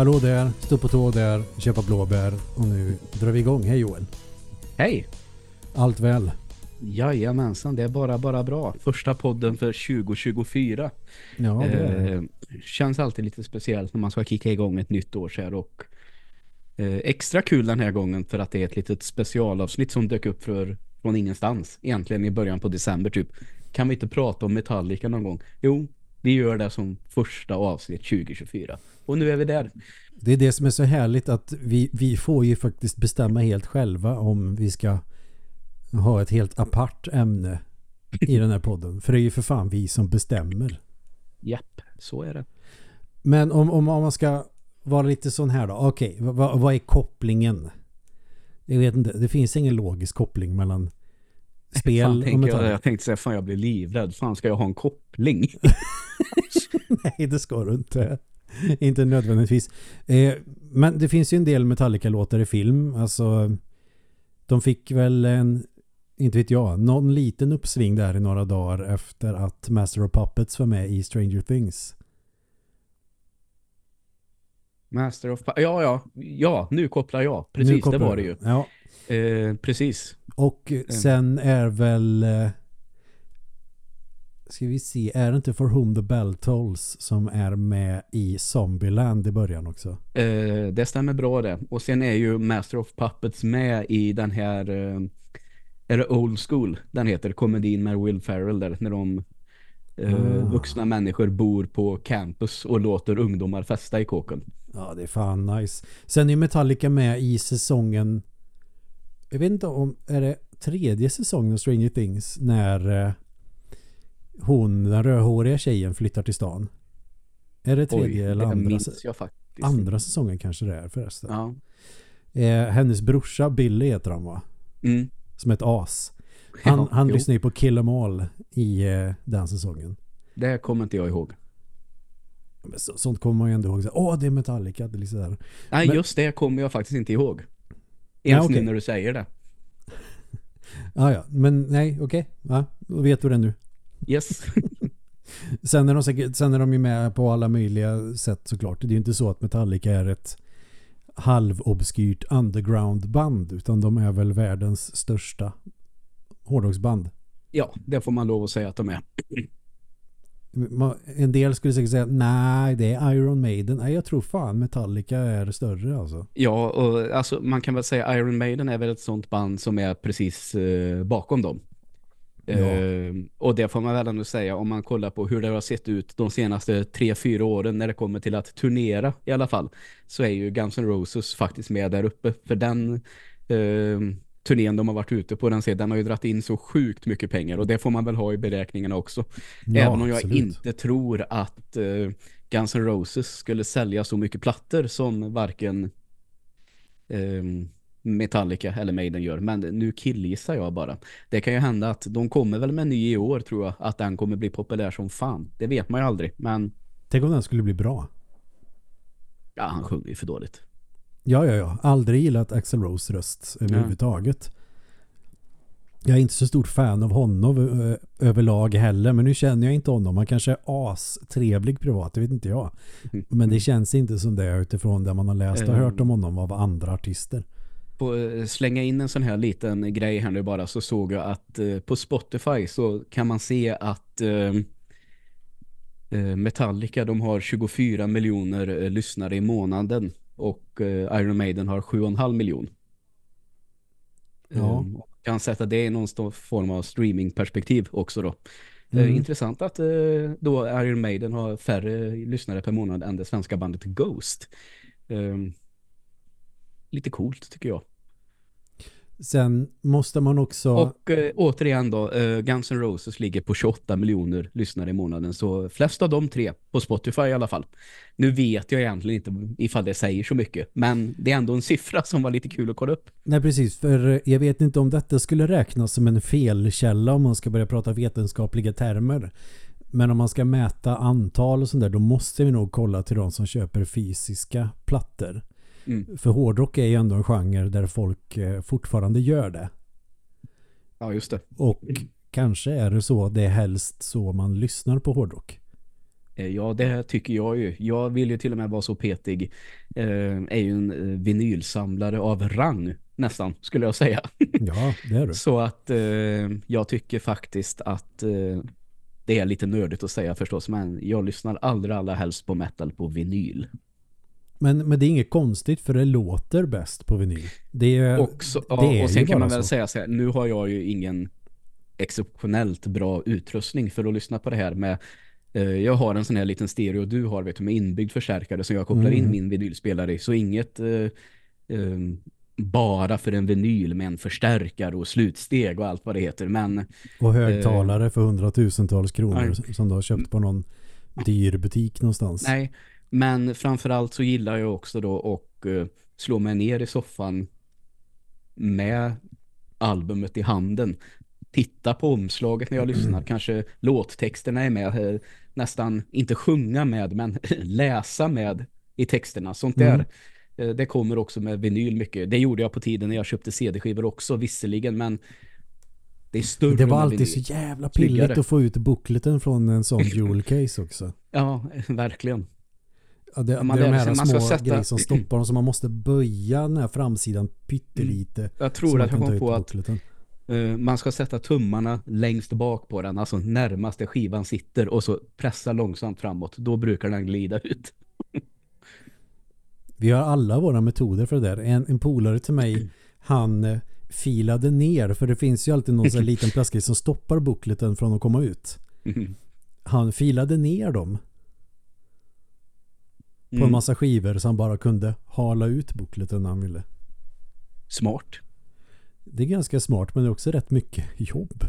Hallå där, stå på tå där, köpa blåbär och nu drar vi igång. Hej Joel. Hej! Allt väl? Jajamensan, det är bara bara bra. Första podden för 2024. Ja, det är Eh, känns alltid lite speciellt när man ska kicka igång ett nytt år så här och eh, extra kul den här gången för att det är ett litet specialavsnitt som dök upp för, från ingenstans. Egentligen i början på december typ. Kan vi inte prata om Metallica någon gång? Jo, vi gör det som första avsnitt 2024. Och nu är vi där. det är det som är så härligt att vi, vi får ju faktiskt bestämma helt själva om vi ska ha ett helt apart ämne i den här podden. För det är ju för fan vi som bestämmer. Japp, så är det. Men om, om, om man ska vara lite sån här då. Okej, vad, vad är kopplingen? Jag vet inte, det finns ingen logisk koppling mellan spel Fan, tänker jag, Metallica. jag tänkte säga, fan jag blir livrädd. Fan, ska jag ha en koppling? Nej, det ska du inte. inte nödvändigtvis. Eh, men det finns ju en del Metallica-låtar i film. Alltså, de fick väl en, inte vet jag, någon liten uppsving där i några dagar efter att Master of Puppets var med i Stranger Things. Master of... Pa- Ja, ja. Ja, nu kopplar jag. Precis, det kopplar var det ju. Ja, Eh, precis. och sen är väl... Ska vi se, är det inte For Whom the Bell Tolls som är med i Zombieland i början också? Eh, det stämmer bra det. Och sen är ju Master of Puppets med i den här... Eh, är det Old School? Den heter komedin med Will Ferrell där. När de eh, Ah. vuxna människor bor på campus och låter ungdomar festa i kåken. Ja, det är fan nice. Sen är Metallica med i säsongen jag vet inte om är det tredje säsongen av Stranger Things när eh, hon, den rödhåriga tjejen flyttar till stan. Är det tredje Oj, eller det andra, jag faktiskt. andra säsongen kanske det är förresten. Ja. Eh, hennes brorsa Billy heter han va? Mm. Som ett as. Han, Ja, han jo. lyssnar ju på Kill 'Em All i eh, den säsongen. Det kommer inte jag ihåg. Men så, sånt kommer man ju ändå ihåg. Åh, det är Metallica. Det är liksom där. Nej, Men- just det kommer jag faktiskt inte ihåg. Ens okej. nu när du säger det. Ah, ja, men nej, okej. Ja, då vet du det nu. Yes. Sen är, de säkert, sen är de ju med på alla möjliga sätt såklart. Det är ju inte så att Metallica är ett halvobskyrt underground-band utan de är väl världens största hårdrocksband. ja, det får man lov att säga att de är. En del skulle säkert säga nej, det är Iron Maiden. Nej, jag tror fan Metallica är större alltså. Ja, och alltså man kan väl säga Iron Maiden är väl ett sånt band som är precis eh, bakom dem. Ja. Eh, och det får man väl ändå säga om man kollar på hur det har sett ut de senaste tre fyra åren när det kommer till att turnera i alla fall. Så är ju Guns N' Roses faktiskt med där uppe. För den eh, turnén de har varit ute på den sedan har ju dratt in så sjukt mycket pengar och det får man väl ha i beräkningarna också. Ja, Även om jag absolut. inte tror att eh, Guns N' Roses skulle sälja så mycket plattor som varken ehm, Metallica eller Maiden gör. Men nu killgissar jag bara. Det kan ju hända att de kommer väl med en ny i år tror jag. Att den kommer bli populär som fan. Det vet man ju aldrig. Men Tänk om den skulle bli bra. ja, han sjunger ju för dåligt. Ja, ja, ja. Aldrig gillat Axel Rose röst överhuvudtaget. Jag är inte så stort fan av honom överlag heller, men nu känner jag inte honom. Han kanske är astrevlig privat, det vet inte jag. Men det känns inte som det utifrån det man har läst och Mm. hört om honom av andra artister. På, eh, slänga in en sån här liten grej här nu bara så såg jag att eh, på Spotify så kan man se att eh, eh, Metallica de har 24 miljoner eh, lyssnare i månaden och eh, Iron Maiden har 7,5 miljon. Ja. Och kan sätta det i någon form av streamingperspektiv också då. Mm. Intressant att då Iron Maiden har färre lyssnare per månad än det svenska bandet Ghost. Eh, lite coolt tycker jag. Sen måste man också... Och eh, återigen då, eh, Guns N' Roses ligger på 28 miljoner lyssnare i månaden. Så flest av de tre på Spotify i alla fall. Nu vet jag egentligen inte ifall det säger så mycket. Men det är ändå en siffra som var lite kul att kolla upp. Nej precis, för jag vet inte om detta skulle räknas som en felkälla om man ska börja prata vetenskapliga termer. Men om man ska mäta antal och sånt där då måste vi nog kolla till de som köper fysiska plattor. Mm. För hårdrock är ju ändå en genre där folk eh, fortfarande gör det. Ja, just det. Och kanske är det så det är helst så man lyssnar på hårdrock. Eh, Ja, det tycker jag ju. Jag vill ju till och med vara så petig. Eh, är ju en eh, vinylsamlare av rang, nästan, skulle jag säga. Ja, det är du. så att eh, jag tycker faktiskt att eh, det är lite nördigt att säga förstås, men jag lyssnar allra, allra helst på metal på vinyl. Men, men det är inget konstigt för det låter bäst på vinyl. Det är, Också, ja, det är och sen kan man väl så. säga så här, nu har jag ju ingen exceptionellt bra utrustning för att lyssna på det här med eh, jag har en sån här liten stereo du har vet du, med inbyggd förstärkare som jag kopplar Mm. in min vinylspelare i. Så inget eh, eh, bara för en vinyl med en förstärkare och slutsteg och allt vad det heter. Men Och högtalare för hundratusentals kronor Nej. som du har köpt på någon dyr butik någonstans. nej, men framförallt så gillar jag också då att eh, slå mig ner i soffan med albumet i handen. Titta på omslaget när jag lyssnar. Kanske låttexterna är med. eh, Nästan inte sjunga med, men läsa med i texterna. Sånt där. Mm. eh, Det kommer också med vinyl mycket. Det gjorde jag på tiden när jag köpte CD-skivor också, visserligen. Men det är större Det var alltid vinyl. så jävla pilligt att få ut bookleten från en sån jewel case också. Ja, verkligen. Ja, det, man det är de här små sätta- grejer som stoppar dem så man måste böja den här framsidan pyttelite. Jag så tror att jag kom på att. Eh, man ska sätta tummarna längst bak på den, alltså närmast där skivan sitter och så pressa långsamt framåt. Då brukar den glida ut. Vi har alla våra metoder för det där. En, en polare till mig, han eh, filade ner, för det finns ju alltid någon sån liten plastgrej som stoppar bookleten från att komma ut. Han filade ner dem på en Mm. massa skivor så han bara kunde hala ut bookleten när han ville. Smart. Det är ganska smart men det är också rätt mycket jobb.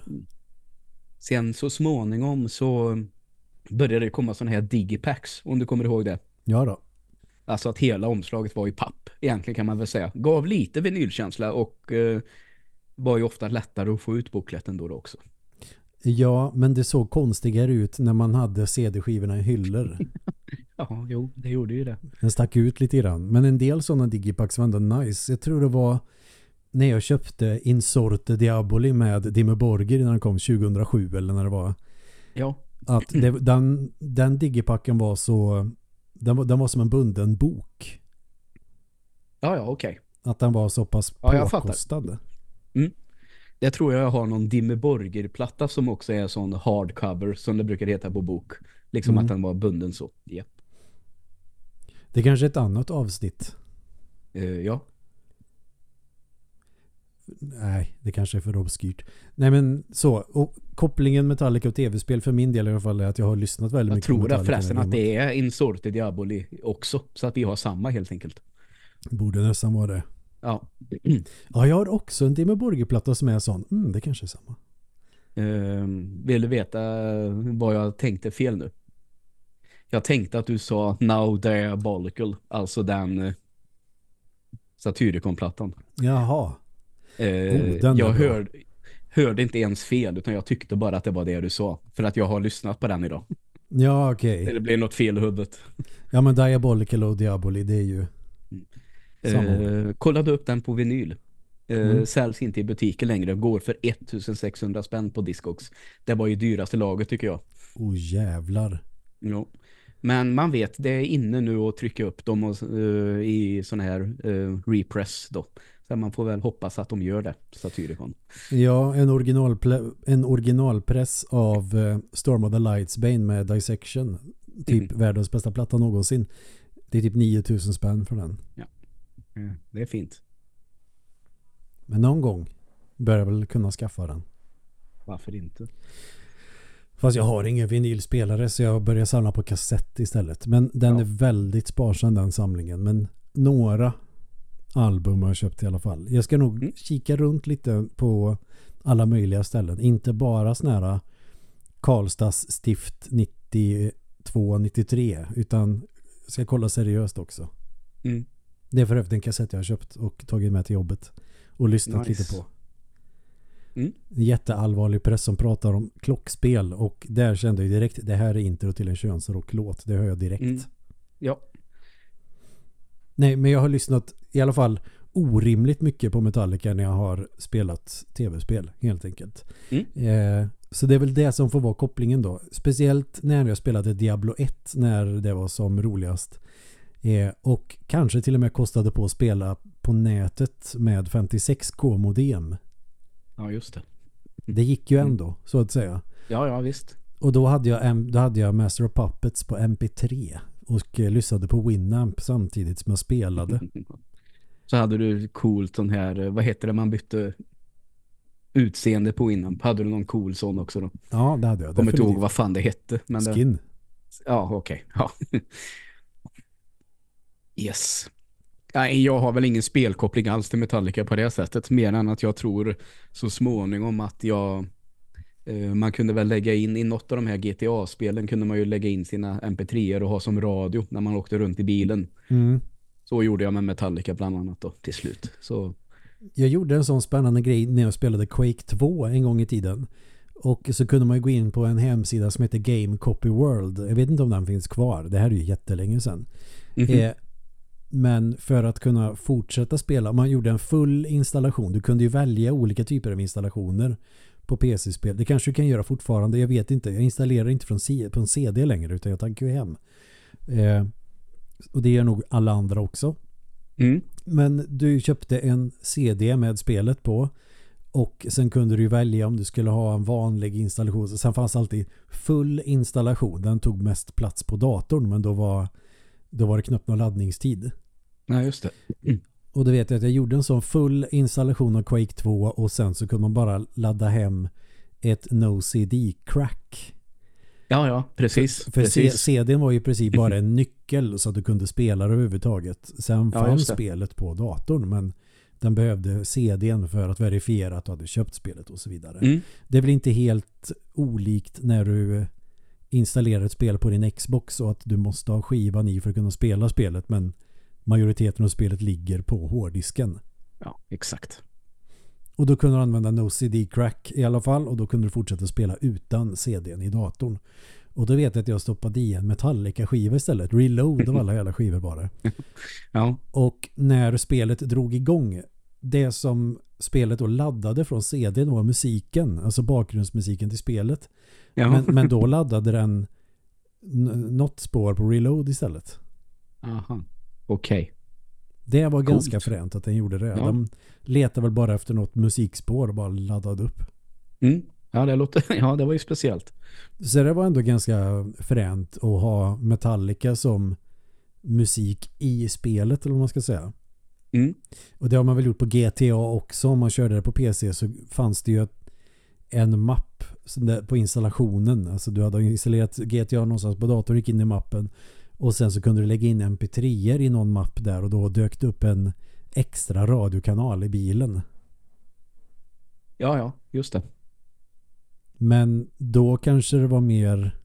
Sen så småningom så började det komma sådana här digipacks, om du kommer ihåg det. Ja då. Alltså att hela omslaget var i papp, egentligen kan man väl säga. Gav lite vinylkänsla och eh, var ju ofta lättare att få ut bokleten då, då också. Ja, men det såg konstigare ut när man hade CD-skivorna i hyllor. Ja, jo, det gjorde ju det. Den stack ut lite grann. Men en del sådana digipacks var ändå nice. Jag tror det var när jag köpte Insorte Diaboli med Dimmer Borgir när den kom 2007 eller när det var. Ja, Att det, den, den digipacken var så den var, den var som en bunden bok. ja, ja okej. Att den var så pass Ja, jag påkostad. Jag tror jag har någon Dimmy Borgir-platta som också är sån hardcover som det brukar heta på bok. Liksom Mm. att den var bunden så. Ja. Det kanske är ett annat avsnitt. Eh, ja. Nej, det kanske är för obskyrt. Nej men så, och kopplingen Metallica och tv-spel för min del i alla fall är att jag har lyssnat väldigt Jag mycket på tror att Metallica förresten att jag det är Insorte Diaboli också. Så att vi har samma helt enkelt. Borde nästan vara det. Ja. Ja, jag har också en Dimmer Borgir-platta som är sån. Mm, det kanske är samma. Ehm, vill du veta vad jag tänkte fel nu? Jag tänkte att du sa Now Diabolical. Alltså den eh, Satyricon-plattan. Jaha. Eh, Oh, jag hörde, hörde inte ens fel utan jag tyckte bara att det var det du sa. För att jag har lyssnat på den idag. Ja, okej. Det blir något fel i huvudet. Ja, men Diabolical och Diaboli, det är ju ord. Eh, kollade upp den på vinyl. Eh, Mm. Säljs inte i butiker längre. Går för 1600 spänn på Discogs. Det var ju dyraste laget tycker jag. Oh jävlar. Jo. Men man vet, det är inne nu att trycka upp dem och, eh, i sån här eh, repress då. Så man får väl hoppas att de gör det, Satyricon. Ja, en, originalple- en originalpress av eh, Storm of the Lights Bane med Dissection. Typ Mm. världens bästa platta någonsin. Det är typ 9000 spänn för den. Mm, det är fint. Men någon gång bör jag väl kunna skaffa den. Varför inte? Fast jag har ingen vinylspelare så jag börjar samla på kassett istället. Men den Ja. är väldigt sparsam den samlingen. Men några album har jag köpt i alla fall. Jag ska nog Mm. kika runt lite på alla möjliga ställen. Inte bara såna här Karlstads stift 92-93 utan ska kolla seriöst också. Mm. Det är för övrigt en kassett jag har köpt och tagit med till jobbet och lyssnat Nice. lite på. Mm. En jätteallvarlig press som pratar om klockspel och där kände jag direkt det här är intro till en könsrocklåt. Det hör jag direkt. Mm. Ja. Nej, men jag har lyssnat i alla fall orimligt mycket på Metallica när jag har spelat tv-spel helt enkelt. Mm. Eh, Så det är väl det som får vara kopplingen då. Speciellt när jag spelade Diablo 1 när det var som roligast. Eh, och kanske till och med kostade på att spela på nätet med 56k modem. Ja, just det. Det gick ju ändå, så att säga. Ja, ja, visst. Och då hade jag, då hade jag Master of Puppets på MP3 och eh, lyssnade på Winamp samtidigt som jag spelade. Så hade du coolt sån här, eh, vad heter det man bytte utseende på innan. Hade du någon cool sån också då? Ja, det hade jag. Kommer inte ihåg vad fan det hette. Men det, Skin. ja, okej. Ja. yes. Nej, jag har väl ingen spelkoppling alls till Metallica på det sättet. Mer än att jag tror så småningom att jag eh, man kunde väl lägga in i något av de här GTA-spelen kunde man ju lägga in sina MP3 och ha som radio när man åkte runt i bilen. Mm. Så gjorde jag med Metallica bland annat då till slut. Så Jag gjorde en sån spännande grej när jag spelade Quake 2 en gång i tiden. Och så kunde man ju gå in på en hemsida som heter Game Copy World. Jag vet inte om den finns kvar. Det här är ju jättelänge sedan. mhm. Eh, men för att kunna fortsätta spela, man gjorde en full installation. Du kunde ju välja olika typer av installationer på PC-spel. Det kanske du kan göra fortfarande, jag vet inte. Jag installerar inte från C- på en CD längre utan jag tankar ju hem. Eh, och det gör nog alla andra också. mm. Men du köpte en CD med spelet på och sen kunde du välja om du skulle ha en vanlig installation. Sen fanns alltid full installation. Den tog mest plats på datorn men då var, då var det knappt någon laddningstid. Nej, just det. Och då vet jag att jag gjorde en sån full installation av Quake 2 och sen så kunde man bara ladda hem ett no-CD-crack. Ja, ja, precis. För precis. C- CDn var ju i princip bara en nyckel så att du kunde spela det överhuvudtaget. Sen Ja, fanns det. spelet på datorn men den behövde CDn för att verifiera att du hade köpt spelet och så vidare. Mm. Det är väl inte helt olikt när du installerar ett spel på din Xbox och att du måste ha skivan i för att kunna spela spelet men majoriteten av spelet ligger på hårddisken. Ja, exakt. Och då kunde du använda no CD crack i alla fall och då kunde du fortsätta spela utan CDn i datorn. Och då vet jag att jag stoppade i en Metallica-skiva istället. Reload av alla jävla skivor bara. Ja, Och när spelet drog igång, det som spelet då laddade från CDn var musiken, alltså bakgrundsmusiken till spelet. Ja. Men, men då laddade den något spår på reload istället. Aha. Okej. Det var Coolt. ganska fränt att den gjorde det. Ja. De letade väl bara efter något musikspår och bara laddade upp. Mm. Ja, det låter, ja, det var ju speciellt. Så det var ändå ganska fränt att ha Metallica som musik i spelet eller vad man ska säga. Mm. Och det har man väl gjort på GTA också. Om man körde det på PC så fanns det ju en mapp på installationen. Alltså du hade installerat GTA någonstans på datorn, gick in i mappen och sen så kunde du lägga in mp3 i någon mapp där och då dök det upp en extra radiokanal i bilen. Ja, ja, just det. Men då kanske det var mer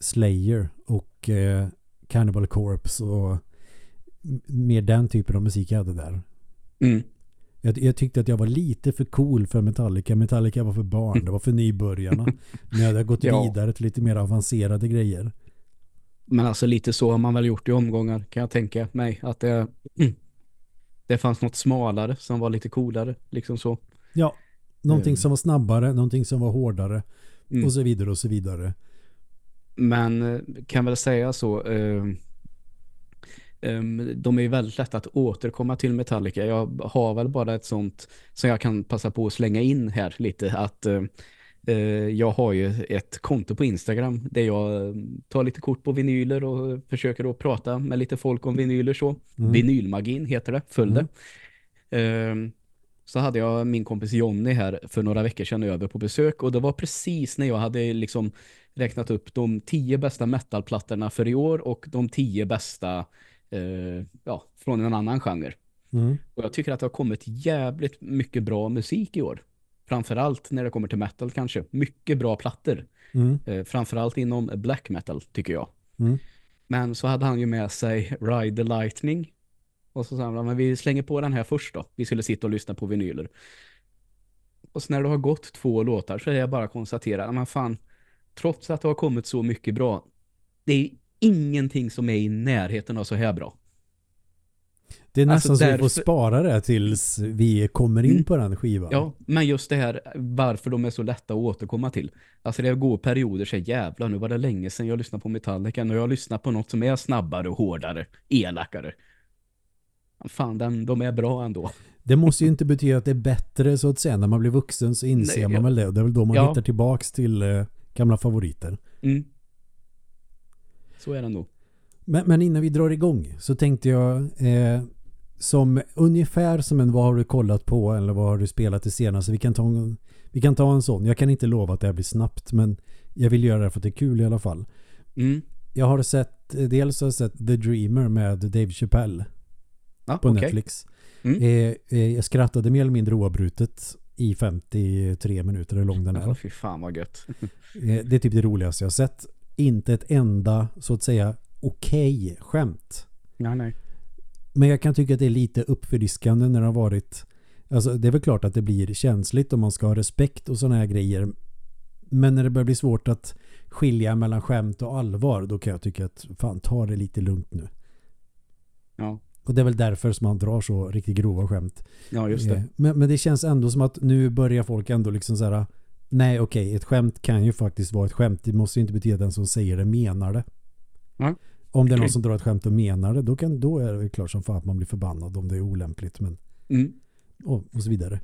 Slayer och eh, Cannibal Corpse och mer den typen av musik jag hade där. Mm. Jag, jag tyckte att jag var lite för cool för Metallica. Metallica var för barn, det var för nybörjarna. Men jag hade gått Ja. vidare till lite mer avancerade grejer. Men alltså lite så har man väl gjort i omgångar kan jag tänka mig. Att det, det fanns något smalare som var lite coolare. Liksom så. Ja, någonting Mm. som var snabbare, någonting som var hårdare Mm. och så vidare och så vidare. Men eh, kan väl säga så. Eh, de är ju väldigt lätta att återkomma till Metallica. Jag har väl bara ett sånt som jag kan passa på att slänga in här lite. Att eh, eh, jag har ju ett konto på Instagram där jag eh, tar lite kort på vinyler och försöker att prata med lite folk om vinyler så. Mm. Vinylmagin heter det, följ det. Ehm, så hade jag min kompis Jonny här för några veckor sedan över på besök och det var precis när jag hade liksom räknat upp de tio bästa metalplattorna för i år och de tio bästa eh, ja, från en annan genre. Mm. Och jag tycker att det har kommit jävligt mycket bra musik i år. Framförallt när det kommer till metal kanske. Mycket bra plattor. Mm. Eh, framförallt inom black metal tycker jag. Mm. Men så hade han ju med sig Ride the Lightning. Och så sa han, men vi slänger på den här först då. Vi skulle sitta och lyssna på vinyler. Och så när det har gått två låtar så är jag bara konstatera, men fan, trots att det har kommit så mycket bra, det är ingenting som är i närheten av så här bra. Det är nästan Alltså, så vi får spara det tills vi kommer in Mm. på den skivan. Ja, men just det här varför de är så lätta att återkomma till. Alltså det går perioder så jävla nu var det länge sedan jag lyssnade på Metallica och jag lyssnar på något som är snabbare och hårdare, elakare. Fan, den, de är bra ändå. Det måste ju inte betyda att det är bättre så att säga. När man blir vuxen så inser Nej, man ja. väl det. Det är väl då man Ja. hittar tillbaks till eh, gamla favoriter. Mm. Så är det nog. Men, men innan vi drar igång så tänkte jag eh, som ungefär som en vad har du kollat på eller vad har du spelat det senaste. Vi kan ta en, vi kan ta en sån. Jag kan inte lova att det här blir snabbt men jag vill göra det för att det är kul i alla fall. Mm. Jag har sett, eh, dels har jag sett The Dreamer med Dave Chappelle Ja, på okej. Netflix. Mm. Eh, eh, jag skrattade mer eller mindre oavbrutet i 53 minuter hur lång den är. Ja, fy fan vad gött. Eh, Det är typ det roligaste jag har sett. Inte ett enda, så att säga, okej skämt. Nej, nej. Men jag kan tycka att det är lite uppfriskande när det har varit... Alltså det är väl klart att det blir känsligt om man ska ha respekt och sådana här grejer. Men när det börjar bli svårt att skilja mellan skämt och allvar då kan jag tycka att fan ta det lite lugnt nu. Ja, Och det är väl därför som man drar så riktigt grova skämt. ja just Eh, det. Men, men det känns ändå som att nu börjar folk ändå liksom så här. Nej okej, ett skämt kan ju faktiskt vara ett skämt. Det måste ju inte betyda att den som säger det menar det. Ja. Om det är någon som drar ett skämt och menar det, då, kan, då är det klart som fan att man blir förbannad om det är olämpligt. Men, Mm. och, och så vidare.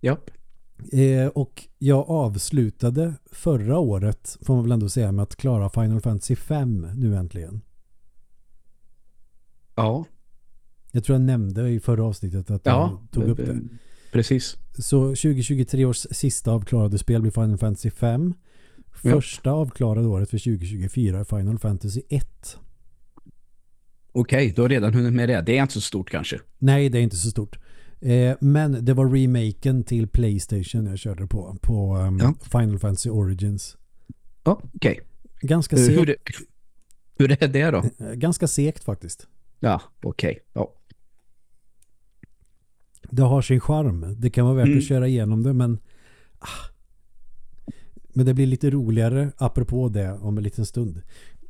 Ja. Eh, och jag avslutade förra året, får man väl ändå säga, med att klara Final Fantasy 5 nu äntligen. Ja. Jag tror jag nämnde i förra avsnittet att Ja. jag tog upp det. Precis. Så 2023 års sista avklarade spel blir Final Fantasy 5. Ja. Första avklarade året för 2024 är Final Fantasy 1. Okej, du har redan hunnit med det. Det är inte så stort kanske. Nej, det är inte så stort. Eh, men det var remaken till Playstation jag körde på. På um, Ja. Final Fantasy Origins. Ja, okej. Ganska, Eh, segt, Hur, hur är det då? eh, ganska segt faktiskt. Ja, okej. Ja. Det har sin charm. Det kan vara värt Mm. att köra igenom det men ah, men det blir lite roligare apropå det om en liten stund.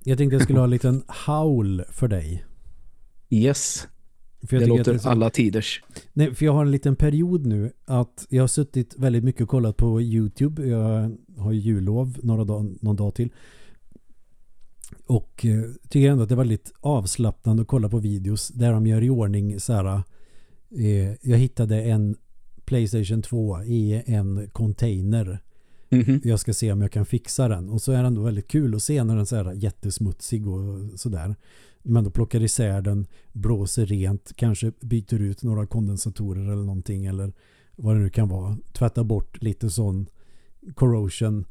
Jag tänkte jag skulle ha en liten howl för dig. Yes, För jag det låter det så- alla tiders. Nej, för jag har en liten period nu att jag har suttit väldigt mycket och kollat på YouTube. Jag har ju jullov några dag, någon dag till. Och eh, tycker ändå att det är väldigt avslappnande att kolla på videos där de gör i ordning så här. Eh, jag hittade en Playstation 2 i en container. Mhm. Jag ska se om jag kan fixa den. Och så är det ändå väldigt kul att se när den är så här jättesmutsig och sådär. Men då plockar isär den, blåser rent, kanske byter ut några kondensatorer eller någonting eller vad det nu kan vara. Tvättar bort lite sån corrosion.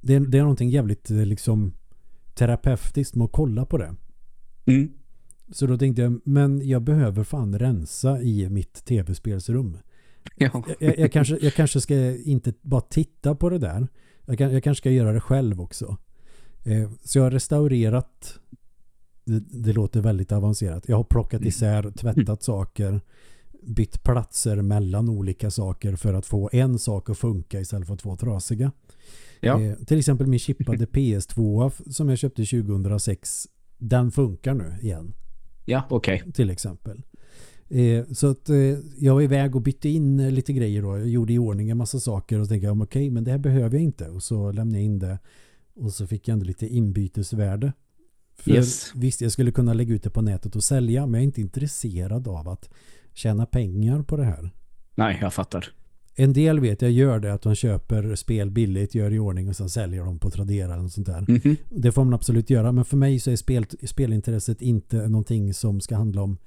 Det är, det är någonting jävligt eh, liksom terapeutiskt med att kolla på det. Mm. Så då tänkte jag, men jag behöver fan rensa i mitt tv-spelsrum. Ja. Jag, jag, kanske, jag kanske ska inte bara titta på det där. Jag, kan, jag kanske ska göra det själv också. Eh, så jag har restaurerat. Det, det låter väldigt avancerat. Jag har plockat isär, tvättat saker. Bytt platser mellan olika saker för att få en sak att funka istället för två trasiga. Ja. Eh, till exempel min chippade PS2 f- som jag köpte 2006. Den funkar nu igen ja, okej. till exempel. Eh, så att eh, jag var iväg och bytte in eh, lite grejer då. Jag gjorde i ordning en massa saker och så tänkte jag okej men det här behöver jag inte. Och så lämnade jag in det. Och så fick jag ändå lite inbytesvärde. För Yes. Visst, jag skulle kunna lägga ut det på nätet och sälja men jag är inte intresserad av att tjäna pengar på det här. Nej, jag fattar. En del vet jag gör det att de köper spel billigt, gör i ordning och sen säljer de på Tradera eller något sånt där. Mhm. Det får man absolut göra. Men för mig så är spel, spelintresset inte någonting som ska handla om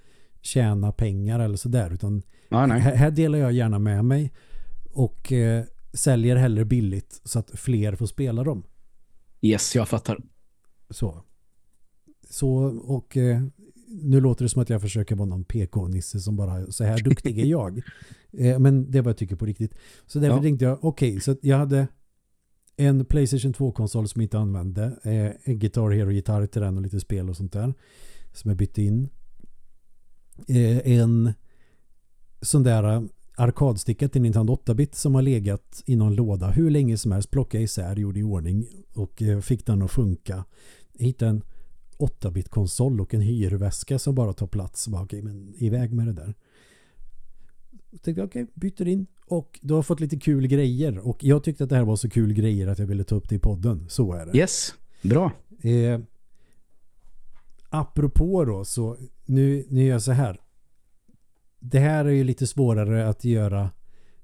tjäna pengar eller sådär. Utan nej. här, här delar jag gärna med mig och eh, säljer hellre billigt så att fler får spela dem. Yes, jag fattar. Så. Så och eh, nu låter det som att jag försöker vara någon PK-nisse som bara så här duktig är jag. Eh, men det är vad jag tycker på riktigt. Så därför Ja. tänkte jag, okej, så att jag hade en Playstation 2-konsol som jag inte använde. Eh, en Guitar Hero-gitarr till den och lite spel och sånt där. Som jag bytte in. Eh, en sån där eh, arkadsticka till Nintendo 8-bit som har legat i någon låda hur länge som helst. Plockade isär, gjorde i ordning och eh, fick den att funka. Hittade en 8-bit-konsol och en hyrväska som bara tar plats. Bara, okej, men iväg med det där. Jag tänkte okej, byter in. Och du har fått lite kul grejer. Och jag tyckte att det här var så kul grejer att jag ville ta upp det i podden. Så är det. Yes, bra. Eh, apropå då, så nu, nu gör jag så här. Det här är ju lite svårare att göra.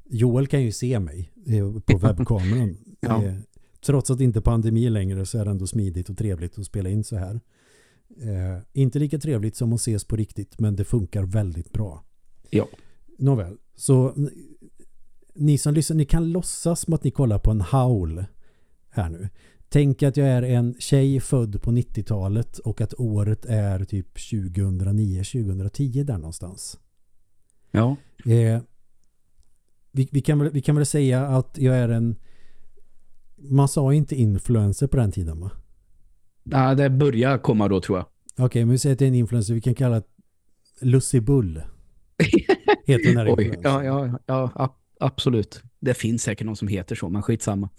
Joel kan ju se mig eh, på webbkameran. Ja. eh, trots att inte pandemi längre så är det ändå smidigt och trevligt att spela in så här. Eh, inte lika trevligt som att ses på riktigt men det funkar väldigt bra. Ja. Nåväl, så ni som lyssnar, ni kan låtsas som att ni kollar på en howl här nu. Tänk att jag är en tjej född på 90-talet och att året är typ 2009-2010 där någonstans. Ja. Eh, vi, vi, kan väl, vi kan väl säga att jag är en man sa inte influencer på den tiden va? Ja, det börjar komma då tror jag. Okej, men vi säger att det är en influencer vi kan kalla Lussie Bull. Heter den här Oj, ja, ja, ja, absolut. Det finns säkert någon som heter så, men skitsamma.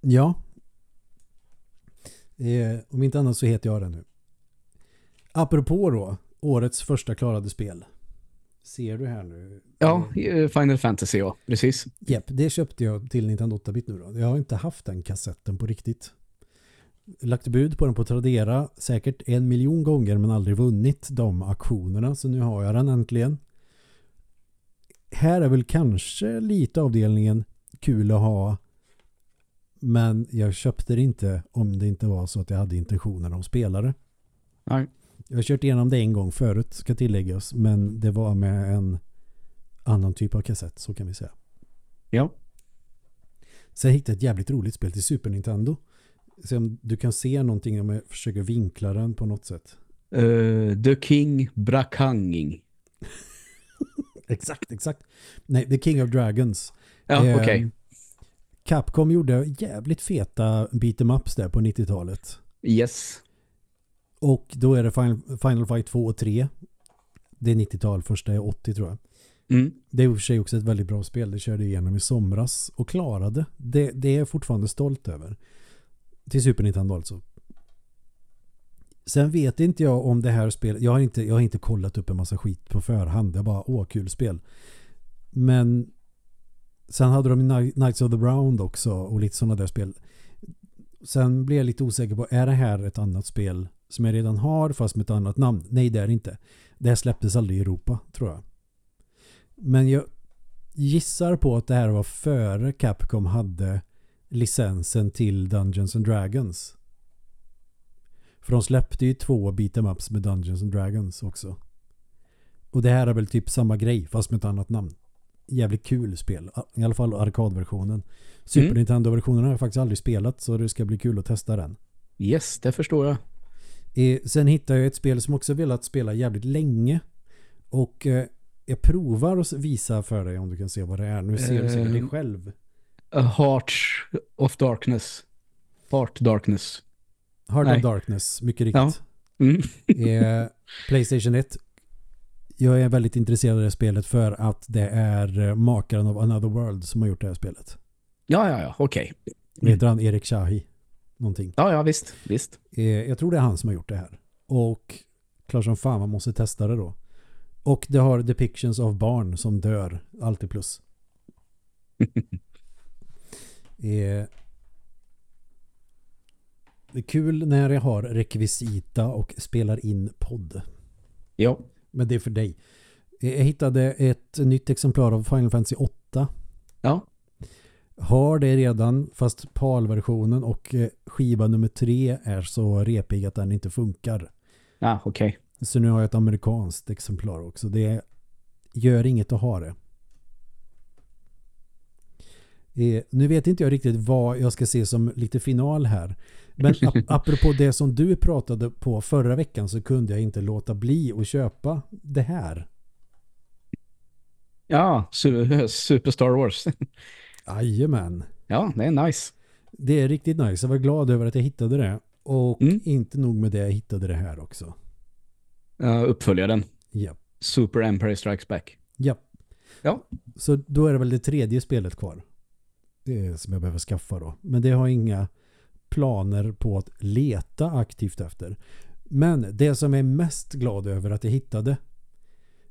Ja. Eh, om inte annat så heter jag det nu. Apropå då, årets första klarade spel. Ser du här nu? Ja, eh, Final Fantasy, ja. Precis. Japp, det köpte jag till Nintendo 8-bit nu då. Jag har inte haft den kassetten på riktigt. Lagt bud på den på Tradera säkert en miljon gånger men aldrig vunnit de auktionerna så nu har jag den äntligen. Här är väl kanske lite avdelningen kul att ha men jag köpte det inte om det inte var så att jag hade intentioner om spelare. Nej. Jag har kört igenom det en gång förut ska tilläggas men det var med en annan typ av kassett så kan vi säga. Ja. Sen hittade jag ett jävligt roligt spel till Super Nintendo. Se om du kan se någonting om jag försöker vinkla den på något sätt. Eh, The King Brakanging. Exakt, exakt. Nej, The King of Dragons. Ja, Eh, okej. Capcom gjorde jävligt feta beat em ups där på 90-talet. Yes. Och då är det Final, Final Fight 2 och 3. Det är 90-tal, första är 80 tror jag. Mm. Det är i och för sig också ett väldigt bra spel. Det körde igenom i somras och klarade. Det, det är jag fortfarande stolt över. Till Super Nintendo alltså. Sen vet inte jag om det här spelet. Jag har inte, jag har inte kollat upp en massa skit på förhand. Det är bara åh kul spel. Men sen hade de Knights of the Round också och lite sådana där spel. Sen blev jag lite osäker på är det här ett annat spel som jag redan har fast med ett annat namn? Nej det är det inte. Det här släpptes aldrig i Europa tror jag. Men jag gissar på att det här var före Capcom hade licensen till Dungeons and Dragons. För de släppte ju två beat em ups med Dungeons and Dragons också. Och det här är väl typ samma grej fast med ett annat namn. Jävligt kul spel. I alla fall arkadversionen. Super Mm. Nintendo-versionen har jag faktiskt aldrig spelat så det ska bli kul att testa den. Yes, det förstår jag. Eh, sen hittade jag ett spel som också velat spela jävligt länge. Och eh, jag provar att visa för dig om du kan se vad det är. Nu ser du säkert det Ehm. själv. A Heart of Darkness. Heart Darkness. Heart nej. of Darkness, mycket Ja. riktigt. Mm. Eh, Playstation 1. Jag är väldigt intresserad av det spelet för att det är eh, makaren av Another World som har gjort det här spelet. Ja, ja, ja. Okej. Mm. Heter han Erik Shahi? Någonting. Ja, ja, visst. Visst. Eh, jag tror det är han som har gjort det här. Och klart som fan man måste testa det då. Och det har depictions av barn som dör. Alltid plus. eh, det är kul när jag har rekvisita och spelar in podd. Ja. Men det är för dig. Eh, Jag hittade ett nytt exemplar av Final Fantasy 8. Ja. Har det redan fast PAL-versionen och eh, skiva nummer tre är så repig att den inte funkar. Ja, okej. Så nu har jag ett amerikanskt exemplar också. Det gör inget att ha det. Eh, nu vet inte jag riktigt vad jag ska se som lite final här. Men ap apropå det som du pratade på förra veckan så kunde jag inte låta bli att köpa det här. Ja, su Super Star Wars. Jajamän. ja, det är nice. Det är riktigt nice. Jag var glad över att jag hittade det. Och Mm. inte nog med det, jag hittade det här också. Uh, uppföljaren. Ja. Super Empire Strikes Back. Ja. Ja. Så då är det väl det tredje spelet kvar. Det är som jag behöver skaffa då. Men det har inga planer på att leta aktivt efter. Men det som jag är mest glad över att jag hittade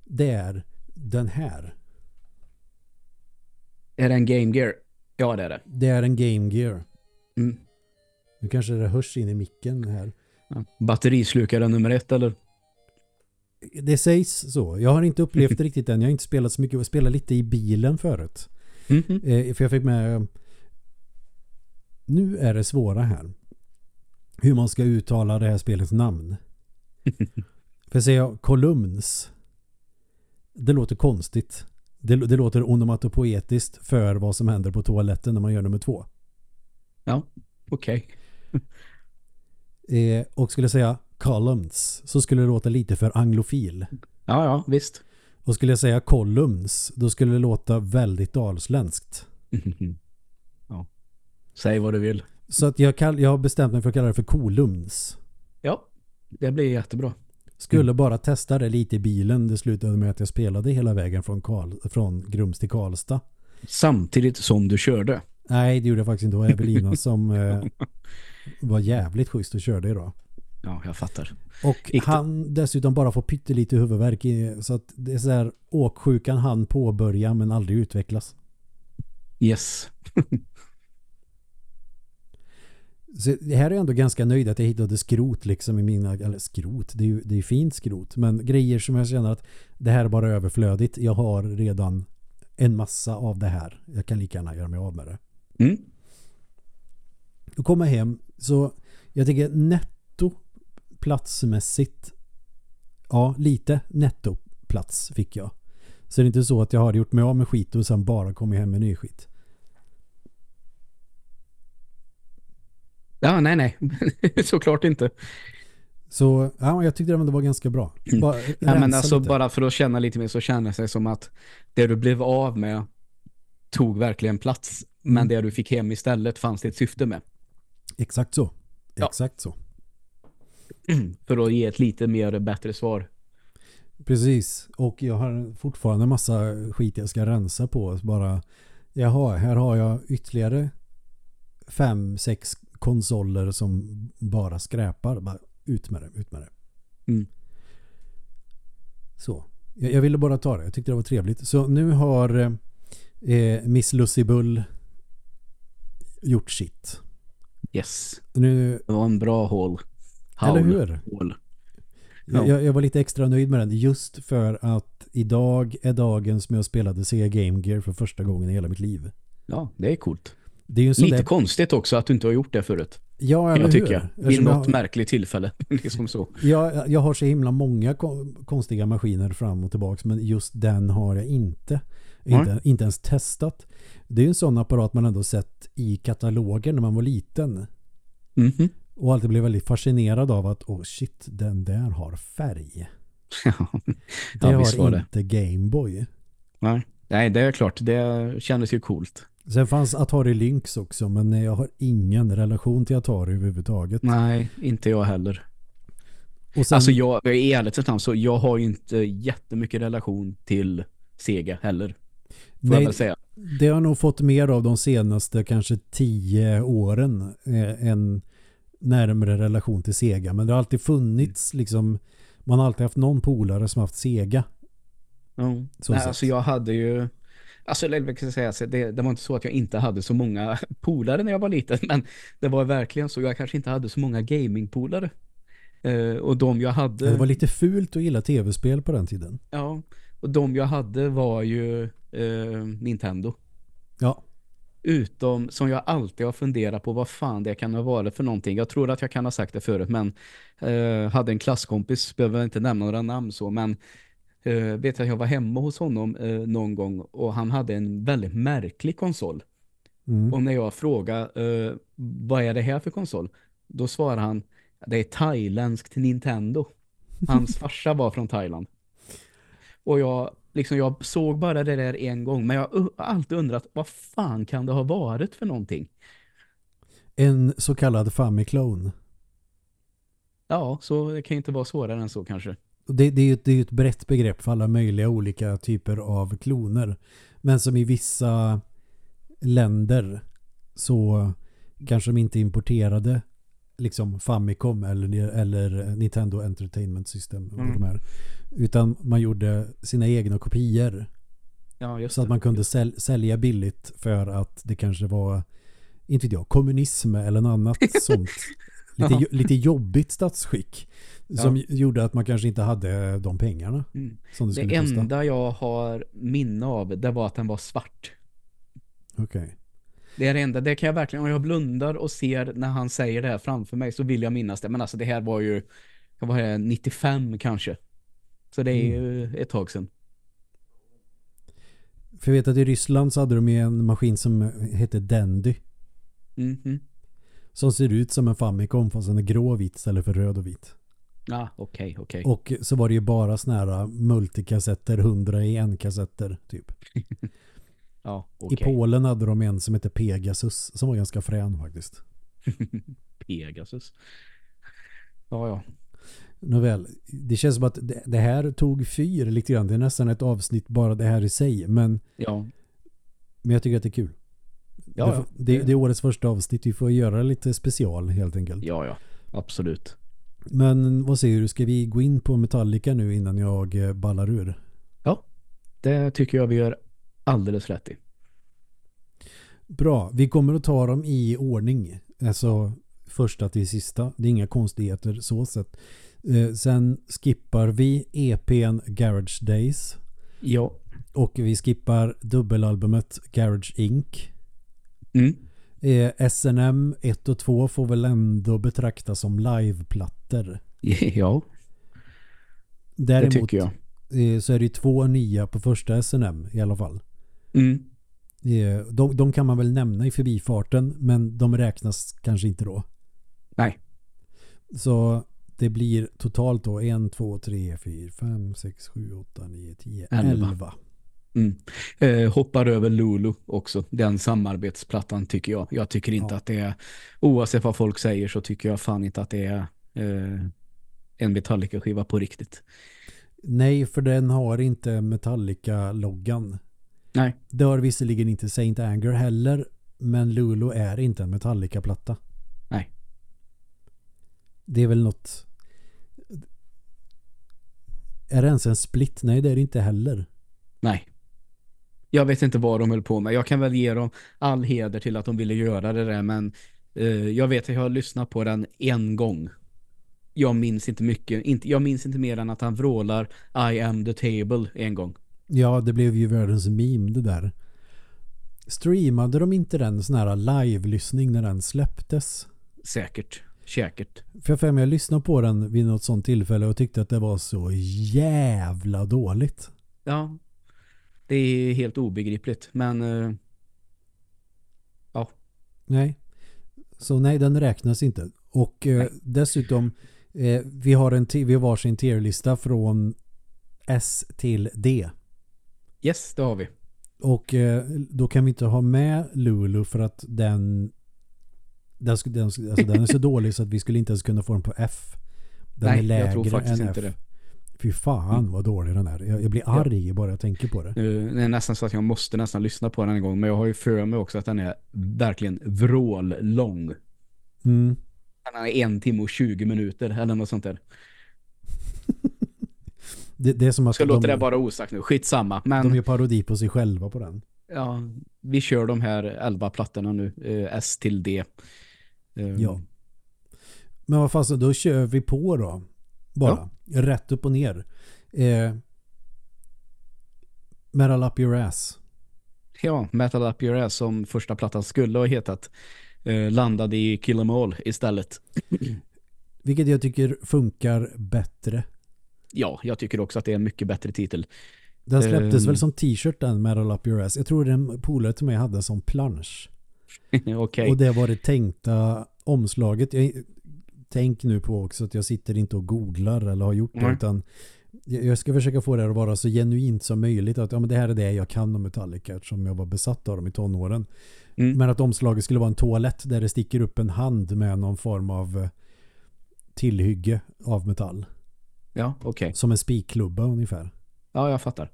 det är den här. Är det en Game Gear? Ja, det är det. Det är en Game Gear. Mm. Nu kanske det hörs in i micken här. Ja. Batterislukare nummer ett, eller? Det sägs så. Jag har inte upplevt det riktigt än. Jag har inte spelat så mycket. Jag spelade lite i bilen förut. Mm -hmm. För jag fick med... Nu är det svåra här. Hur man ska uttala det här spelets namn. för säger jag kolumns. Det låter konstigt. Det, det låter onomatopoetiskt för vad som händer på toaletten när man gör nummer två. Ja, okej. Okay. eh, och skulle jag säga columns så skulle det låta lite för anglofil. Ja, ja, visst. Och skulle jag säga columns då skulle det låta väldigt dalsländskt. ja. Säg vad du vill. Så att jag, kall, jag har bestämt mig för att kalla det för kolumns. Ja, det blir jättebra. Skulle mm. bara testa det lite i bilen. Det slutade med att jag spelade hela vägen från, Karl, från Grums till Karlstad. Samtidigt som du körde? Nej, det gjorde jag faktiskt inte. Det var Evelina som eh, var jävligt schysst och körde idag. Ja, jag fattar. Och Ikta. han dessutom bara får pyttelite huvudvärk i, så att det är så här åksjukan han påbörja men aldrig utvecklas. Yes. så det här är jag ändå ganska nöjd att jag hittade skrot liksom i mina, eller skrot, det är ju det är fint skrot, men grejer som jag känner att det här är bara överflödigt. Jag har redan en massa av det här. Jag kan lika gärna göra mig av med det. Mm. Då kommer jag hem så jag tänker netto platsmässigt ja, lite nettoplats fick jag. Så det är inte så att jag har gjort mig av med skit och sen bara kommit hem med ny skit. Ja, nej, nej. Såklart inte. Så ja, jag tyckte det var ganska bra. Mm. Bara, ja, men alltså lite. bara för att känna lite mer så känner det sig som att det du blev av med tog verkligen plats. Men mm. det du fick hem istället fanns det ett syfte med. Exakt så. Exakt ja. så. För att ge ett lite mer bättre svar. Precis. Och jag har fortfarande massa skit jag ska rensa på. Bara, jaha, här har jag ytterligare fem, sex konsoler som bara skräpar. Bara ut med det, ut med det. Mm. Så. Jag, jag, ville bara ta det. Jag tyckte det var trevligt. Så nu har eh, Miss Lucibull gjort sitt. Yes. Nu, det var en bra hål. Eller hur? Hål. Ja. Jag, jag, var lite extra nöjd med den just för att idag är dagen som jag spelade Sega Game Gear för första gången i hela mitt liv. Ja, det är coolt. Det är ju Lite där... konstigt också att du inte har gjort det förut. Ja, eller jag tycker. Hur? Vid något har... märkligt tillfälle. liksom så. Ja, jag har så himla många konstiga maskiner fram och tillbaka men just den har jag inte. Mm. Inte, inte ens testat. Det är ju en sån apparat man ändå sett i katalogen när man var liten. Mm -hmm. Och alltid blev väldigt fascinerad av att oh shit, den där har färg. ja, det har inte Gameboy. Nej. Nej, det är klart. Det kändes ju coolt. Sen fanns Atari Lynx också, men jag har ingen relation till Atari överhuvudtaget. Nej, inte jag heller. Och sen... Alltså jag, i ärligt talat så jag har ju inte jättemycket relation till Sega heller. Nej, det har nog fått mer av de senaste kanske tio åren eh, än närmare relation till Sega. Men det har alltid funnits liksom, man har alltid haft någon polare som haft Sega. Mm. Nej, alltså jag hade ju Alltså, jag kan säga, det, det var inte så att jag inte hade så många polare när jag var liten, men det var verkligen så. Jag kanske inte hade så många gamingpolare. Uh, och de jag hade... Det var lite fult att gilla tv-spel på den tiden. Ja, och de jag hade var ju uh, Nintendo. Ja. Utom som jag alltid har funderat på vad fan det kan ha varit för någonting. Jag tror att jag kan ha sagt det förut, men uh, hade en klasskompis, behöver inte nämna några namn så, men Uh, vet att jag var hemma hos honom uh, någon gång och han hade en väldigt märklig konsol. Mm. Och när jag frågade uh, vad är det här för konsol? Då svarade han det är thailändskt Nintendo. Hans farsa var från Thailand. Och jag, liksom, jag såg bara det där en gång men jag har alltid undrat vad fan kan det ha varit för någonting? En så kallad Famiclone. Ja, så det kan inte vara svårare än så kanske det, det, är ju ett, det är ett brett begrepp för alla möjliga olika typer av kloner. Men som i vissa länder så kanske de inte importerade liksom Famicom eller, eller Nintendo Entertainment System. Mm. De här. Utan man gjorde sina egna kopior. Ja, Så att man kunde säl sälja billigt för att det kanske var, inte vet jag, kommunism eller något annat sånt. Lite, lite jobbigt statsskick. Som Ja. gjorde att man kanske inte hade de pengarna Mm. som det Det enda jag har minne av, det var att den var svart. Okej. Det är det enda, det kan jag verkligen, om jag blundar och ser när han säger det här framför mig så vill jag minnas det. Men alltså det här var ju, vad var det, 95 kanske. Så det är Mm. ju ett tag sedan. För jag vet att i Ryssland så hade de ju en maskin som hette Dendy. Mhm. Som ser ut som en Famicom fast den är grå och vit istället för röd och vit. Ja, okej, okej. Och så var det ju bara såna här multikassetter, 100 i en kassetter typ. Ja, I okej. Polen hade de en som hette Pegasus som var ganska frän faktiskt. Pegasus. Ja, ja. Nåväl, det känns som att det, det här tog fyr lite grann. Det är nästan ett avsnitt bara det här i sig. Men, Ja, men jag tycker att det är kul. ja, det, ja. det, det är årets första avsnitt. Vi får göra lite special helt enkelt. ja, ja. Absolut. Men vad säger du? Ska vi gå in på Metallica nu innan jag eh, ballar ur? Ja, det tycker jag vi gör alldeles rätt i. Bra, vi kommer att ta dem i ordning. Alltså första till sista. Det är inga konstigheter så sett. Eh, sen skippar vi EPn Garage Days. Ja. Och vi skippar dubbelalbumet Garage Inc. Mm. Eh, SNM 1 och 2 får väl ändå betraktas som liveplattor. Ja, det Däremot tycker jag. eh, så är det två nya på första SNM i alla fall. Mm. Eh, de, de kan man väl nämna i förbifarten men de räknas kanske inte då. Nej. Så det blir totalt då 1, 2, 3, 4, 5, 6, 7, 8, 9, 10, Elva. 11. Mm. Eh, hoppar över Lulu också. Den samarbetsplattan tycker jag. Jag tycker inte Ja. att det är, oavsett vad folk säger så tycker jag fan inte att det är eh, en Metallica-skiva på riktigt. Nej, för den har inte Metallica-loggan. Nej. Det har visserligen inte Saint Anger heller, men Lulu är inte en Metallica-platta. Nej. Det är väl något... Är det ens en split? Nej, det är det inte heller. Nej. Jag vet inte vad de höll på med. Jag kan väl ge dem all heder till att de ville göra det där, men eh, jag vet att jag har lyssnat på den en gång. Jag minns inte mycket. Inte, jag minns inte mer än att han vrålar I am the table en gång. Ja, det blev ju världens meme det där. Streamade de inte den sån här live-lyssning när den släpptes? Säkert. Säkert. För jag för mig jag lyssnade på den vid något sånt tillfälle och tyckte att det var så jävla dåligt. Ja. Det är helt obegripligt. Men eh, Nej. Så nej, den räknas inte. Och Nej. dessutom, eh, vi har en vi har varsin tierlista från S till D. yes, det har vi. Och eh, då kan vi inte ha med Lulu för att den den, den, alltså den är så dålig så att vi skulle inte ens kunna få den på F. Den är Nej, lägre jag tror faktiskt än inte F. det. Fy fan vad dålig den är. Jag, jag blir Ja. arg bara jag tänker på det. Det är nästan så att jag måste nästan lyssna på den en gång. Men jag har ju för mig också att den är verkligen vrållång. Mm. Den är en timme och 20 minuter eller något sånt där. Det, det som att Ska låta de, det bara osagt nu. Skitsamma. Men de gör parodi på sig själva på den. ja, vi kör de här 11 plattorna nu. eh, S till D. Eh, Ja. Men vad fan då kör vi på då. Bara. Rätt upp och ner. Eh, metal up your ass. Ja, Metal Up Your Ass som första plattan skulle ha hetat. Eh, landade i Kill 'Em All istället. Vilket jag tycker funkar bättre. Ja, jag tycker också att det är en mycket bättre titel. Den släpptes Ehm. väl som t-shirt den Metal up your ass. Jag tror den polare till mig hade som plansch. Okej. Och det var det tänkta omslaget. Jag, tänk nu på också att jag sitter inte och googlar eller har gjort det Nej. utan jag ska försöka få det att vara så genuint som möjligt att ja, men det här är det jag kan om Metallica eftersom jag var besatt av dem i tonåren. Mm. Men att omslaget skulle vara en toalett där det sticker upp en hand med någon form av eh, tillhygge av metall. Ja, okej. Som en spikklubba ungefär. Ja, jag fattar.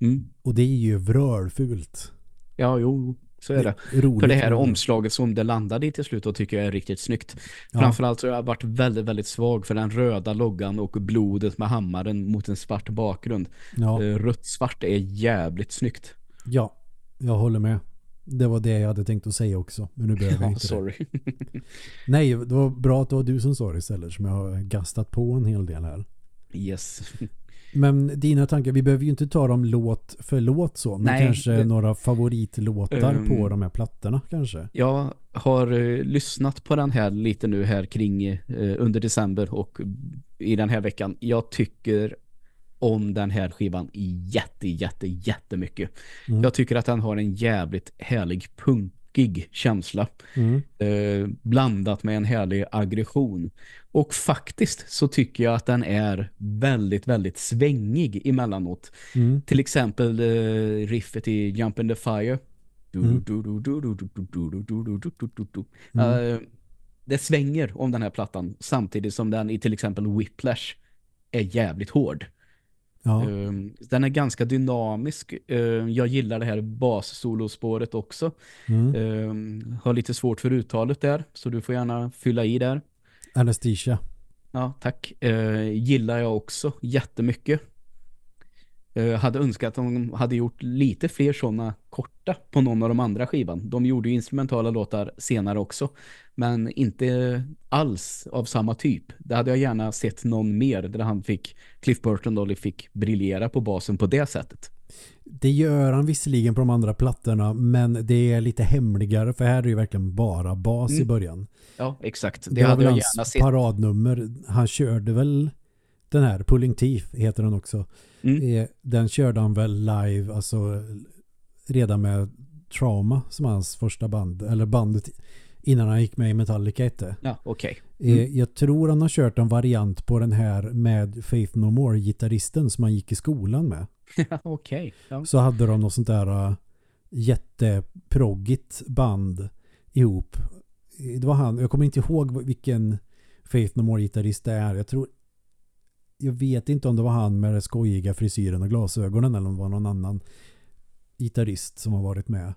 Mm. Och det är ju vrölfult. Ja, jo. Så är det. Roligt För det här omslaget som det landade i till slut då tycker jag är riktigt snyggt. Ja. Framförallt så har jag varit väldigt, väldigt svag för den röda loggan och blodet med hammaren mot en svart bakgrund. Ja, Eh, Rött-svart är jävligt snyggt. ja, jag håller med. Det var det jag hade tänkt att säga också. Men nu behöver jag Ja, inte det. sorry. Nej, det var bra att det var du som sa det istället. Som jag har gastat på en hel del här. Yes. Men dina tankar, vi behöver ju inte ta dem låt för låt så. Men Nej, kanske det- några favoritlåtar Um, på de här plattorna kanske. Jag har eh, lyssnat på den här lite nu här kring eh, under december och i den här veckan. Jag tycker om den här skivan jätte, jätte, jättemycket. Mm. Jag tycker att den har en jävligt härlig punkig känsla. Mm. eh, blandat med en härlig aggression. Och faktiskt så tycker jag att den är väldigt, väldigt svängig emellanåt. Mm. Till exempel eh, riffet i Jump in the Fire. Mm. Mm. Eh, Det svänger om den här plattan samtidigt som den i till exempel Whiplash är jävligt hård. Ja. Um, Den är ganska dynamisk. Um, Jag gillar det här bassolospåret också. Mm. Um, Har lite svårt för uttalet där, så du får gärna fylla i där. Anesthesia. Ja, tack. Gillar jag också jättemycket. Uh, hade önskat att de hade gjort lite fler sådana korta på någon av de andra skivan. De gjorde ju instrumentala låtar senare också, men inte alls av samma typ. Det hade jag gärna sett någon mer där han fick, Cliff Burton då, fick briljera på basen på det sättet. Det gör han visserligen på de andra plattorna men det är lite hemligare för här är det ju verkligen bara bas i Mm. början. Ja, exakt. Det, Det, hade jag gärna sett. paradnummer. Han körde väl den här Pulling Teeth heter den också. Mm. Eh, Den körde han väl live alltså redan med Trauma som hans första band eller bandet innan han gick med i Metallica hette. Ja, okej. Eh, Jag tror han har kört en variant på den här med Faith No More gitarristen som han gick i skolan med. Okej. Ja. Så hade de något sånt där uh, jätteproggigt band ihop. Eh, Det var han, jag kommer inte ihåg vilken Faith No More-gitarrist det är. Jag tror jag vet inte om det var han med den skojiga frisyren och glasögonen eller om det var någon annan gitarrist som har varit med.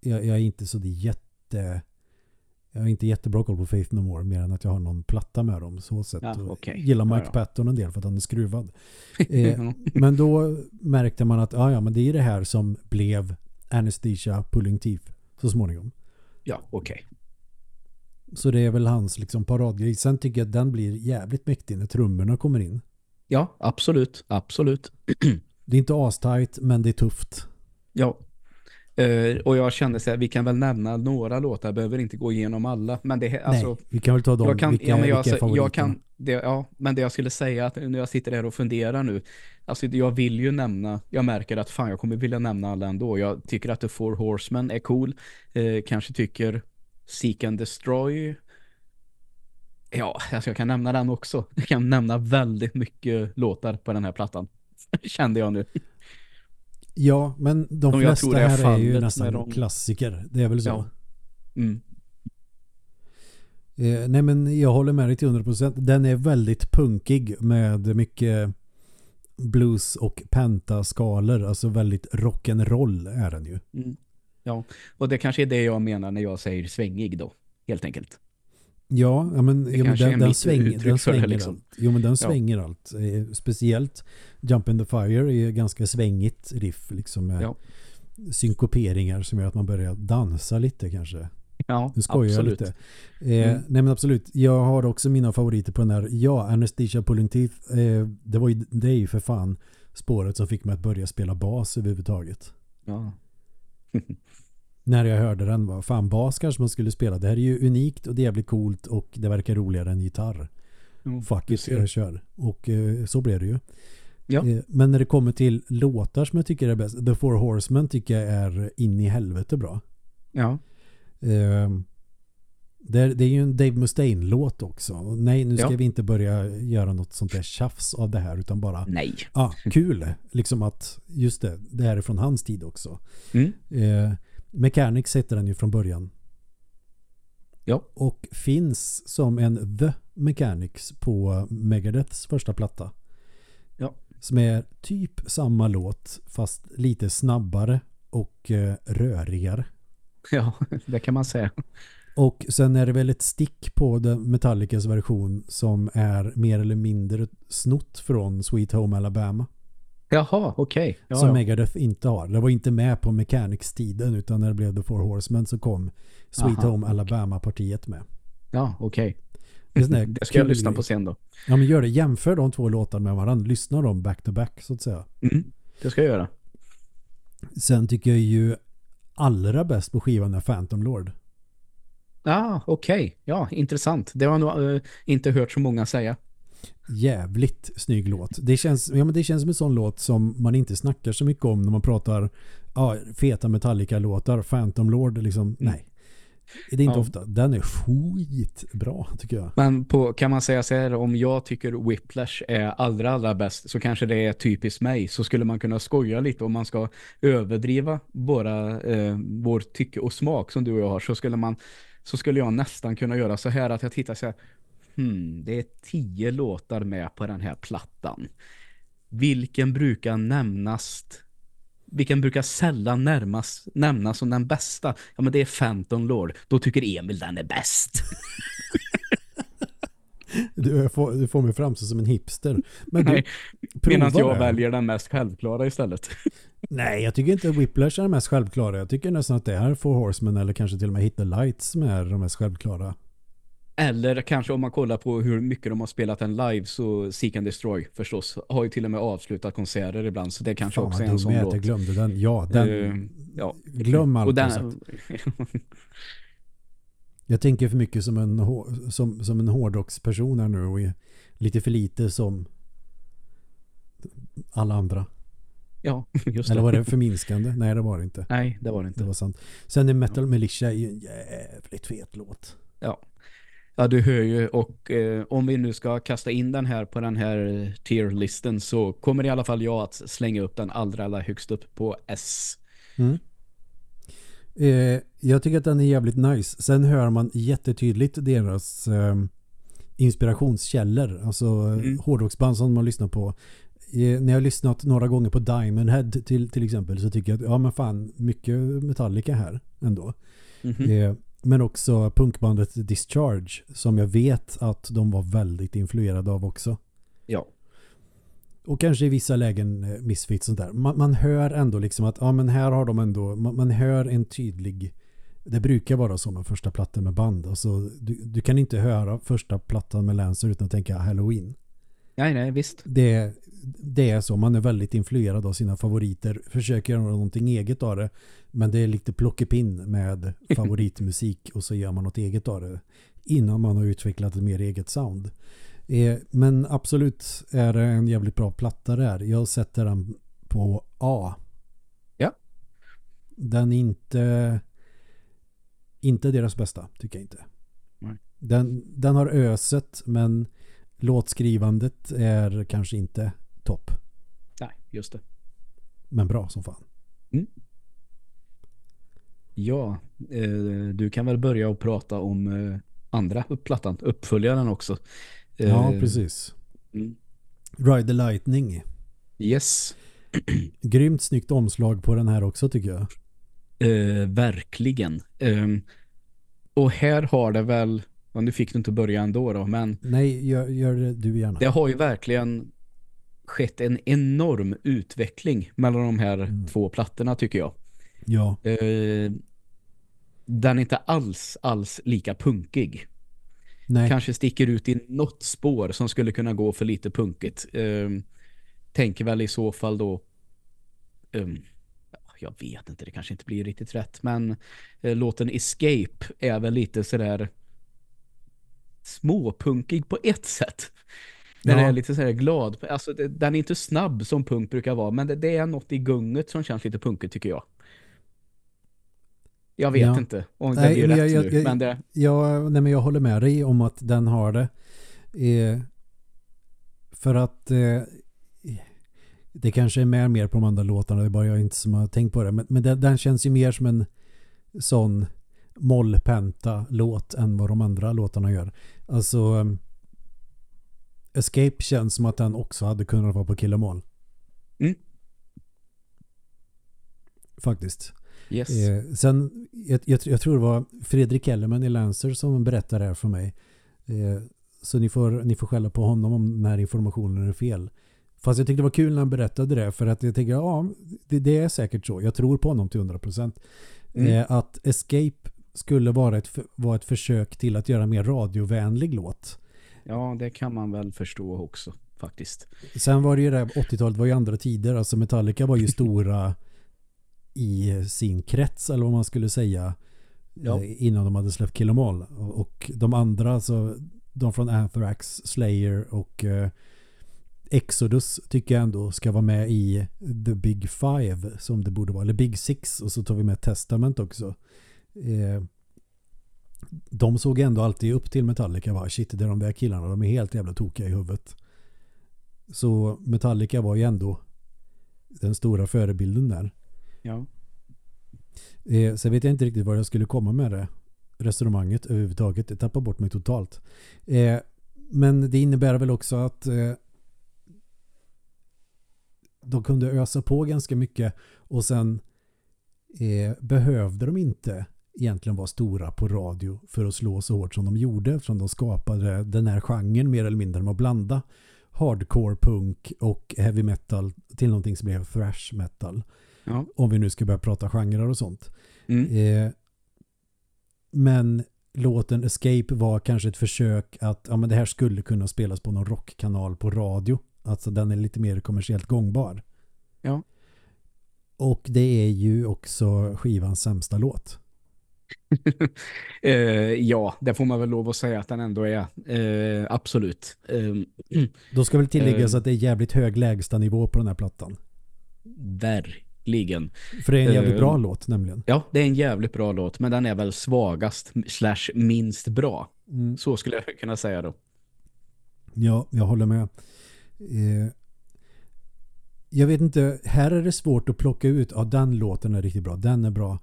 Jag, jag är inte så det jätte jag har inte jättebra koll på Faith No More mer än att jag har någon platta med dem så sätt. Ja, okej. Gillar Mike Ja, ja. Patton en del för att han är skruvad. Eh, men då märkte man att ja, ja, men det är det här som blev Anesthesia Pulling Teeth så småningom. ja, okej. Så det är väl hans liksom paradgrej. Sen tycker jag att den blir jävligt mäktig när trummorna kommer in. Ja, absolut. Absolut. Det är inte astajt men det är tufft. Ja. Eh, och jag kände så här, vi kan väl nämna några låtar, behöver inte gå igenom alla. Men det, alltså, Nej, vi kan väl ta dem. jag kan, vilka, ja, men jag, vilka är jag kan, det, ja, men det jag skulle säga att när jag sitter här och funderar nu, alltså jag vill ju nämna, jag märker att fan jag kommer vilja nämna alla ändå. Jag tycker att The Four Horsemen är cool. Eh, kanske tycker Seek and Destroy Ja, alltså jag kan nämna den också. Jag kan nämna väldigt mycket låtar på den här plattan. Kände jag nu. Ja, men de Som jag flesta här är ju nästan de- klassiker. Det är väl så. Ja. Mm. Eh, nej men jag håller med dig till 100%. Den är väldigt punkig med mycket blues och pentaskalor. Alltså väldigt rock'n'roll är den ju. Mm. Ja, och det kanske är det jag menar när jag säger svängig då, helt enkelt. Ja, ja men, ja, men den, den uttryck den svänger liksom. allt. Jo men den svänger allt. Eh, speciellt Jump in the Fire är ganska svängigt riff liksom med Ja. synkoperingar som gör att man börjar dansa lite kanske. Ja, Nu skojar jag absolut. lite. Eh, Mm. Nej men absolut. Jag har också mina favoriter på den här. Ja, Anesthesia Pulling Teeth. Eh, det var ju det är ju för fan spåret som fick mig att börja spela bas överhuvudtaget. Ja. När jag hörde den var fan bas kanske man skulle spela. Det här är ju unikt och det är jävligt coolt och det verkar roligare än gitarr. Mm, Fuck it, jag kör. Och eh, så blev det ju. Ja. Eh, men när det kommer till låtar som jag tycker är bäst. The Four Horsemen tycker jag är in i helvete bra. Ja. Eh, det, är, det är ju en Dave Mustaine-låt också. Nej, nu ska Ja. vi inte börja göra något sånt där tjafs av det här utan bara, Nej. ah, kul. Liksom att, just det, det här är från hans tid också. Mm. Mechanics heter den ju från början. Ja. Och finns som en The Mechanics på Megadeths första platta. Ja. Som är typ samma låt fast lite snabbare och eh, rörigare. Ja, det kan man säga. Och sen är det väl ett stick på Metallicas version som är mer eller mindre snott från Sweet Home Alabama. Jaha, okej. Okay. Ja, som ja. Megadeth inte har. Det var inte med på Mechanics-tiden utan när det blev The Four Horsemen så kom Sweet Aha, Home Alabama-partiet med. Ja, okej. Okay. Det, det ska jag lyssna på sen då. Ja, men gör det. Jämför de två låtarna med varandra. Lyssna dem back to back så att säga. Mm, det ska jag göra. Sen tycker jag ju allra bäst på skivan är Phantom Lord. Ja, ah, okej. Okay. Ja, intressant. Det har nog uh, inte hört så många säga. Jävligt snygg låt. Det känns, ja, men det känns som en sån låt som man inte snackar så mycket om när man pratar ja, feta Metallica-låtar. Phantom Lord, liksom, mm. nej. Det är inte ja. ofta. Den är skitbra tycker jag. Men på, kan man säga så här, om jag tycker Whiplash är allra allra bäst så kanske det är typiskt mig. Så skulle man kunna skoja lite om man ska överdriva våra, eh, vår tycke och smak som du och jag har så skulle man så skulle jag nästan kunna göra så här att jag tittar så här hmm, det är tio låtar med på den här plattan. Vilken brukar nämnas vilken brukar sällan närmas, nämnas som den bästa? Ja, men det är Phantom Lord. Då tycker Emil den är bäst. Du får, du får mig framstå som en hipster. Men du, Nej, medan jag det. väljer den mest självklara istället. Nej, jag tycker inte Whiplash är den mest självklara. Jag tycker nästan att det är Four Horsemen eller kanske till och med Hit the Lights som är de mest självklara. Eller kanske om man kollar på hur mycket de har spelat en live så Seek and Destroy förstås har ju till och med avslutat konserter ibland så det kanske Fan, också är en sån låt. Jag glömde den. Ja, den. Uh, ja. Glöm allt. Och den... jag tänker för mycket som en, som, som en hårdrocksperson här nu och lite för lite som alla andra. Ja, just det. Eller var det förminskande? Nej, det var det inte. Nej, det var det inte. Det var sant. Sen är Metal. Militia en jävligt fet låt. Ja. Ja, du hör ju och eh, om vi nu ska kasta in den här på den här tierlisten så kommer i alla fall jag att slänga upp den allra, allra högst upp på S. Mm. Eh, jag tycker att den är jävligt nice. Sen hör man jättetydligt deras eh, inspirationskällor. Alltså mm. hårdrocksband som man lyssnar på. Eh, när jag har lyssnat några gånger på Diamond Head till, till exempel så tycker jag att ja men fan mycket Metallica här ändå. Mm -hmm. Men också punkbandet Discharge som jag vet att de var väldigt influerade av också. Ja. Och kanske i vissa lägen eh, Misfits sånt där. Man, man, hör ändå liksom att ja men här har de ändå, man, man hör en tydlig det brukar vara så med första plattan med band. Alltså, du, du kan inte höra första plattan med Lancer utan att tänka Halloween. Nej, nej, visst. Det, det är så. Man är väldigt influerad av sina favoriter. Försöker göra någonting eget av det. Men det är lite plockepinn med favoritmusik och så gör man något eget av det. Innan man har utvecklat ett mer eget sound. Eh, men absolut är det en jävligt bra platta där. Jag sätter den på A. Ja. Den är inte inte deras bästa, tycker jag inte. Nej. Den, den har öset men låtskrivandet är kanske inte topp. Nej, just det. Men bra som fan. Mm. Ja, eh, du kan väl börja och prata om eh, andra upplattan, uppföljaren också. Eh, ja, precis. Mm. Ride the Lightning. Yes. Grymt snyggt omslag på den här också tycker jag. Eh, verkligen. Um, och här har det väl, och nu fick du inte börja ändå då, men... Nej, gör, gör det du gärna. Det har ju verkligen skett en enorm utveckling mellan de här mm. två plattorna tycker jag. Ja. Uh, den är inte alls, alls lika punkig. Nej. Kanske sticker ut i något spår som skulle kunna gå för lite punkigt. Uh, tänker väl i så fall då um, jag vet inte, det kanske inte blir riktigt rätt. Men eh, låten Escape är väl lite sådär småpunkig på ett sätt. Den ja. är lite sådär glad. Alltså, det, den är inte snabb som punk brukar vara. Men det, det, är något i gunget som känns lite punkigt tycker jag. Jag vet ja. inte om det nej, blir rätt jag, nu. Jag, men det... jag, nej, men jag håller med dig om att den har det. Eh, för att eh, det kanske är med mer på de andra låtarna, det är bara jag inte som har tänkt på det. Men, men den, den känns ju mer som en sån mollpenta-låt än vad de andra låtarna gör. Alltså um, Escape känns som att den också hade kunnat vara på Kill Mm. Faktiskt. Yes. Eh, sen, jag, jag, jag, tror det var Fredrik Ellerman i Lancer som berättade det här för mig. Eh, så ni får, ni får skälla på honom om den här informationen är fel. Fast jag tyckte det var kul när han berättade det för att jag tänker ja, det, det är säkert så. Jag tror på honom till 100%. Mm. Eh, att Escape skulle vara ett, vara ett försök till att göra mer radiovänlig låt. Ja, det kan man väl förstå också faktiskt. Sen var det ju det 80-talet var ju andra tider. Alltså Metallica var ju stora i sin krets eller vad man skulle säga ja. Eh, innan de hade släppt Kill 'Em All. Och de andra, alltså de från Anthrax, Slayer och eh, Exodus tycker jag ändå ska vara med i The Big Five som det borde vara. Eller Big Six och så tar vi med Testament också. Eh, de såg ändå alltid upp till Metallica va? Shit, det är de där killarna. De är helt jävla tokiga i huvudet. Så Metallica var ju ändå den stora förebilden där. Ja. Eh, sen vet jag inte riktigt var jag skulle komma med det resonemanget överhuvudtaget. Jag tappar bort mig totalt. Eh, men det innebär väl också att eh, de kunde ösa på ganska mycket och sen eh, behövde de inte egentligen vara stora på radio för att slå så hårt som de gjorde eftersom de skapade den här genren mer eller mindre med att blanda hardcore punk och heavy metal till någonting som blev thrash metal. Ja. Om vi nu ska börja prata genrer och sånt. Mm. Eh, men låten Escape var kanske ett försök att ja, men det här skulle kunna spelas på någon rockkanal på radio. Alltså den är lite mer kommersiellt gångbar. Ja. Och det är ju också skivans sämsta låt. Uh, ja, det får man väl lov att säga att den ändå är. Uh, absolut. Uh, Då ska väl tilläggas att det är jävligt hög lägsta nivå på den här plattan. Verkligen. För det är en jävligt bra låt nämligen. Ja, det är en jävligt bra låt. Men den är väl svagast slash minst bra. Mm. Så skulle jag kunna säga då. Ja, jag håller med. Eh, jag vet inte, här är det svårt att plocka ut, ja den låten är riktigt bra, den är bra.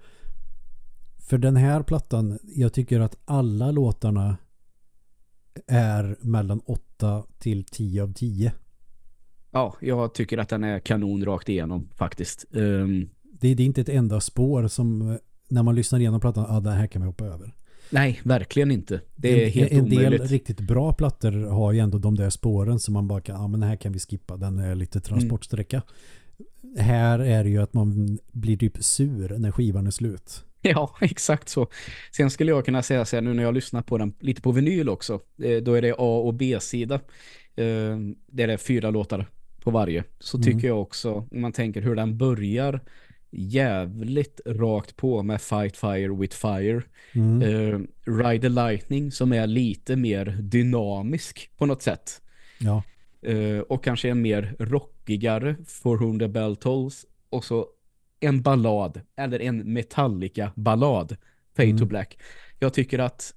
För den här plattan, jag tycker att alla låtarna är mellan 8 till 10 av 10. Ja, jag tycker att den är kanon rakt igenom faktiskt. Um... Det, det, är inte ett enda spår som när man lyssnar igenom plattan, ja den här kan vi hoppa över. Nej, verkligen inte. Det är en, helt En omöjligt. del riktigt bra plattor har ju ändå de där spåren som man bara kan, ja men den här kan vi skippa, den är lite transportsträcka. Mm. Här är det ju att man blir typ sur när skivan är slut. Ja, exakt så. Sen skulle jag kunna säga så här, nu när jag lyssnar på den lite på vinyl också, eh, då är det A- och B-sida. Eh, det är fyra låtar på varje. Så mm. tycker jag också, om man tänker hur den börjar jävligt rakt på med Fight Fire with Fire. Mm. Uh, Ride the Lightning som är lite mer dynamisk på något sätt. Ja. Uh, och kanske en mer rockigare For Whom the Bell Tolls. Och så en ballad, eller en Metallica-ballad, Fade mm. to Black. Jag tycker att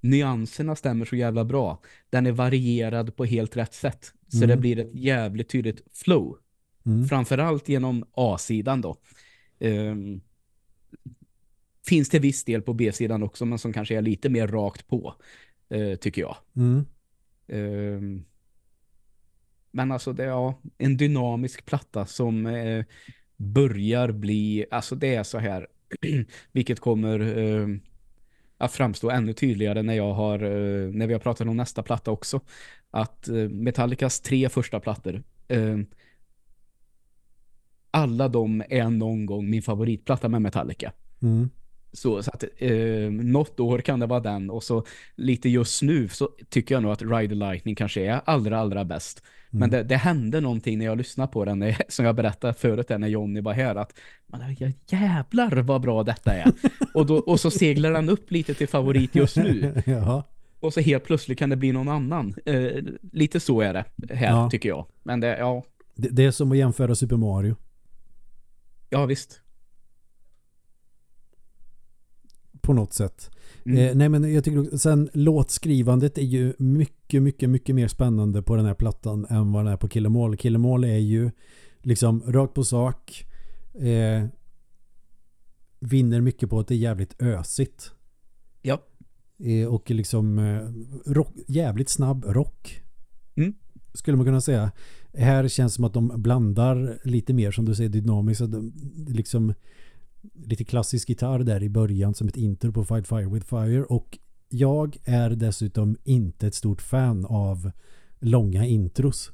nyanserna stämmer så jävla bra. Den är varierad på helt rätt sätt. Så mm. det blir ett jävligt tydligt flow. Mm. Framförallt genom A-sidan då. Um, finns det viss del på B-sidan också men som kanske är lite mer rakt på uh, tycker jag. Mm. Um, men alltså det är ja, en dynamisk platta som uh, börjar bli, alltså det är så här vilket kommer uh, att framstå ännu tydligare när jag har när vi har pratat om nästa platta också att Metallicas tre första plattor alla de är någon gång min favoritplatta med Metallica. Mm. Så, så att eh, något år kan det vara den och så lite just nu så tycker jag nog att Ride the Lightning kanske är allra allra bäst. Mm. Men det, det, hände någonting när jag lyssnade på den som jag berättade förut när Johnny var här att man, jävlar vad bra detta är. och, då, och så seglar den upp lite till favorit just nu. Jaha. Och så helt plötsligt kan det bli någon annan. Eh, lite så är det här ja. tycker jag. Men det, ja. Det, det är som att jämföra Super Mario. Ja, visst. På något sätt. Mm. Eh, nej men jag tycker sen låtskrivandet är ju mycket, mycket, mycket mer spännande på den här plattan än vad den är på Killemål. Killemål är ju liksom rakt på sak. Eh, vinner mycket på att det är jävligt ösigt. Ja. Eh, och liksom eh, rock, jävligt snabb rock. Mm. Skulle man kunna säga här känns som att de blandar lite mer som du säger dynamiskt. Liksom, lite klassisk gitarr där i början som ett intro på Fight Fire with Fire och jag är dessutom inte ett stort fan av långa intros.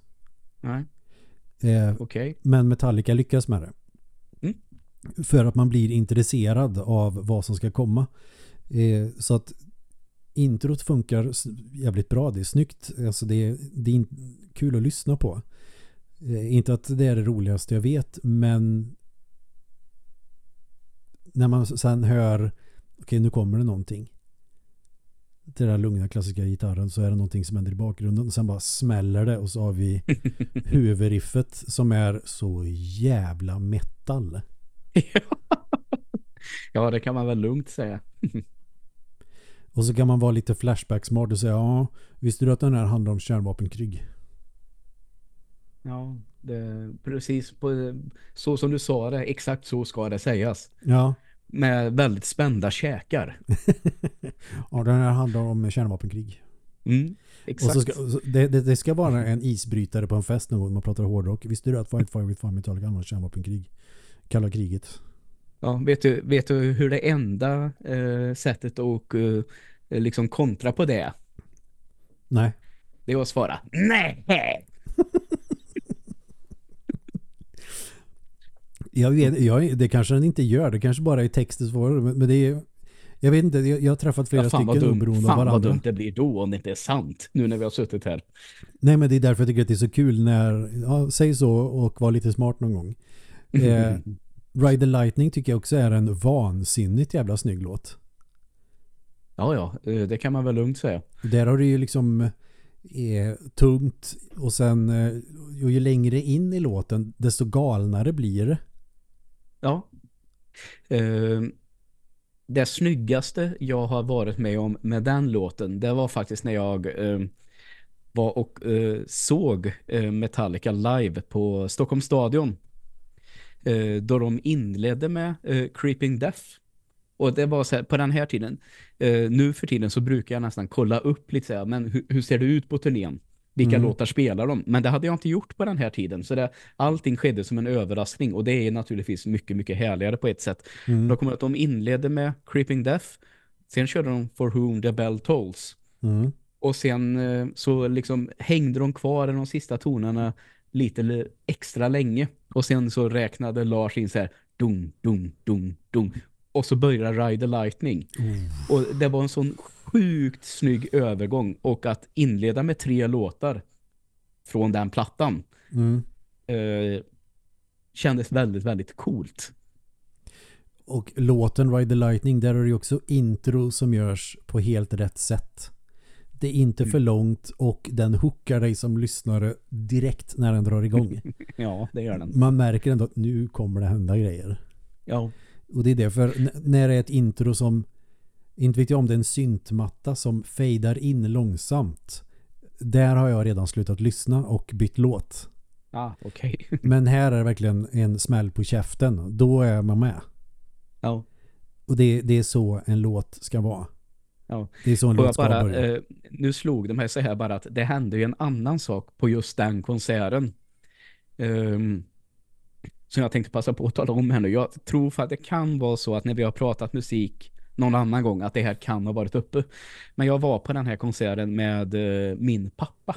Nej, Eh, okej. men Metallica lyckas med det. Mm. För att man blir intresserad av vad som ska komma. Eh, så att introt funkar jävligt bra. Det är snyggt. Alltså det, är, det är kul att lyssna på. Eh, inte att det är det roligaste jag vet, men när man sen hör okej nu kommer det någonting. Till den där lugna klassiska gitarren så är det någonting som händer i bakgrunden. Sen bara smäller det och så har vi huvudriffet som är så jävla metal. ja, det kan man väl lugnt säga. Och så kan man vara lite flashback smart och säga ja, visste du att den här handlar om kärnvapenkrig? Ja, det, precis på, så som du sa det, exakt så ska det sägas. Ja, Med väldigt spända käkar. ja den här handlar om kärnvapenkrig. Mm, Och exakt. så ska, det, det, det ska vara en isbrytare på en fest någon gång man pratar hårdrock. Visste du att Fight Fire with Fire Metallica handlar om kärnvapenkrig? Kalla kriget. Ja, vet, du, vet du hur det enda eh, sättet att eh, liksom kontra på det? Nej. Det är att svara nej. Jag vet, jag, det kanske den inte gör. Det kanske bara är textens svårare. Men, det är... Jag vet inte, jag, jag har träffat flera Ja, fan stycken oberoende av fan vad varandra. dumt det blir då om det inte är sant. Nu när vi har suttit här. Nej men det är därför jag tycker att det är så kul när, ja, säg så och var lite smart någon gång. Eh, Ride the Lightning tycker jag också är en vansinnigt jävla snygg låt. Ja, ja, eh, det kan man väl lugnt säga. Där har det ju liksom eh, tungt och sen eh, och ju längre in i låten desto galnare blir det. Ja. Eh, det snyggaste jag har varit med om med den låten, det var faktiskt när jag eh, var och eh, såg eh, Metallica live på Stockholms stadion. Eh, då de inledde med eh, Creeping Death. Och det var så här, på den här tiden, eh, nu för tiden så brukar jag nästan kolla upp lite så här, men hur, hur ser det ut på turnén? Vilka Mm. låtar spelar de? Men det hade jag inte gjort på den här tiden. Så det, allting skedde som en överraskning och det är naturligtvis mycket, mycket härligare på ett sätt. Mm. Då kommer att de inledde med Creeping Death. Sen körde de For Whom the Bell Tolls. Mm. Och sen eh, så liksom hängde de kvar i de sista tonerna lite extra länge. Och sen så räknade Lars in så här dum, dum, dum, dum. Och så började Ride the Lightning. Och det var en sån sjukt snygg övergång. Och att inleda med tre låtar från den plattan Mm. eh, kändes väldigt, väldigt coolt. Och låten Ride the Lightning, där är det också intro som görs på helt rätt sätt. Det är inte för långt och den hookar dig som lyssnare direkt när den drar igång. Ja, det gör den. Man märker ändå att nu kommer det hända grejer. Ja, Och det är det, för när det är ett intro som inte vet jag om det är en syntmatta som fejdar in långsamt. Där har jag redan slutat lyssna och bytt låt. ah, okej. Men här är det verkligen en smäll på käften. Då är man med. ja. Och det, det är så en låt ska vara. Ja. Det är så en Och låt ska bara, börja. eh, nu slog de här så här bara att det hände ju en annan sak på just den konserten. Um, som jag tänkte passa på att tala om här nu. Jag tror för att det kan vara så att när vi har pratat musik någon annan gång att det här kan ha varit uppe. Men jag var på den här konserten med eh, min pappa.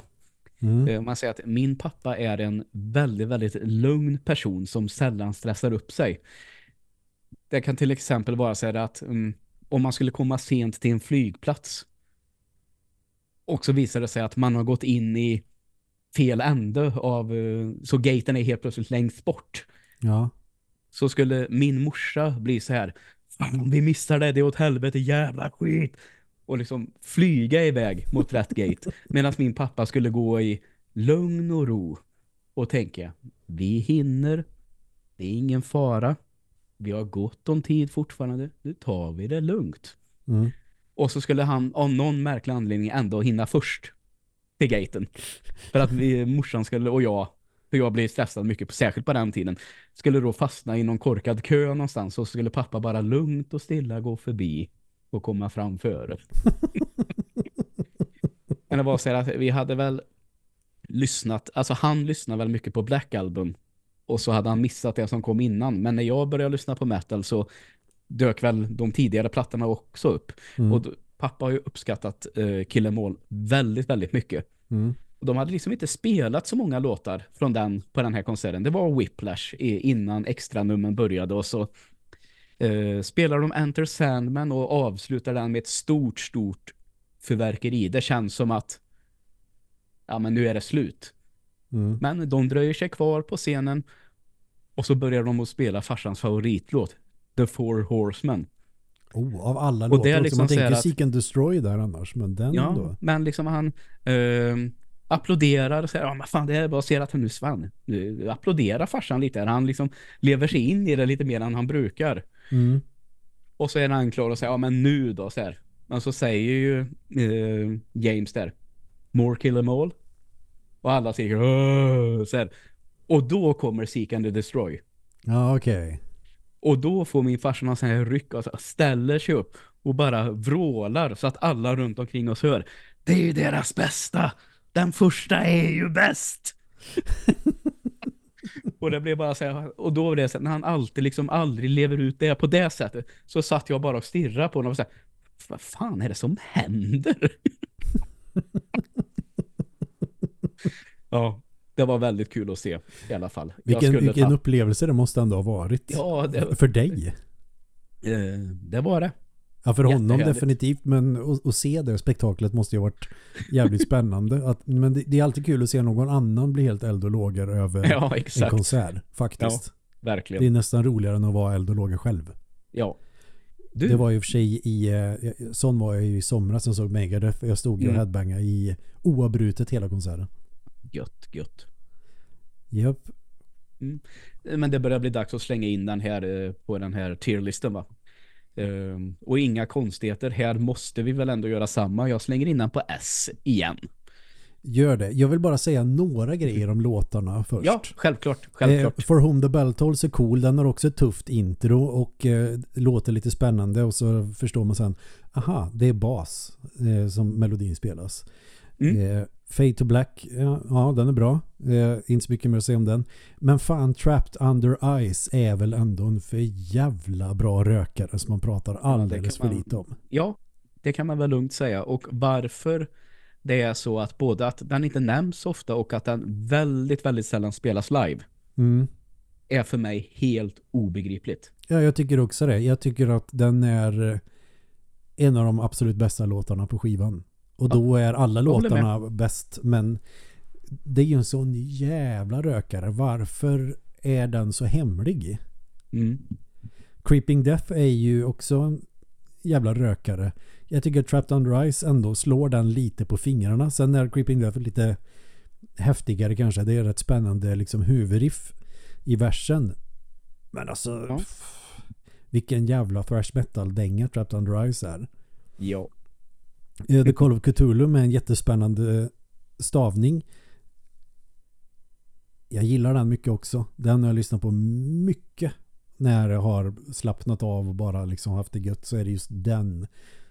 Mm. Eh, Man säger att min pappa är en väldigt, väldigt lugn person som sällan stressar upp sig. Det kan till exempel vara så här att mm, om man skulle komma sent till en flygplats och så visar det sig att man har gått in i fel ände av, eh, så gaten är helt plötsligt längst bort. Ja. Så skulle min morsa bli så här, fan vi missar det, det är åt helvete, jävla skit. Och liksom flyga iväg mot rätt gate. Medan min pappa skulle gå i lugn och ro och tänka, vi hinner, det är ingen fara, vi har gott om tid fortfarande, nu tar vi det lugnt. Mm. Och så skulle han av någon märklig anledning ändå hinna först till gaten. För att vi, morsan skulle, och jag, för jag blev stressad mycket, särskilt på den tiden, skulle då fastna i någon korkad kö någonstans och skulle pappa bara lugnt och stilla gå förbi och komma fram före. Men det var så här att vi hade väl lyssnat, alltså han lyssnade väl mycket på Black Album och så hade han missat det som kom innan. Men när jag började lyssna på metal så dök väl de tidigare plattorna också upp. Mm. Och då, pappa har ju uppskattat uh, Kill Em All väldigt, väldigt mycket. Mm. De hade liksom inte spelat så många låtar från den på den här konserten. Det var Whiplash innan extra nummen började och så uh, spelar de Enter Sandman och avslutar den med ett stort, stort förverkeri. Det känns som att ja men nu är det slut. Mm. Men de dröjer sig kvar på scenen och så börjar de att spela farsans favoritlåt The Four Horsemen. Oh, av alla Och låtar. det är också. liksom man tänker att- Seek and Destroy där annars. Men den Ja, då? men liksom han ehm, applåderar och säger, ja men fan det är bara att se att han nu svann. Nu applåderar farsan lite. Han liksom lever sig in i det lite mer än han brukar. Mm. Och så är han klar och säger, ja men nu då så här. Men så säger ju eh, James där, more kill em all. Och alla säger, "Åh", så här. Och då kommer Seek and Destroy. Ja, okej. Och då får min farsa någon sån här ryck och så ställer sig upp och bara vrålar så att alla runt omkring oss hör. Det är ju deras bästa. Den första är ju bäst. och det blev bara så här, och då var det så här, när han alltid liksom aldrig lever ut det på det sättet så satt jag bara och stirrade på honom och så här, vad fan är det som händer? ja, det var väldigt kul att se i alla fall. Vilken, vilken ta- upplevelse det måste ändå ha varit. Ja, det, För dig. eh, det var det. Ja, för honom definitivt. Men att, se det spektaklet måste ju ha varit jävligt spännande. Att, men det, det är alltid kul att se någon annan bli helt eld och lågor över Ja, en konsert. Faktiskt. Verkligen. Det är nästan roligare än att vara eld och lågor själv. Ja. Du, Det var ju för sig i, eh, sån var jag ju i somras som såg Megadeth. Jag stod ju och Mm. headbangade i oavbrutet hela konserten. gött, gött. Japp. Men det börjar bli dags att slänga in den här eh, på den här tierlisten va? Ehm, och inga konstigheter. Här måste vi väl ändå göra samma. Jag slänger in den på S igen. Gör det. Jag vill bara säga några grejer om låtarna först. Ja, självklart. Självklart. Eh, For Whom the Bell Tolls är cool. Den har också ett tufft intro och eh, låter lite spännande och så förstår man sen aha, det är bas eh, som melodin spelas. Mm. Fade to Black, ja, ja den är bra. Eh, inte så mycket mer att säga om den. Men fan, Trapped Under Ice är väl ändå en för jävla bra rökare som man pratar alldeles kan för man- lite om. Ja, det kan man väl lugnt säga. Och varför det är så att både att den inte nämns ofta och att den väldigt, väldigt sällan spelas live Mm. är för mig helt obegripligt. Ja, jag tycker också det. Jag tycker att den är eh, en av de absolut bästa låtarna på skivan. Och då är alla låtarna bäst. Men det är ju en sån jävla rökare. Varför är den så hemlig? Mm. Creeping Death är ju också en jävla rökare. Jag tycker Trapped Under Ice ändå slår den lite på fingrarna. Sen är Creeping Death lite häftigare kanske. Det är rätt spännande liksom huvudriff i versen. Men alltså Ja. vilken jävla thrash metal-dänga Trapped Under Ice är. Ja. The Call of Cthulhu med en jättespännande stavning. Jag gillar den mycket också. Den har jag lyssnat på mycket när jag har slappnat av och bara liksom haft det gött så är det just den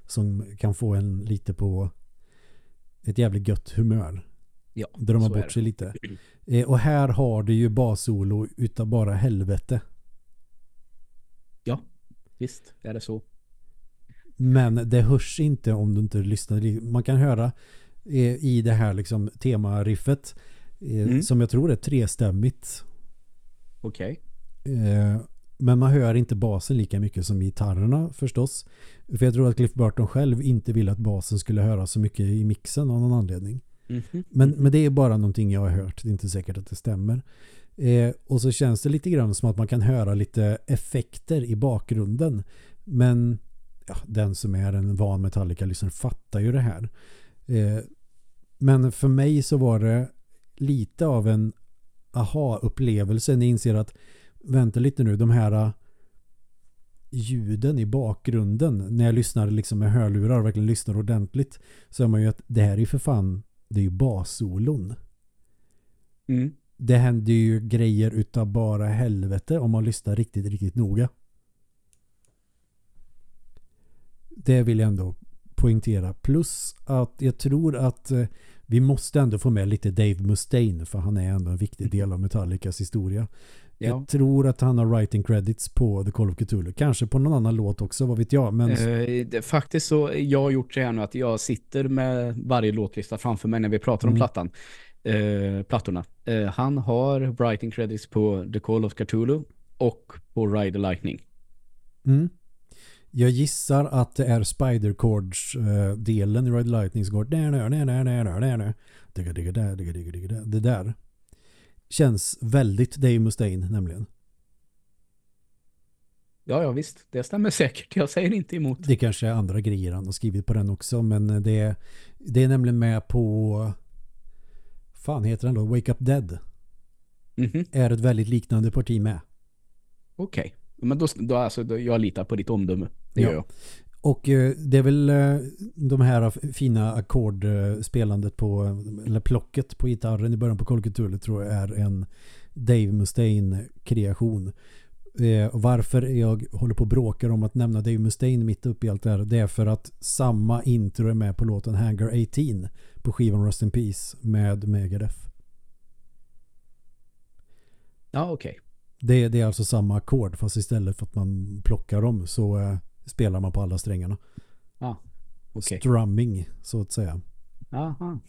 som kan få en lite på ett jävligt gött humör. Ja, Drömma bort sig lite. Eh, och här har du ju bassolo utav bara helvete. Visst, är det så. Men det hörs inte om du inte lyssnar. Man kan höra eh, i det här liksom temariffet eh, Mm. som jag tror är trestämmigt. Okej. Eh, men man hör inte basen lika mycket som gitarrerna förstås. För jag tror att Cliff Burton själv inte ville att basen skulle höra så mycket i mixen av någon anledning. Mhm. Men, men det är bara någonting jag har hört. Det är inte säkert att det stämmer. Eh, och så känns det lite grann som att man kan höra lite effekter i bakgrunden. Men ja, den som är en van Metallica-lyssnare fattar ju det här. Eh, men för mig så var det lite av en aha-upplevelse. Ni inser att vänta lite nu, de här eh, ljuden i bakgrunden när jag lyssnar liksom med hörlurar och verkligen lyssnar ordentligt så är man ju att det här är ju för fan det är ju bassolon. Mm. Det händer ju grejer utav bara helvete om man lyssnar riktigt, riktigt noga. Det vill jag ändå poängtera. Plus att jag tror att eh, vi måste ändå få med lite Dave Mustaine för han är ändå en viktig del av Metallicas historia. Ja. Jag tror att han har writing credits på The Call of Cthulhu. Kanske på någon annan låt också, vad vet jag. Men... Eh, det, faktiskt så, jag har gjort så här nu att jag sitter med varje låtlista framför mig när vi pratar om Mm. plattan. Eh, plattorna. Eh, han har writing credits på The Call of Cthulhu och på Ride the Lightning. Mm. Jag gissar att det är Spider Chords eh, delen i the Lightning som går. Det där känns väldigt Dave Mustaine nämligen. Ja, ja visst. Det stämmer säkert. Jag säger inte emot. Det kanske är andra grejer han har skrivit på den också men det är, det är nämligen med på fan heter den då? Wake Up Dead. Mhm. Är ett väldigt liknande parti med. Okej. Men då, då, alltså, då, jag litar på ditt omdöme. Det Ja. gör jag. Och eh, det är väl eh, de här fina ackordspelandet på, eller plocket på gitarren i början på Cthulhu tror jag är en Dave Mustaine-kreation. Eh, varför jag håller på och bråkar om att nämna Dave Mustaine mitt uppe i allt det här, det är för att samma intro är med på låten Hangar 18 på skivan Rust in Peace med Megadeth. Ja, okej. Det, det är alltså samma ackord fast istället för att man plockar dem så eh, spelar man på alla strängarna. Ja, okej. Strumming så att säga. Jaha.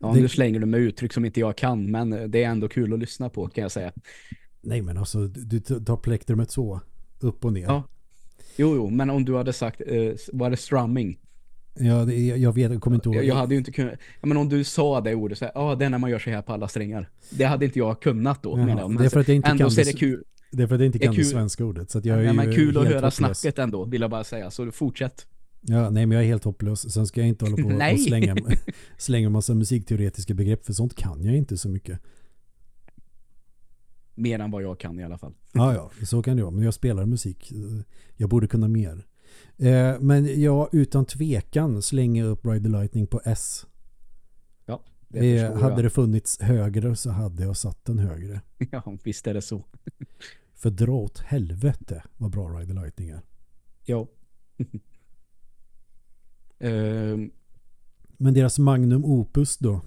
ja, Det- nu slänger du med uttryck som inte jag kan, men det är ändå kul att lyssna på kan jag säga. Nej men alltså du du tar plektrumet så upp och ner. Ja. Jo, jo, men om du hade sagt, eh, var det strumming? Ja, det, jag vet, jag kommer inte ihåg. Jag, jag hade ju inte kunnat, ja, men om du sa det ordet så här, ja, det är när man gör så här på alla strängar. Det hade inte jag kunnat då, Jaha, menar jag. Det är för att jag inte ändå kan det- det kul, det är för att jag inte kan det svenska ordet. Så att jag är ja, men kul att höra hopplös. snacket ändå, vill jag bara säga. Så fortsätt. Ja, nej men jag är helt hopplös. Sen ska jag inte hålla på Nej. och slänga, slänga massa musikteoretiska begrepp för sånt kan jag inte så mycket. Mer än vad jag kan i alla fall. Ja, ja, så kan det vara. Men jag spelar musik. Jag borde kunna mer. Eh, men jag utan tvekan slänger upp Ride the Lightning på S. Det Eh, hade jag. det funnits högre så hade jag satt den högre. Ja, visst är det så. För dra åt helvete vad bra Ride the Lightning är. Ja. Ehm, Men deras Magnum Opus då?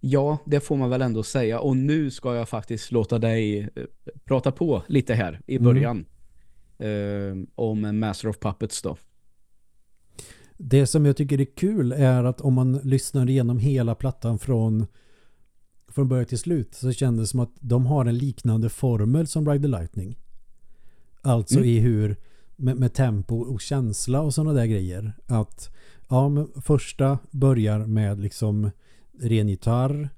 Ja, det får man väl ändå säga. Och nu ska jag faktiskt låta dig eh, prata på lite här i Mm. början. Eh, om Master of Puppets då. Det som jag tycker är kul är att om man lyssnar igenom hela plattan från, från början till slut så kändes det som att de har en liknande formel som Ride the Lightning. Alltså Mm. i hur med, med tempo och känsla och sådana där grejer. Att ja, första börjar med liksom ren gitarr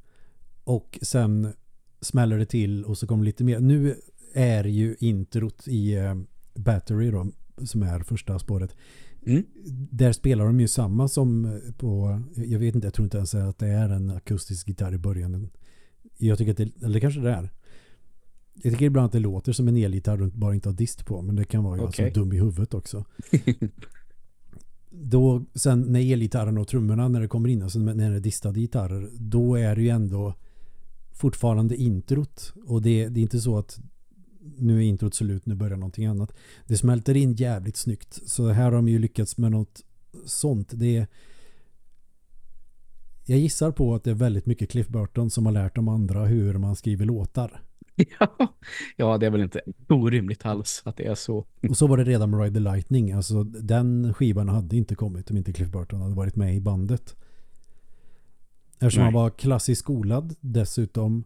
och sen smäller det till och så kommer lite mer. Nu är ju introt i eh, Battery då, som är första spåret Mm. där spelar de ju samma som på, jag vet inte, jag tror inte ens att det är en akustisk gitarr i början. Jag tycker att det, eller kanske det är. Jag tycker ibland att det låter som en elgitarr och bara inte har dist på, men det kan vara jag som är dum i huvudet också. Då, sen när elgitarren och trummorna när det kommer in, alltså när det är distade gitarrer, då är det ju ändå fortfarande introt. Och det, det är inte så att nu är introt slut, nu börjar någonting annat. Det smälter in jävligt snyggt. Så här har de ju lyckats med något sånt. Det är, jag gissar på att det är väldigt mycket Cliff Burton som har lärt de andra hur man skriver låtar. ja. ja, det är väl inte orimligt alls att det är så. Och så var det redan med Ride the Lightning. Alltså den skivan hade inte kommit om inte Cliff Burton hade varit med i bandet. Eftersom Nej. han var klassiskt skolad dessutom.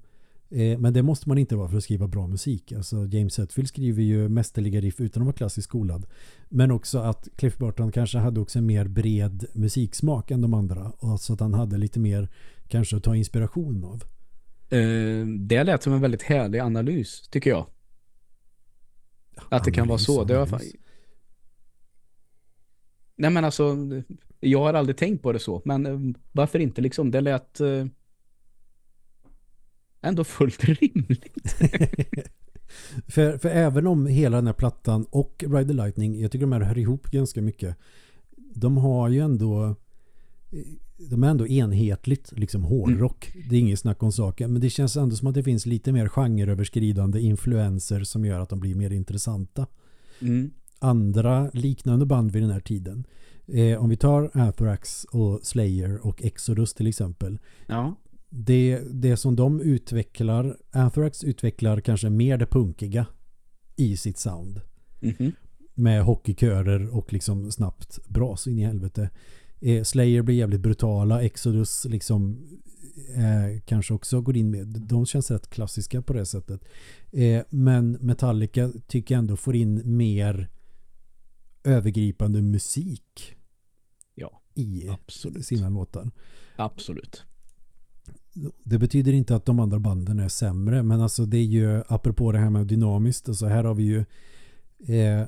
Eh, men det måste man inte vara för att skriva bra musik. Alltså James Hetfield skriver ju mästerliga riff utan att vara klassiskt skolad. Men också att Cliff Burton kanske hade också en mer bred musiksmak än de andra. Och alltså att han hade lite mer kanske att ta inspiration av. Eh, det lät som en väldigt härlig analys, tycker jag. Att det kan vara så. Det var fan... Nej men alltså, jag har aldrig tänkt på det så. Men eh, varför inte liksom? Det lät eh, ändå fullt rimligt. För, för även om hela den här plattan och Ride the Lightning, jag tycker de här hör ihop ganska mycket. De har ju ändå de är ändå enhetligt liksom hårdrock. Det är inget snack om saken. Men det känns ändå som att det finns lite mer genreöverskridande influenser som gör att de blir mer intressanta. Mm. andra liknande band vid den här tiden. Eh, om vi tar Anthrax och Slayer och Exodus till exempel. Ja. Det, det som de utvecklar, Anthrax utvecklar kanske mer det punkiga i sitt sound. Mhm. Med hockeykörer och liksom snabbt bras in i helvete. Eh, Slayer blir jävligt brutala. Exodus liksom eh, kanske också går in med. De känns rätt klassiska på det sättet. Eh, men Metallica tycker jag ändå får in mer övergripande musik Ja, i absolut. sina låtar. Absolut. Det betyder inte att de andra banden är sämre men alltså det är ju apropå det här med dynamiskt och så här har vi ju eh,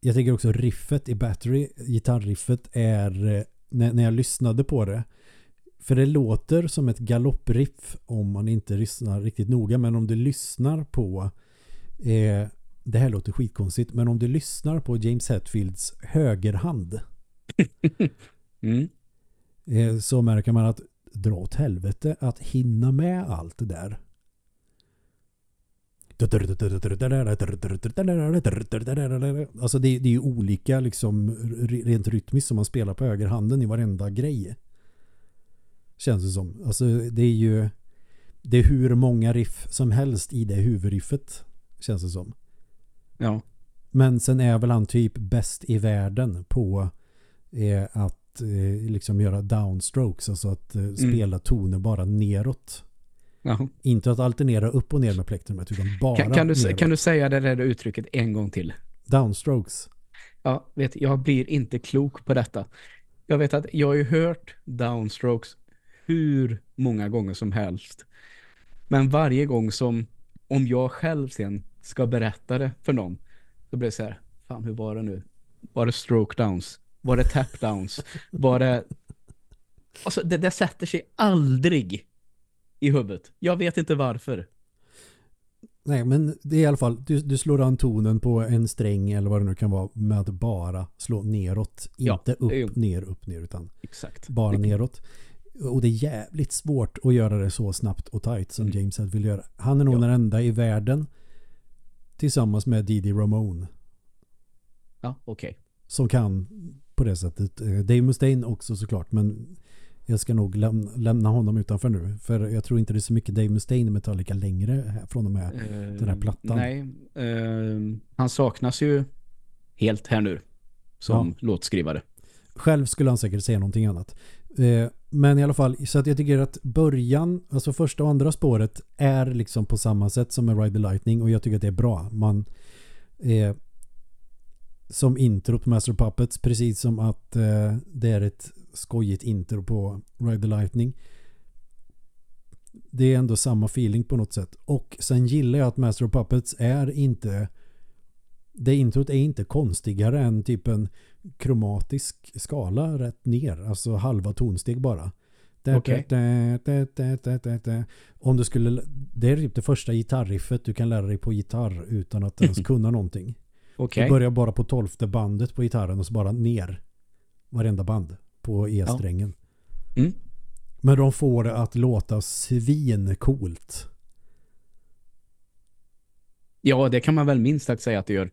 jag tycker också riffet i Battery, gitarriffet är eh, när, när jag lyssnade på det för det låter som ett galoppriff om man inte lyssnar riktigt noga men om du lyssnar på eh, det här låter skitkonstigt men om du lyssnar på James Hetfields högerhand Mm. eh, så märker man att dra åt helvete att hinna med allt det där. Alltså det, det är ju olika liksom rent rytmiskt som man spelar på högerhanden i varenda grej. Känns det som. Alltså det är ju det är hur många riff som helst i det huvudriffet. Känns det som. Ja. Men sen är väl han typ bäst i världen på eh, att eh, liksom göra downstrokes. Alltså att eh, spela toner bara neråt. ja. Inte att alternera upp och ner med plektrumet utan bara Kan, kan, du, neråt. kan du säga det där uttrycket en gång till? Downstrokes. Ja, vet, jag blir inte klok på detta. Jag vet att jag har ju hört downstrokes hur många gånger som helst. Men varje gång som, om jag själv sen ska berätta det för någon, då blir det så här, fan hur var det nu? Var det stroke downs? Var det tap downs? Var det... Alltså det, det sätter sig aldrig i huvudet. Jag vet inte varför. Nej men det är i alla fall du, du slår an tonen på en sträng eller vad det nu kan vara med att bara slå neråt. Ja, Inte är ju- upp, ner, upp, ner utan Exakt. bara Det- neråt. Och det är jävligt svårt att göra det så snabbt och tight som Mm. James Hed vill göra. Han är nog Ja. den enda i världen tillsammans med Didi Ramone Ja, okej. som kan på det sättet. Eh, Dave Mustaine också såklart men jag ska nog lämna, lämna honom utanför nu för jag tror inte det är så mycket Dave Mustaine i Metallica längre från och med. Den här plattan. Nej, eh, han saknas ju helt här nu som låtskrivare. Själv skulle han säkert säga någonting annat. Eh, Men i alla fall, så att jag tycker att början, alltså första och andra spåret är liksom på samma sätt som med Ride the Lightning och jag tycker att det är bra. Man eh, som intro på Master of Puppets, precis som att eh, det är ett skojigt intro på Ride the Lightning. Det är ändå samma feeling på något sätt. Och sen gillar jag att Master of Puppets är inte det introt är inte konstigare än typ en kromatisk skala rätt ner. Alltså halva tonsteg bara. Okej. Om du skulle, det är typ det första gitarriffet du kan lära dig på gitarr utan att ens kunna någonting. Okej. Du börjar bara på tolfte bandet på gitarren och så bara ner. Varenda band på E-strängen. Mm. Men de får det att låta svincoolt. Ja, det kan man väl minst sagt säga att det gör.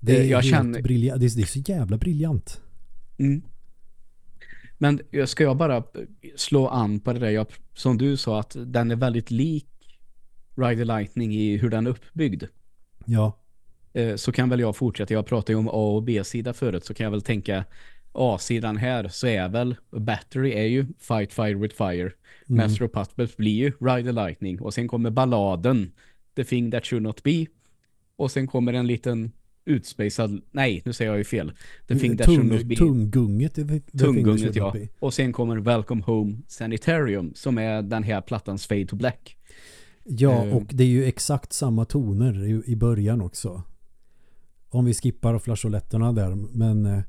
Det är, Eh, jag helt känner- briljant. Det är, det är så jävla briljant. Mm. Men jag- ska jag bara slå an på det där jag, som du sa att den är väldigt lik Ride the Lightning i hur den är uppbyggd. Ja. Eh, Så kan väl jag fortsätta. Jag pratade ju om A och B-sida förut så kan jag väl tänka A-sidan här så är väl Battery är ju Fight Fire with Fire. Mm. Master of Puppets blir ju Ride the Lightning och sen kommer balladen The Thing That Should Not Be och sen kommer en liten utspejsad, nej nu säger jag ju fel. The Thing That Should Not Tung, Be. tunggunget. the- Tunggunget ja. Och sen kommer Welcome Home Sanitarium som är den här plattans Fade to Black. Ja, Eh. och det är ju exakt samma toner i, i början också. Om vi skippar flageoletterna där, men eh,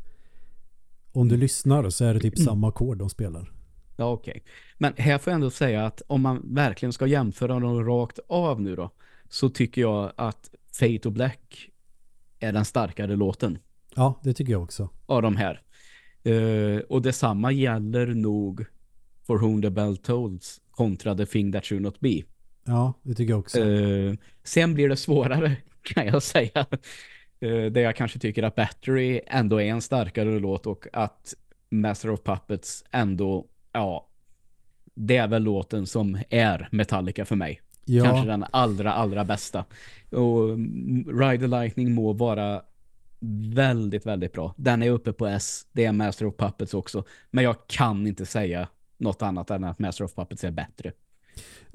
om du lyssnar så är det typ samma ackord de spelar. Ja, okej. Men här får jag ändå säga att om man verkligen ska jämföra dem rakt av nu då, så tycker jag att Fade to Black är den starkare låten Ja, det tycker jag också. av de här. Eh, och detsamma gäller nog For Whom the Bell Tolls kontra The Thing That Should Not Be. Ja, det tycker jag också. Eh, sen blir det svårare kan jag säga. Eh, där jag kanske tycker att Battery ändå är en starkare låt och att Master of Puppets ändå, ja, det är väl låten som är Metallica för mig. Ja. Kanske den allra, allra bästa. Och Ride the Lightning må vara väldigt, väldigt bra. Den är uppe på S. Det är Master of Puppets också. Men jag kan inte säga något annat än att Master of Puppets är bättre.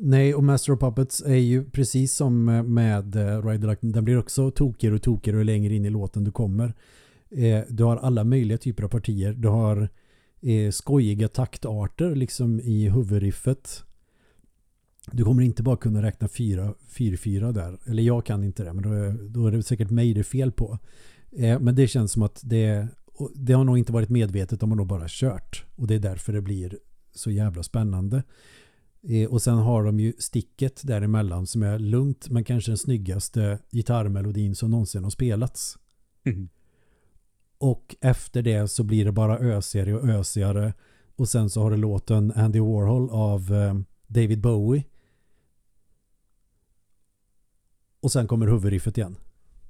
Nej, och Master of Puppets är ju precis som eh, med uh, Ride Lightning. Den blir också tokigare och tokigare och längre in i låten du kommer. Eh, du har alla möjliga typer av partier. Du har skojiga taktarter liksom i huvudriffet. Du kommer inte bara kunna räkna 4-4 där. Eller jag kan inte det, men då är, då är det säkert mig det är fel på. Men det känns som att det, det har nog inte varit medvetet de har nog bara kört. Och det är därför det blir så jävla spännande. Eh, och sen har de ju sticket däremellan som är lugnt men kanske den snyggaste gitarrmelodin som någonsin har spelats. Mm. Och efter det så blir det bara ösigare och ösigare. Och sen så har du låten Andy Warhol av eh, David Bowie. Och sen kommer huvudriffet igen.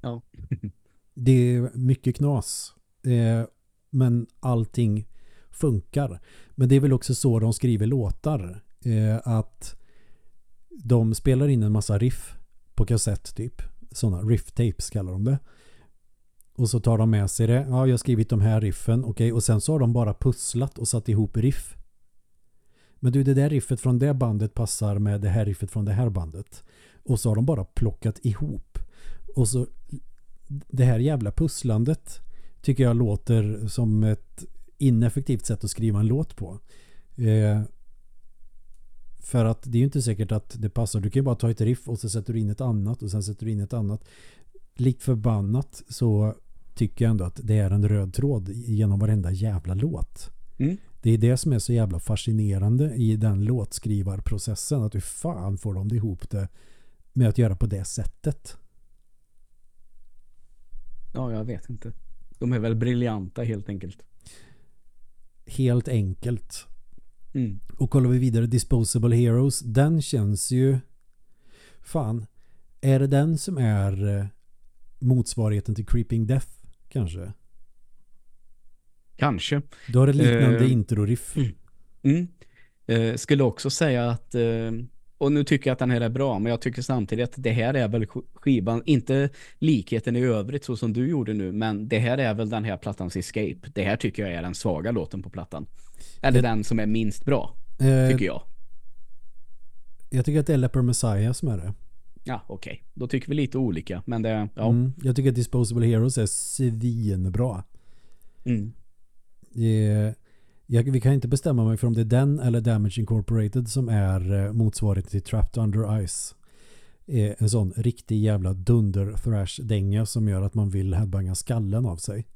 Ja. det är mycket knas. Eh, men allting funkar. Men det är väl också så de skriver låtar. Eh, att de spelar in en massa riff på kassett typ. Sådana riff-tapes kallar de det. Och så tar de med sig det. Ja, jag har skrivit de här riffen. Okej, okay. och sen så har de bara pusslat och satt ihop riff. Men du, det där riffet från det bandet passar med det här riffet från det här bandet. Och så har de bara plockat ihop. Och så det här jävla pusslandet tycker jag låter som ett ineffektivt sätt att skriva en låt på. Eh, för att det är ju inte säkert att det passar. Du kan ju bara ta ett riff och så sätter du in ett annat och sen sätter du in ett annat. Likt förbannat så tycker jag ändå att det är en röd tråd genom varenda jävla låt. Mm. Det är det som är så jävla fascinerande i den låtskrivarprocessen. Att hur fan får de ihop det med att göra på det sättet? Ja, jag vet inte. De är väl briljanta helt enkelt. Helt enkelt. Mm. Och kollar vi vidare, Disposable Heroes, den känns ju... Fan, är det den som är eh, motsvarigheten till Creeping Death kanske? Kanske. Då har det liknande uh, intro-riff. Mm. Mm. Uh, skulle också säga att uh, och nu tycker jag att den här är bra, men jag tycker samtidigt att det här är väl skivan, inte likheten i övrigt så som du gjorde nu, men det här är väl den här plattans Escape. Det här tycker jag är den svaga låten på plattan. Eller den som är minst bra, eh, tycker jag. Jag tycker att det är Leper Messiah som är det. Ja, okej. Okay. Då tycker vi lite olika, men det, ja. Mm, jag tycker att Disposable Heroes är svinbra. Mm. Det jag, vi kan inte bestämma mig för om det är den eller Damage Incorporated som är eh, motsvarigheten till Trapped Under Ice. Eh, en sån riktig jävla dunder thrash dänga som gör att man vill headbanga skallen av sig.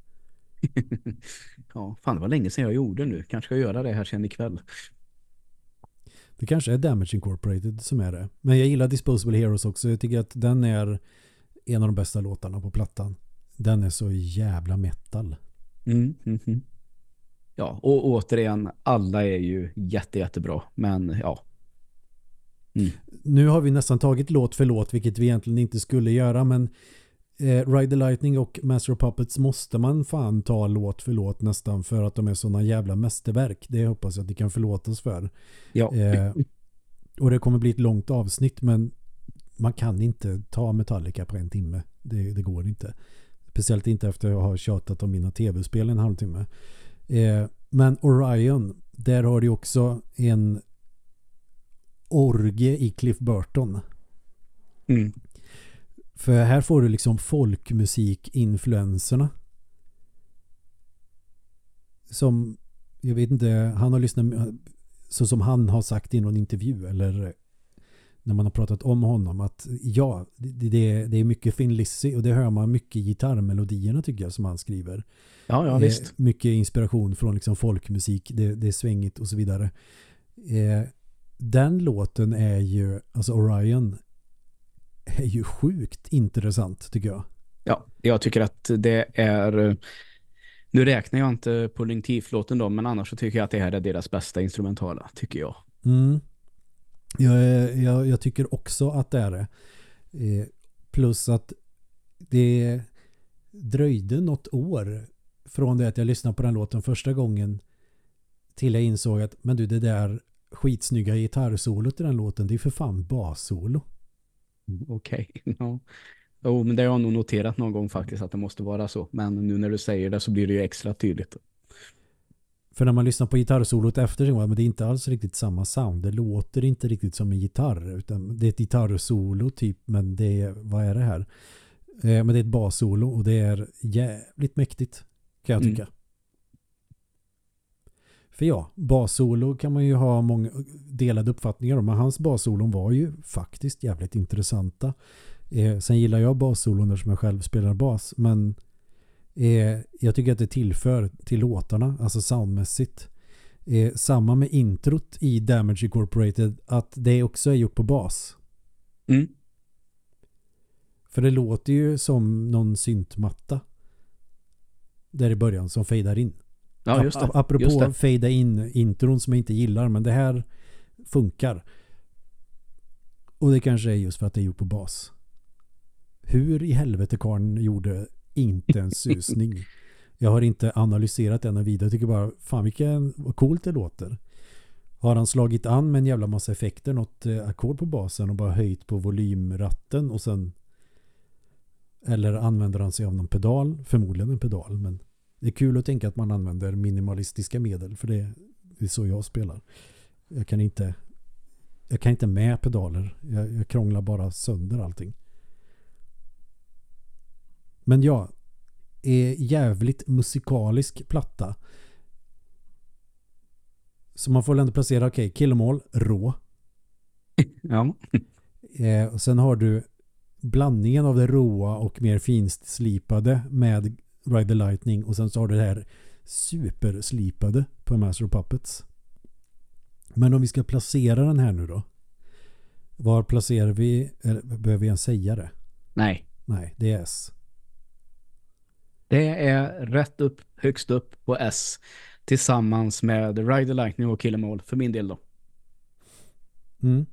ja, fan det var länge sedan jag gjorde nu. Kanske ska jag göra det här sen ikväll. Det kanske är Damage Incorporated som är det. Men jag gillar Disposable Heroes också. Jag tycker att den är en av de bästa låtarna på plattan. Den är så jävla metal. Mm, mm, mm ja, och återigen, alla är ju jätte, jättebra. Men ja. Mm. Nu har vi nästan tagit låt för låt, vilket vi egentligen inte skulle göra, men eh, Ride the Lightning och Master of Puppets måste man fan ta låt för låt nästan för att de är sådana jävla mästerverk. Det hoppas jag att ni kan förlåtas för. Ja. Eh, och det kommer bli ett långt avsnitt, men man kan inte ta Metallica på en timme. Det, det går inte. Speciellt inte efter att ha tjatat om mina tv-spel en halvtimme. Eh, men Orion, där har du också en orge i Cliff Burton. Mm. För här får du liksom folkmusik-influenserna. Som, jag vet inte, han har lyssnat så som han har sagt i någon intervju eller när man har pratat om honom att ja, det, det, är mycket Finn Lizzy och det hör man mycket i gitarrmelodierna tycker jag som han skriver. Ja, ja visst. Eh, mycket inspiration från liksom folkmusik, det, det är svängigt och så vidare. Eh, den låten är ju, alltså Orion är ju sjukt intressant tycker jag. Ja, jag tycker att det är nu räknar jag inte på Linktif-låten då, men annars så tycker jag att det här är deras bästa instrumentala, tycker jag. Mm. Jag, jag, jag, tycker också att det är det. Eh, plus att det, dröjde något år från det att jag lyssnade på den låten första gången till jag insåg att men du det där skitsnygga gitarrsolot i den låten det är för fan bassolo. Mm, okej, okay. no. Jo, men det har jag nog noterat någon gång faktiskt att det måste vara så. Men nu när du säger det så blir det ju extra tydligt. För när man lyssnar på gitarrsolot efter så men det är inte alls riktigt samma sound. Det låter inte riktigt som en gitarr utan det är ett gitarrsolo typ men det är, vad är det här? Eh, men det är ett bassolo och det är jävligt mäktigt kan jag mm. tycka. Mm. För ja, bassolo kan man ju ha många delade uppfattningar om men hans bassolon var ju faktiskt jävligt intressanta. Eh, sen gillar jag bassolon där som jag själv spelar bas men Eh, jag tycker att det tillför till låtarna, alltså soundmässigt. Eh, samma med introt i Damage Incorporated, att det också är gjort på bas. Mm. För det låter ju som någon syntmatta. Där i början som fejdar in. Ja, just det. Apropå just det. fejda in intron som jag inte gillar, men det här funkar. Och det kanske är just för att det är gjort på bas. Hur i helvete Karn gjorde inte en susning. Jag har inte analyserat den vidare. Jag tycker bara, fan vilken, vad coolt det låter. Har han slagit an med en jävla massa effekter, något eh, ackord på basen och bara höjt på volymratten och sen eller använder han sig av någon pedal? Förmodligen en pedal, men det är kul att tänka att man använder minimalistiska medel för det, det är så jag spelar. Jag kan inte jag kan inte med pedaler. Jag, jag krånglar bara sönder allting. Men ja, är jävligt musikalisk platta. Så man får väl ändå placera, okej, okay, Killmål, rå. Ja. Eh, och sen har du blandningen av det råa och mer finslipade med Ride the Lightning och sen så har du det här superslipade på Master of Puppets. Men om vi ska placera den här nu då. Var placerar vi, eller behöver vi ens säga det? Nej. Nej, det är S. Det är rätt upp, högst upp på S tillsammans med Rider Lightning och Kill Em All för min del då. Mm.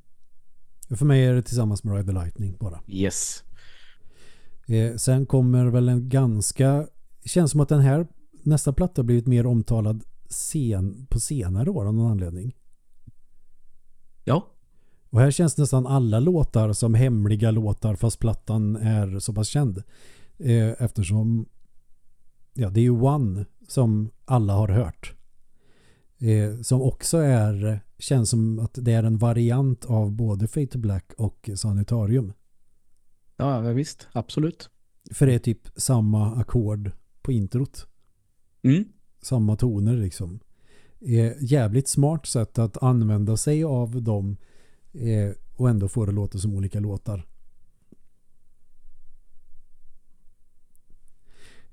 För mig är det tillsammans med Rider Lightning bara. Yes. Eh, sen kommer väl en ganska känns som att den här nästa platta blivit mer omtalad sen, på senare år av någon anledning. Ja. Och här känns nästan alla låtar som hemliga låtar fast plattan är så pass känd. Eh, eftersom ja, det är ju One som alla har hört. Eh, som också är känns som att det är en variant av både Fate to Black och Sanitarium. Ja, visst. Absolut. För det är typ samma ackord på introt. Mm. Samma toner liksom. Eh, jävligt smart sätt att använda sig av dem eh, och ändå få det låta som olika låtar.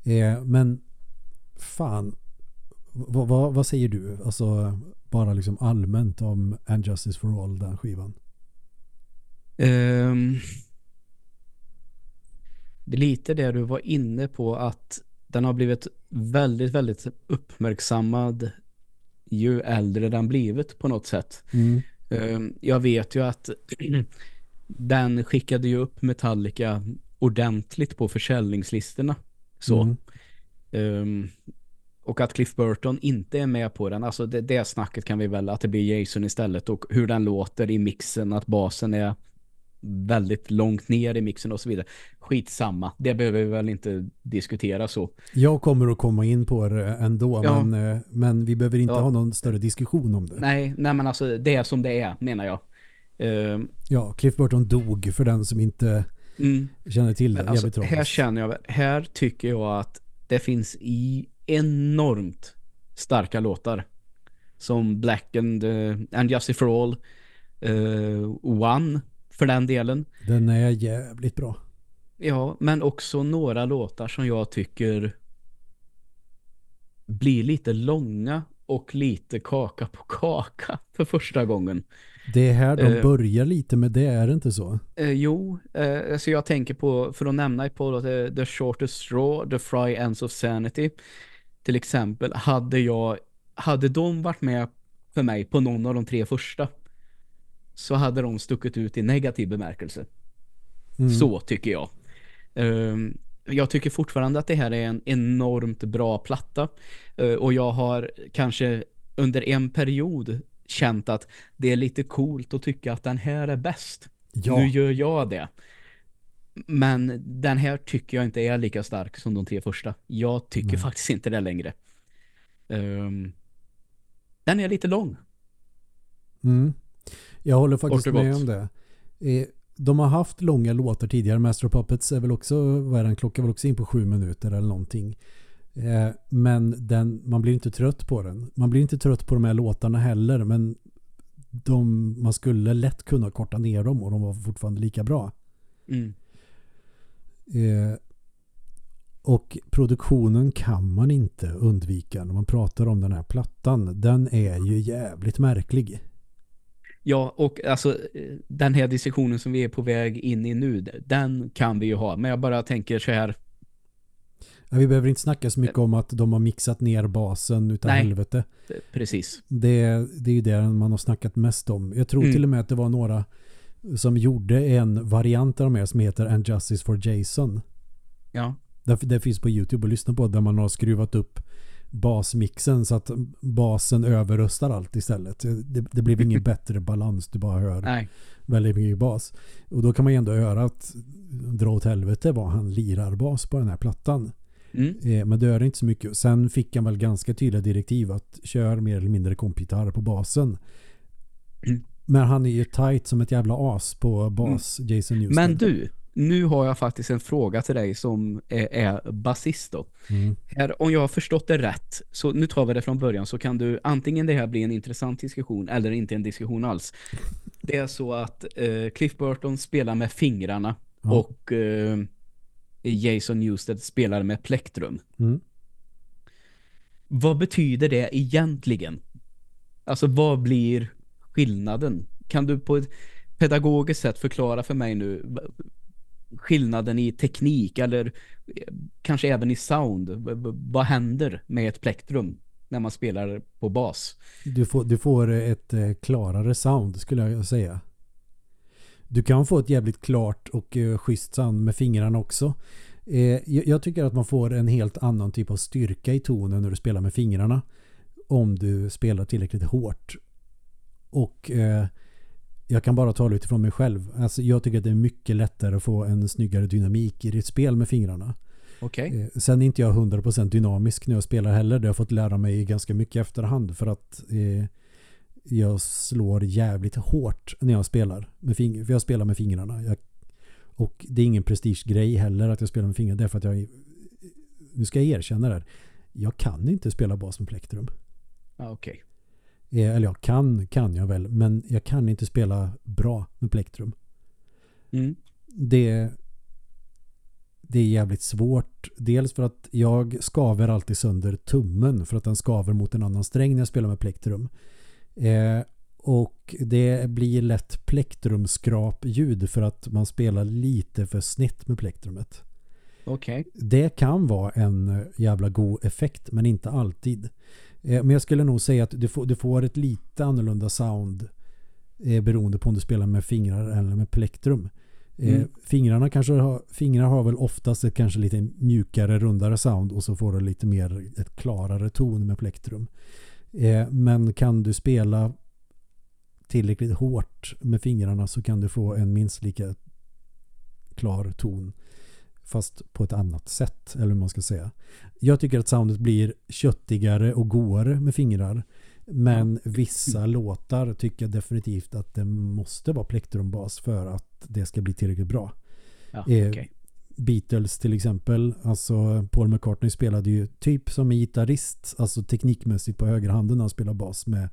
Eh, men fan, vad, vad, vad, säger du? Alltså bara liksom allmänt om And Justice for All, den skivan. Um, det är lite det du var inne på att den har blivit väldigt, väldigt uppmärksammad ju äldre den blivit på något sätt. Mm. Um, jag vet ju att den skickade ju upp Metallica ordentligt på försäljningslistorna. Så. Mm. Um, och att Cliff Burton inte är med på den, alltså det, det snacket kan vi väl, att det blir Jason istället och hur den låter i mixen, att basen är väldigt långt ner i mixen och så vidare. Skitsamma, det behöver vi väl inte diskutera så. Jag kommer att komma in på det ändå, ja. men, eh, men vi behöver inte ja. ha någon större diskussion om det. Nej, nej men alltså det är som det är, menar jag. Uh, ja, Cliff Burton dog för den som inte mm. känner till det. Alltså, här känner jag, här tycker jag att det finns i enormt starka låtar. Som Black and, uh, and Justice for All. Uh, One, för den delen. Den är jävligt bra. Ja, men också några låtar som jag tycker blir lite långa och lite kaka på kaka för första gången. Det är här de uh, börjar lite med det, är det inte så? Uh, jo, uh, alltså jag tänker på, för att nämna ett par, the, the Shortest Straw, The Fry Ends of Sanity till exempel, hade jag hade de varit med för mig på någon av de tre första så hade de stuckit ut i negativ bemärkelse. Mm. Så tycker jag. Um, jag tycker fortfarande att det här är en enormt bra platta. Eh, och jag har kanske under en period känt att det är lite coolt att tycka att den här är bäst. Ja. Nu gör jag det. Men den här tycker jag inte är lika stark som de tre första. Jag tycker Nej. faktiskt inte det längre. Ehm, den är lite lång. Mm. Jag håller faktiskt med om det. Eh, De har haft långa låtar tidigare. Master of Puppets är väl också, vad är den, klockan väl också in på sju minuter eller någonting. Eh, Men den, man blir inte trött på den. Man blir inte trött på de här låtarna heller, men de, man skulle lätt kunna korta ner dem och de var fortfarande lika bra. Mm. Eh, och produktionen kan man inte undvika när man pratar om den här plattan. Den är ju jävligt märklig. Ja, och alltså eh, den här diskussionen som vi är på väg in i nu, den kan vi ju ha. Men jag bara tänker så här, Ja, vi behöver inte snacka så mycket om att de har mixat ner basen utav Nej. helvete. precis. Det, det är ju det man har snackat mest om. Jag tror Mm. till och med att det var några som gjorde en variant av de här som heter And Justice for Jason. Ja, Det, det finns på Youtube att lyssna på där man har skruvat upp basmixen så att basen överröstar allt istället. Det, det blev ingen bättre balans, du bara hör nej. väldigt mycket bas. Och då kan man ju ändå höra att dra åt helvete vad han lirar bas på den här plattan. Mm. Eh, men det gör inte så mycket. Sen fick han väl ganska tydliga direktiv att köra mer eller mindre kompgitarr på basen. Mm. Men han är ju tight som ett jävla as på bas, Jason Newsted. Men du, nu har jag faktiskt en fråga till dig som är, är basist då. Mm. Här, om jag har förstått det rätt, så nu tar vi det från början, så kan du antingen det här bli en intressant diskussion eller inte en diskussion alls. Det är så att eh, Cliff Burton spelar med fingrarna Ja. och eh, Jason Newsted spelar med plektrum. Mm. Vad betyder det egentligen? Alltså vad blir skillnaden? Kan du på ett pedagogiskt sätt förklara för mig nu skillnaden i teknik eller eh, kanske även i sound? Vad händer med ett plektrum när man spelar på bas? Du, får, du får ett eh, klarare sound skulle jag säga. Du kan få ett jävligt klart och eh, schysst sound med fingrarna också. Eh, jag, tycker att man får en helt annan typ av styrka i tonen när du spelar med fingrarna. Om du spelar tillräckligt hårt. Och eh, jag kan bara tala utifrån mig själv. Alltså, jag tycker att det är mycket lättare att få en snyggare dynamik i ditt spel med fingrarna. Okej. Eh, Sen är inte jag 100% dynamisk när jag spelar heller. Det har jag fått lära mig ganska mycket efterhand för att eh, jag slår jävligt hårt när jag spelar. Med fing- för jag spelar med fingrarna. Jag, och det är ingen prestigegrej heller att jag spelar med fingrarna. Därför att jag, nu ska jag erkänna det här. Jag kan inte spela bas med plektrum. Ja, okej. Eh, eller jag kan, kan jag väl. Men jag kan inte spela bra med plektrum. Mm. det det är jävligt svårt. Dels för att jag skaver alltid sönder tummen för att den skaver mot en annan sträng när jag spelar med plektrum. Eh, och det blir lätt plektrumskrapljud för att man spelar lite för snett med plektrumet. Okej. Det kan vara en jävla god effekt men inte alltid. Eh, men jag skulle nog säga att du får, du får ett lite annorlunda sound eh, beroende på om du spelar med fingrar eller med plektrum. Eh, Mm. Fingrarna kanske har, fingrar har väl oftast ett kanske lite mjukare, rundare sound och så får du lite mer ett klarare ton med plektrum. Eh, men kan du spela tillräckligt hårt med fingrarna så kan du få en minst lika klar ton fast på ett annat sätt eller hur man ska säga. Jag tycker att soundet blir köttigare och godare med fingrar men vissa låtar tycker jag definitivt att det måste vara plektrumbas för att det ska bli tillräckligt bra. Ja, Eh, okej. Beatles till exempel, alltså Paul McCartney spelade ju typ som en gitarrist, alltså teknikmässigt på högerhanden när han spelar bas med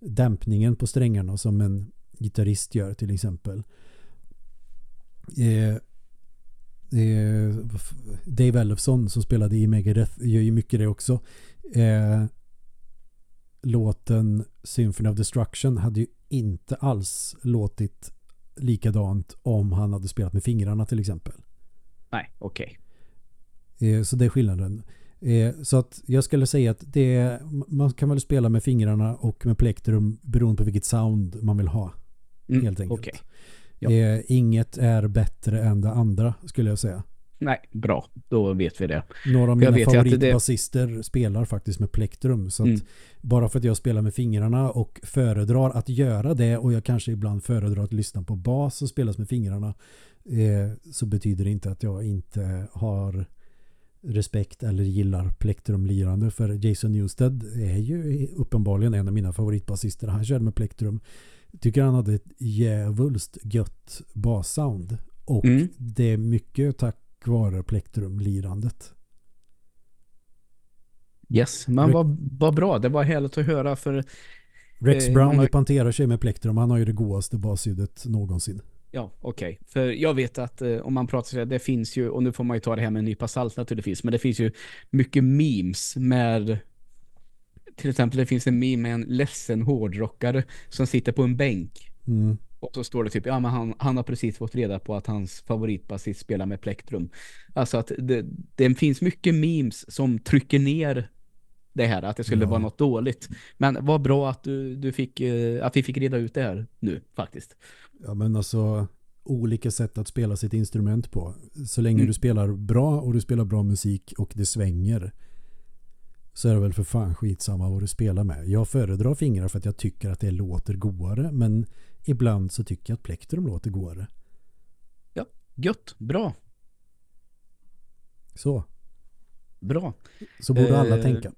dämpningen på strängarna som en gitarrist gör till exempel. Eh, eh, Dave Ellefson som spelade i Megadeth gör ju mycket det också. Eh, låten Symphony of Destruction hade ju inte alls låtit likadant om han hade spelat med fingrarna till exempel. Nej, okej. Eh, Så det är skillnaden. Eh, Så att jag skulle säga att det är, man kan väl spela med fingrarna och med plektrum beroende på vilket sound man vill ha. Mm, Helt enkelt. Okej. Ja. Eh, Inget är bättre än det andra skulle jag säga. Nej, bra. Då vet vi det. Några av mina att det- favoritbasister spelar faktiskt med plektrum. Så att Mm. bara för att jag spelar med fingrarna och föredrar att göra det och jag kanske ibland föredrar att lyssna på bas och spelas med fingrarna eh, så betyder det inte att jag inte har respekt eller gillar plektrumlirande för Jason Newsted är ju uppenbarligen en av mina favoritbasister. Han körde med plektrum. Tycker han hade ett djävulskt gött bassound och Mm. det är mycket tack vare plektrumlirandet. Yes, men vad, vad bra. Det var härligt att höra för Rex Eh, Brown i Pantera kör med plektrum. Han har ju det godaste basljudet någonsin. Ja, okej. För jag vet att eh, om man pratar så här, det finns ju, och nu får man ju ta det här med en nypa salt naturligtvis, men det finns ju mycket memes med till exempel det finns en meme med en ledsen hårdrockare som sitter på en bänk Mm. och så står det typ, ja men han, han har precis fått reda på att hans favoritbasist spelar med plektrum. Alltså att det, det finns mycket memes som trycker ner det här, att det skulle Ja. vara något dåligt. Men vad bra att du, du fick, eh, att vi fick reda ut det här nu faktiskt. Ja men alltså olika sätt att spela sitt instrument på. Så länge Mm. du spelar bra och du spelar bra musik och det svänger så är det väl för fan skitsamma vad du spelar med. Jag föredrar fingrar för att jag tycker att det låter godare men ibland så tycker jag att plektrum låter godare. Gött, bra, Så, bra. så borde alla Eh, tänka.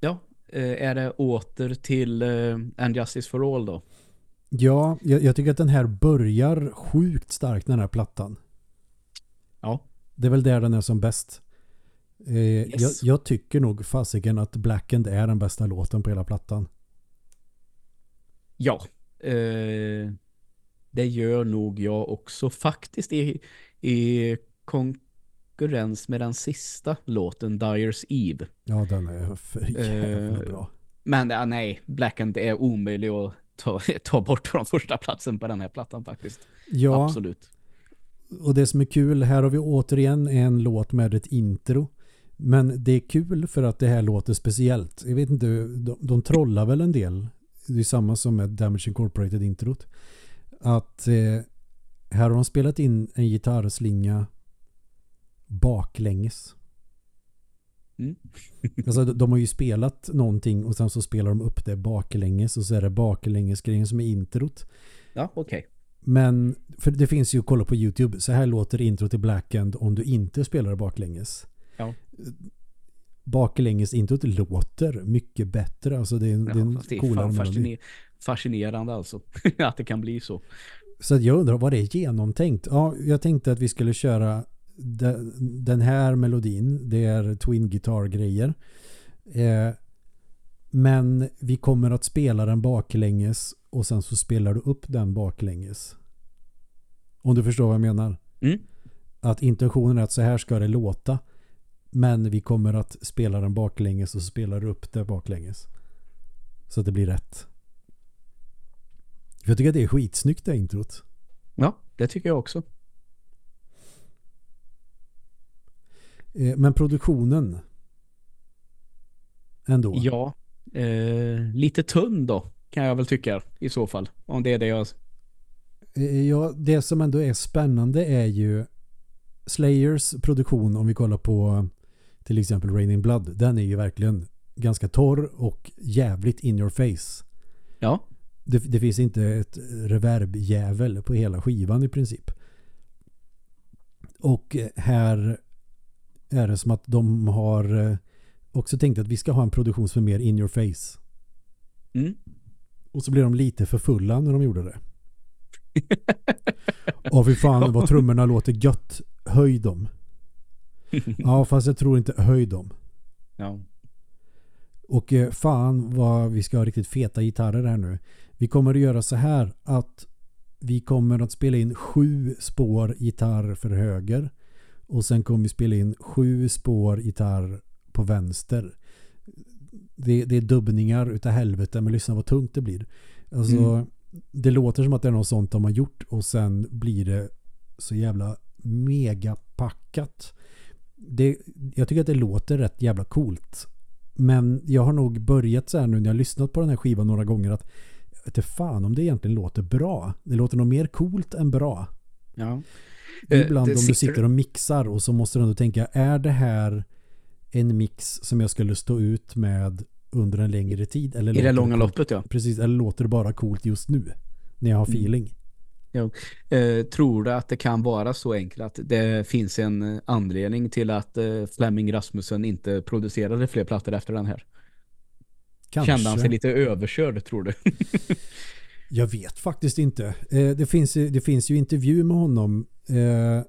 Ja, eh, är det åter till eh, And Justice for All då? Ja, jag, jag tycker att den här börjar sjukt starkt den här plattan. Ja. Det är väl där den är som bäst. Eh, Yes. jag, jag tycker nog fasiken att Blackend är den bästa låten på hela plattan. Ja, eh, det gör nog jag också faktiskt i, i konkurrens med den sista låten, Dyer's Eve. Ja, den är för jävla Eh, bra. Men ja, nej, Black End är omöjlig att ta, ta bort från första platsen på den här plattan faktiskt. Ja, Absolut. och det som är kul, här har vi återigen en låt med ett intro. Men det är kul för att det här låter speciellt. Jag vet inte, de, de trollar väl en del. Det är samma som med Damage Incorporated introt. Att eh, här har de spelat in en gitarrslinga baklänges. Mm. Alltså de, har ju spelat någonting och sen så spelar de upp det baklänges och så är det baklänges-grejen som är introt. Ja, okej. Men, för det finns ju att kolla på YouTube, så här låter intro till Black End om du inte spelar baklänges. Ja. Baklänges introt låter mycket bättre, alltså det är, en- det är Ja, en det är coolare fasciner fascinerande alltså. att det kan bli så. Så jag undrar, var det genomtänkt? Ja, jag tänkte att vi skulle köra de, den här melodin, det är twin guitar-grejer. Eh, men vi kommer att spela den baklänges och sen så spelar du upp den baklänges. Om du förstår vad jag menar. Mm. Att intentionen är att så här ska det låta. Men vi kommer att spela den baklänges och spelar upp det baklänges. Så att det blir rätt. Jag tycker att det är skitsnyggt det introt. Ja, det tycker jag också. Men produktionen ändå. Ja, eh, lite tunn då kan jag väl tycka i så fall. Om det är det jag... Eh, Ja, det som ändå är spännande är ju Slayers produktion om vi kollar på till exempel Rain in Blood. Den är ju verkligen ganska torr och jävligt in your face. Ja, Det, det finns inte ett reverbjävel på hela skivan i princip. Och eh, här är det som att de har eh, också tänkt att vi ska ha en produktion som är mer in your face. mm. Och så blev de lite för fulla när de gjorde det. Åh fy fan vad trummorna låter gött. Höj dem. Ja fast jag tror inte höj dem. ja. Och eh, fan vad vi ska ha riktigt feta gitarrer här nu. Vi kommer att göra så här att vi kommer att spela in sju spår gitarr för höger. Och sen kommer vi spela in sju spår gitarr på vänster. Det, det är dubbningar utav helvete men lyssna vad tungt det blir. Alltså Mm. det låter som att det är något sånt de har gjort och sen blir det så jävla megapackat. Det, jag tycker att det låter rätt jävla coolt. Men jag har nog börjat så här nu när jag lyssnat på den här skivan några gånger att jag vet fan om det egentligen låter bra. Det låter nog mer coolt än bra. ja. Eh, Ibland det om du sitter- och mixar och så måste du ändå tänka, är det här en mix som jag skulle stå ut med under en längre tid? Eller I det långa coolt- loppet ja. Precis, eller låter det bara coolt just nu? När jag har Mm. feeling. Eh, tror du att det kan vara så enkelt att det finns en anledning till att eh, Flemming Rasmussen inte producerade fler plattor efter den här? Kanske. Kände han sig lite överkörd tror du? Jag vet faktiskt inte. Eh, det, finns, ju- det finns ju intervju med honom. Eh,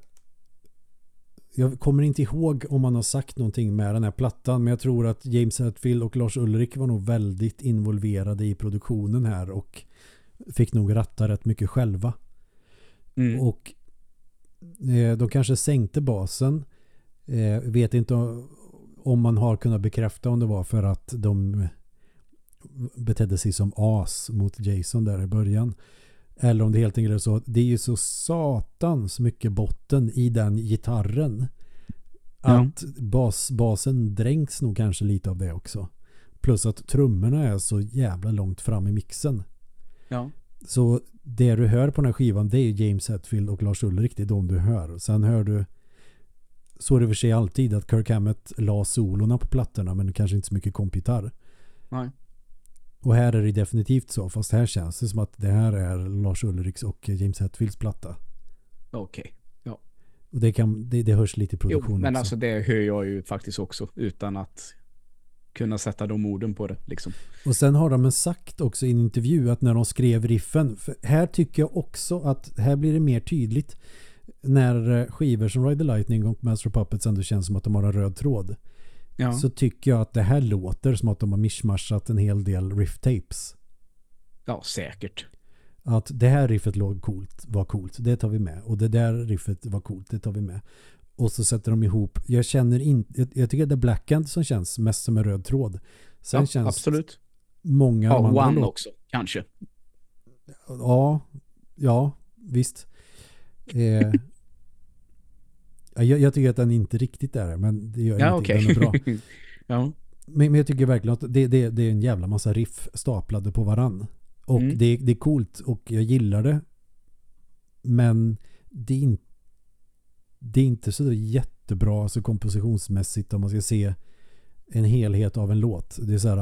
jag kommer inte ihåg om han har sagt någonting med den här plattan. Men jag tror att James Hetfield och Lars Ulrik var nog väldigt involverade i produktionen här. Och fick nog ratta rätt mycket själva. Mm. Och eh, de kanske sänkte basen. Eh, vet inte om man har kunnat bekräfta om det var för att de betedde sig som as mot Jason där i början. Eller om det helt enkelt är så att det är ju så satans mycket botten i den gitarren. Ja. Att bas, basen dränks nog kanske lite av det också. Plus att trummorna är så jävla långt fram i mixen. Ja. Så det du hör på den här skivan det är James Hetfield och Lars Ulrik. Det är de du hör. Sen hör du så är det för sig alltid att Kirk Hammett la solorna på plattorna men kanske inte så mycket kompgitarr. Nej. Och här är det definitivt så. Fast här känns det som att det här är Lars Ulriks och James Hetfields platta. Okej. Och det, kan, det, det hörs lite i Jo, produktionen men också. alltså det hör jag ju faktiskt också utan att kunna sätta de orden på det liksom. Och sen har de sagt också i en intervju att när de skrev riffen, för här tycker jag också att här blir det mer tydligt när eh, skivor som Ride the Lightning och Master of Puppets ändå känns som att de har en röd tråd. Ja. Så tycker jag att det här låter som att de har mishmashat en hel del riff-tapes. ja, säkert. Att det här riffet låg coolt, var coolt, det tar vi med. Och det där riffet var coolt, det tar vi med. Och så sätter de ihop, jag känner inte, jag, jag tycker det är Blackhand som känns mest som en röd tråd. Sen ja, känns absolut. många Ja, av andra One också, kanske. Ja, ja, visst. Eh, jag, jag tycker att den inte riktigt är det, men det gör Ja, ingenting. okej. Den är bra. ja. Men, men jag tycker verkligen att det, det, det är en jävla massa riff staplade på varann. Och Mm. det, det är coolt och jag gillar det. Men det är, in, det är inte så jättebra alltså kompositionsmässigt om man ska se en helhet av en låt. Det är så här,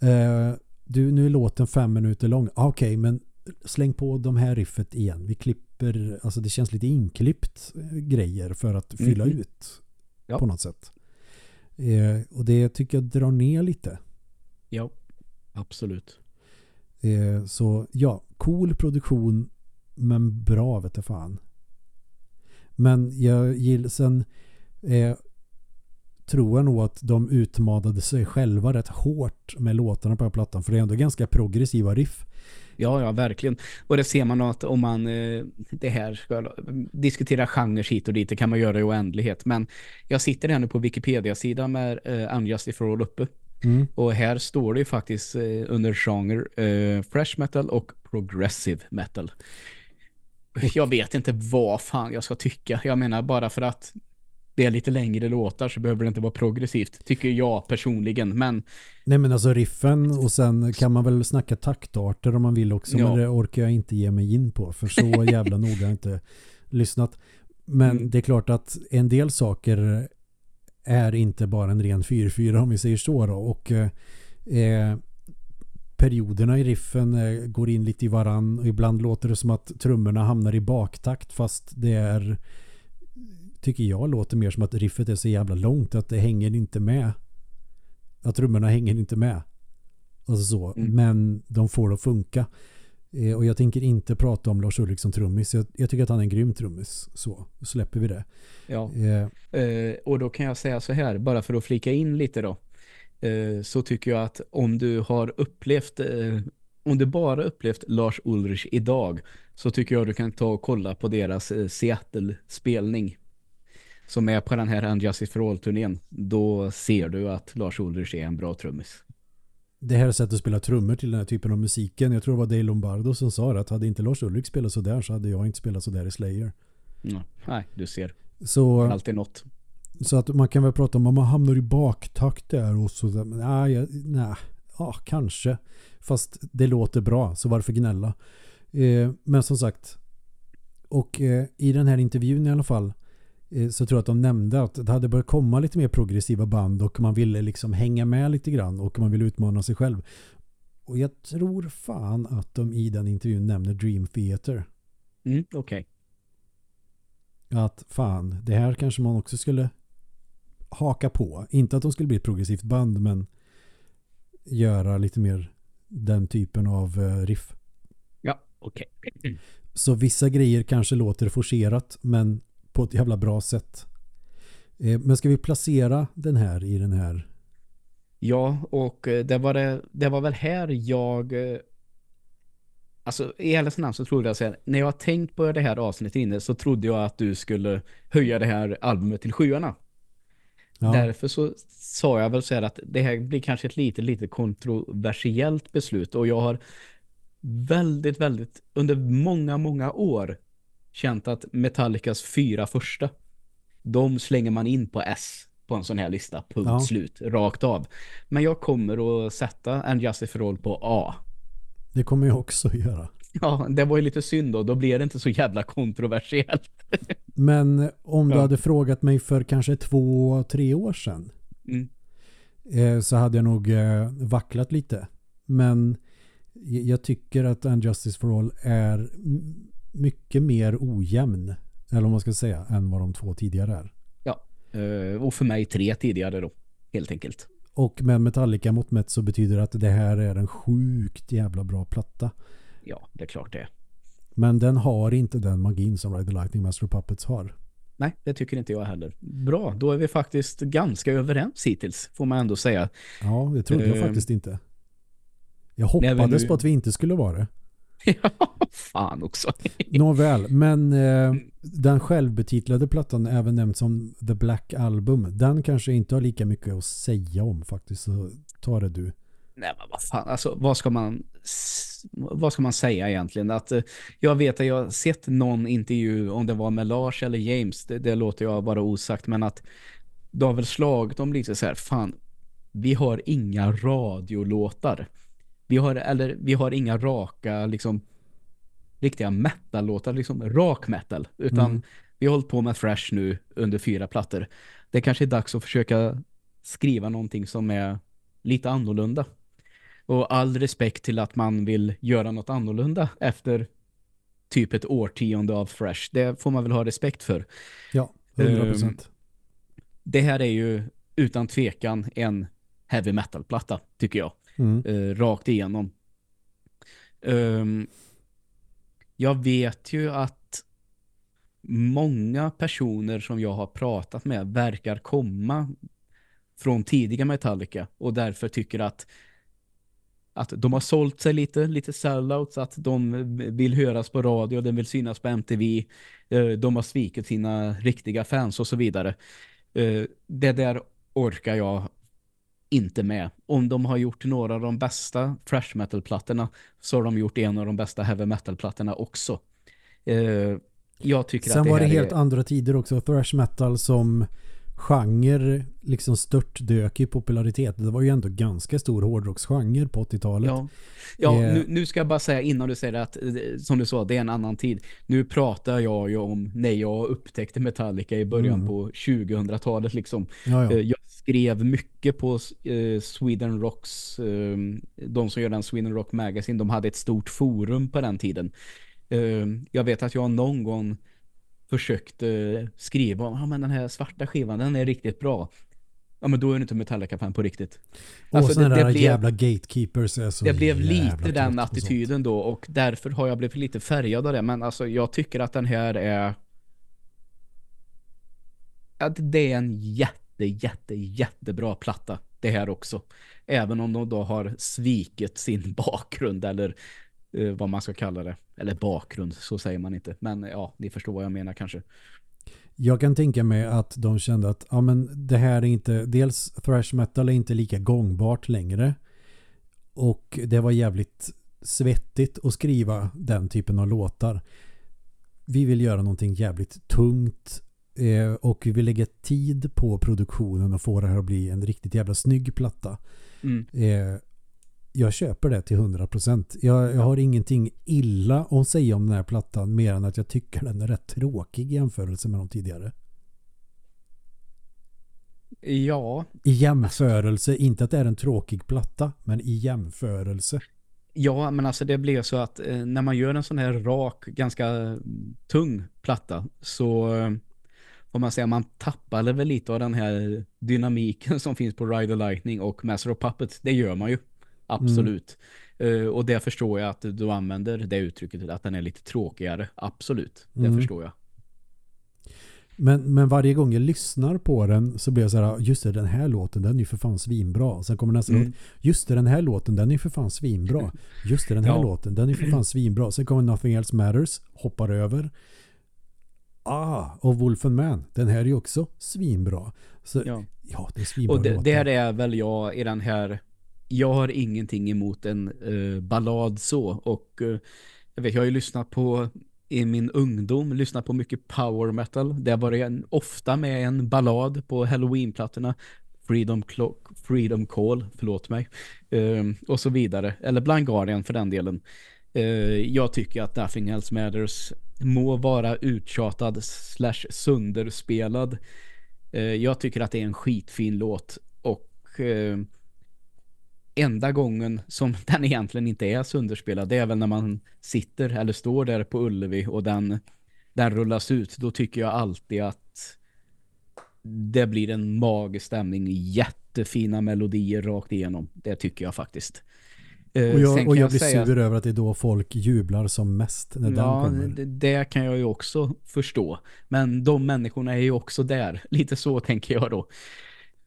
eh, du, nu är låten fem minuter lång. Ah, Okej, men släng på de här riffet igen. Vi klipper, alltså det känns lite inklippt eh, grejer för att fylla Mhm. ut Ja. på något sätt. Eh, och det tycker jag drar ner lite. ja, absolut. Eh, så ja, cool produktion men bra vet jag fan. Men jag gillar sen eh, tror jag nog att de utmanade sig själva rätt hårt med låtarna på den här plattan för det är ändå ganska progressiva riff. Ja, ja, verkligen. Och det ser man att om man eh, det här ska diskutera genrer hit och dit, det kan man göra i oändlighet. Men jag sitter här nu på Wikipedia-sidan med eh, Unjustice for All uppe. Mm. Och här står det ju faktiskt eh, under genre eh, fresh metal och progressive metal. Jag vet inte vad fan jag ska tycka. Jag menar bara för att det är lite längre låtar så behöver det inte vara progressivt. Tycker jag personligen. Men Nej men alltså riffen och sen kan man väl snacka taktarter om man vill också Ja. men det orkar jag inte ge mig in på för så jävla noga har jag inte lyssnat. Men Mm. det är klart att en del saker är inte bara en ren 4-4 om vi säger så då och eh, perioderna i riffen eh, går in lite i varann och ibland låter det som att trummorna hamnar i baktakt fast det är tycker jag låter mer som att riffet är så jävla långt att det hänger inte med. Att trummorna hänger inte med. Alltså så, Mm. men de får det att funka. Eh, och jag tänker inte prata om Lars Ulrik som trummis. Jag, jag tycker att han är en grym trummis. Så, släpper vi det. Ja, eh, Eh, och då kan jag säga så här, bara för att flika in lite då. Eh, så tycker jag att om du har upplevt, eh, om du bara upplevt Lars Ulrich idag, så tycker jag du kan ta och kolla på deras eh, Seattle-spelning. Som är på den här Unjustice for All-turnén. Då ser du att Lars Ulrich är en bra trummis. det här sättet att spela trummor till den här typen av musiken jag tror det var Dave Lombardo som sa att hade inte Lars Ulrik spelat så där så hade jag inte spelat så där i Slayer Ja, nej, du ser. så Alltid något. Så att man kan väl prata om om man hamnar i baktakt där och så där. Nej, nej, ja kanske. Fast det låter bra, så varför gnälla? Eh, men som sagt, Och eh, i den här intervjun i alla fall så tror jag att de nämnde att det hade börjat komma lite mer progressiva band och man ville liksom hänga med lite grann och man ville utmana sig själv. Och jag tror fan att de i den intervjun nämner Dream Theater. Mm, Okej. Att fan, det här kanske man också skulle haka på. Inte att de skulle bli ett progressivt band men göra lite mer den typen av eh, riff. Ja, okej. Så vissa grejer kanske låter forcerat men på ett jävla bra sätt. Eh, Men ska vi placera den här i den här? Ja, och eh, det var, det, det var väl här jag... eh, Alltså, i ärlighetens namn så trodde jag så här, när jag har tänkt på det här avsnittet inne så trodde jag att du skulle höja det här albumet till sjuarna. Ja, Därför så sa jag väl så här att det här blir kanske ett lite, lite kontroversiellt beslut och jag har väldigt, väldigt under många, många år känt att Metallicas fyra första de slänger man in på S på en sån här lista, punkt Ja. slut, rakt av. Men jag kommer att sätta en Justice for All på A. det kommer jag också göra. Ja, det var ju lite synd då, då blir det inte så jävla kontroversiellt. Men om du Ja. hade frågat mig för kanske två, tre år sedan Mm. eh, så hade jag nog eh, vacklat lite. Men jag tycker att Unjustice for All är mycket mer ojämn, eller om man ska säga, än vad de två tidigare är. Eh, och för mig tre tidigare då, helt enkelt. Och med Metallica mot mätt så betyder det att det här är en sjukt jävla bra platta. Ja, det är klart det. Men den har inte den magin som Ride the Lightning Master Puppets har. Nej, det tycker inte jag heller. Bra, då är vi faktiskt ganska överens hittills, får man ändå säga. Ja, det trodde jag Ehm. faktiskt inte. Jag Nej, hoppades nu- på att vi inte skulle vara det. ja, fan också. Nåväl, men eh, den självbetitlade plattan är även nämnd som The Black Album. Den kanske inte har lika mycket att säga om faktiskt. Så ta det du. Nej, men vad fan, alltså vad ska man vad ska man säga egentligen? Att eh, jag vet att jag har sett någon intervju om det var med Lars eller James, det, det låter jag bara osagt, men att det har väl slagit dem lite så här, fan, vi har inga radiolåtar. Vi har, eller vi har inga raka, liksom, riktiga metal-låtar, liksom rak metal, utan Mm. vi har hållit på med Fresh nu under fyra plattor. Det kanske är dags att försöka skriva någonting som är lite annorlunda. Och all respekt till att man vill göra något annorlunda efter typ ett årtionde av Fresh. Det får man väl ha respekt för. Ja, 100 Ehm, procent. Det här är ju utan tvekan en heavy metal-platta, tycker jag. Mm. Eh, rakt igenom. Um, jag vet ju att många personer som jag har pratat med verkar komma från tidiga Metallica och därför tycker att att de har sålt sig lite, lite sellouts, att de vill höras på radio, Den vill synas på MTV, eh, de har svikit sina riktiga fans och så vidare. Eh, det där orkar jag inte med. Om de har gjort några av de bästa fresh metal-plattorna så har de gjort en av de bästa heavy metal-plattorna också. Eh, Jag tycker Sen att det var det helt är... andra tider också. Thrash metal som genre liksom störtdök i popularitet. Det var ju ändå ganska stor hårdrocksgenre på 80-talet. Ja, ja Eh. nu, nu ska jag bara säga innan du säger att, eh, som du sa, det är en annan tid. Nu pratar jag ju om när jag upptäckte Metallica i början Mm. på 2000-talet liksom. Ja, ja. Eh, Jag skrev mycket på eh, Sweden Rocks, eh, de som gör den Sweden Rock Magazine, de hade ett stort forum på den tiden. Eh, Jag vet att jag någon gång försökte skriva om, ja men den här svarta skivan, den är riktigt bra. Ja men då är du inte Metallica-fan på riktigt. och alltså, sådana det- där det blev- jävla gatekeepers är så Det blev lite den attityden då och därför har jag blivit lite färgad av det. Men alltså jag tycker att den här är att det är en jätte, jätte, jättebra platta det här också. Även om de då har svikit sin bakgrund eller eh, vad man ska kalla det. Eller bakgrund, så säger man inte. Men ja, ni förstår vad jag menar kanske. Jag kan tänka mig att de kände att ja, men det här är inte, dels thrash metal är inte lika gångbart längre. Och det var jävligt svettigt att skriva den typen av låtar. Vi vill göra någonting jävligt tungt eh, och vi vill lägga tid på produktionen och få det här att bli en riktigt jävla snygg platta. Mm. Eh, jag köper det till 100%. Jag, jag har ingenting illa att säga om den här plattan mer än att jag tycker den är rätt tråkig i jämförelse med de tidigare. Ja. I jämförelse, inte att det är en tråkig platta, men i jämförelse. Ja, men alltså det blev så att eh, när man gör en sån här rak, ganska tung platta så eh, får man säga man tappade väl lite av den här dynamiken som finns på Ride the Lightning och Master of Puppets. Det gör man ju. Absolut. Mm. Uh, och det förstår jag att du använder det uttrycket att den är lite tråkigare. Absolut. Det mm. förstår jag. Men, men varje gång jag lyssnar på den så blir jag så här, just det, den här låten, den är ju för fan svinbra. Sen kommer nästa mm. låt, just det, den här låten, den är ju för fan svinbra. Just det, den här ja. låten, den är ju för fan svinbra. Sen kommer Nothing Else Matters, hoppar över. Ah, och Wolfen Man, den här är ju också svinbra. Så, ja. ja, det är svinbra Och det, där är väl jag i den här, jag har ingenting emot en uh, ballad så. Och uh, jag vet, jag har ju lyssnat på i min ungdom lyssnat på mycket power metal. Det var en, ofta med en ballad på Halloween-plattorna. Freedom Clock, Freedom Call, förlåt mig. Uh, och så vidare. Eller Blind Guardian för den delen. Uh, jag tycker att Nothing Else Matters må vara uttjatad slash sönderspelad. Uh, jag tycker att det är en skitfin låt. Och enda gången som den egentligen inte är sönderspelad det är väl när man sitter eller står där på Ullevi och den, den rullas ut. Då tycker jag alltid att det blir en magisk stämning. Jättefina melodier rakt igenom. Det tycker jag faktiskt. Eh, och jag, och jag, jag blir säga, sur över att det är då folk jublar som mest när ja, den kommer. Det, det kan jag ju också förstå. Men de människorna är ju också där. Lite så tänker jag då.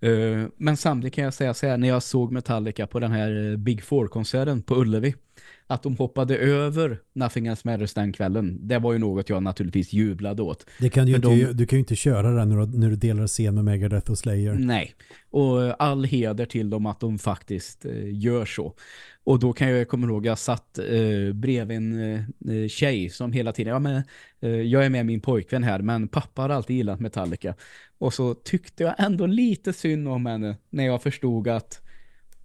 Eh, men samtidigt kan jag säga så här, när jag såg Metallica på den här eh, Big Four-konserten på Ullevi, att de hoppade över Nothing Else Matters den kvällen, det var ju något jag naturligtvis jublade åt. Det kan du, inte, de, du kan ju inte köra den när när du delar scen med Megadeth och Slayer. Nej, och all heder till dem att de faktiskt uh, gör så. Och då kan jag komma ihåg, jag satt eh, bredvid en eh, tjej som hela tiden, ja men eh, jag är med min pojkvän här, men pappa har alltid gillat Metallica. Och så tyckte jag ändå lite synd om henne när jag förstod att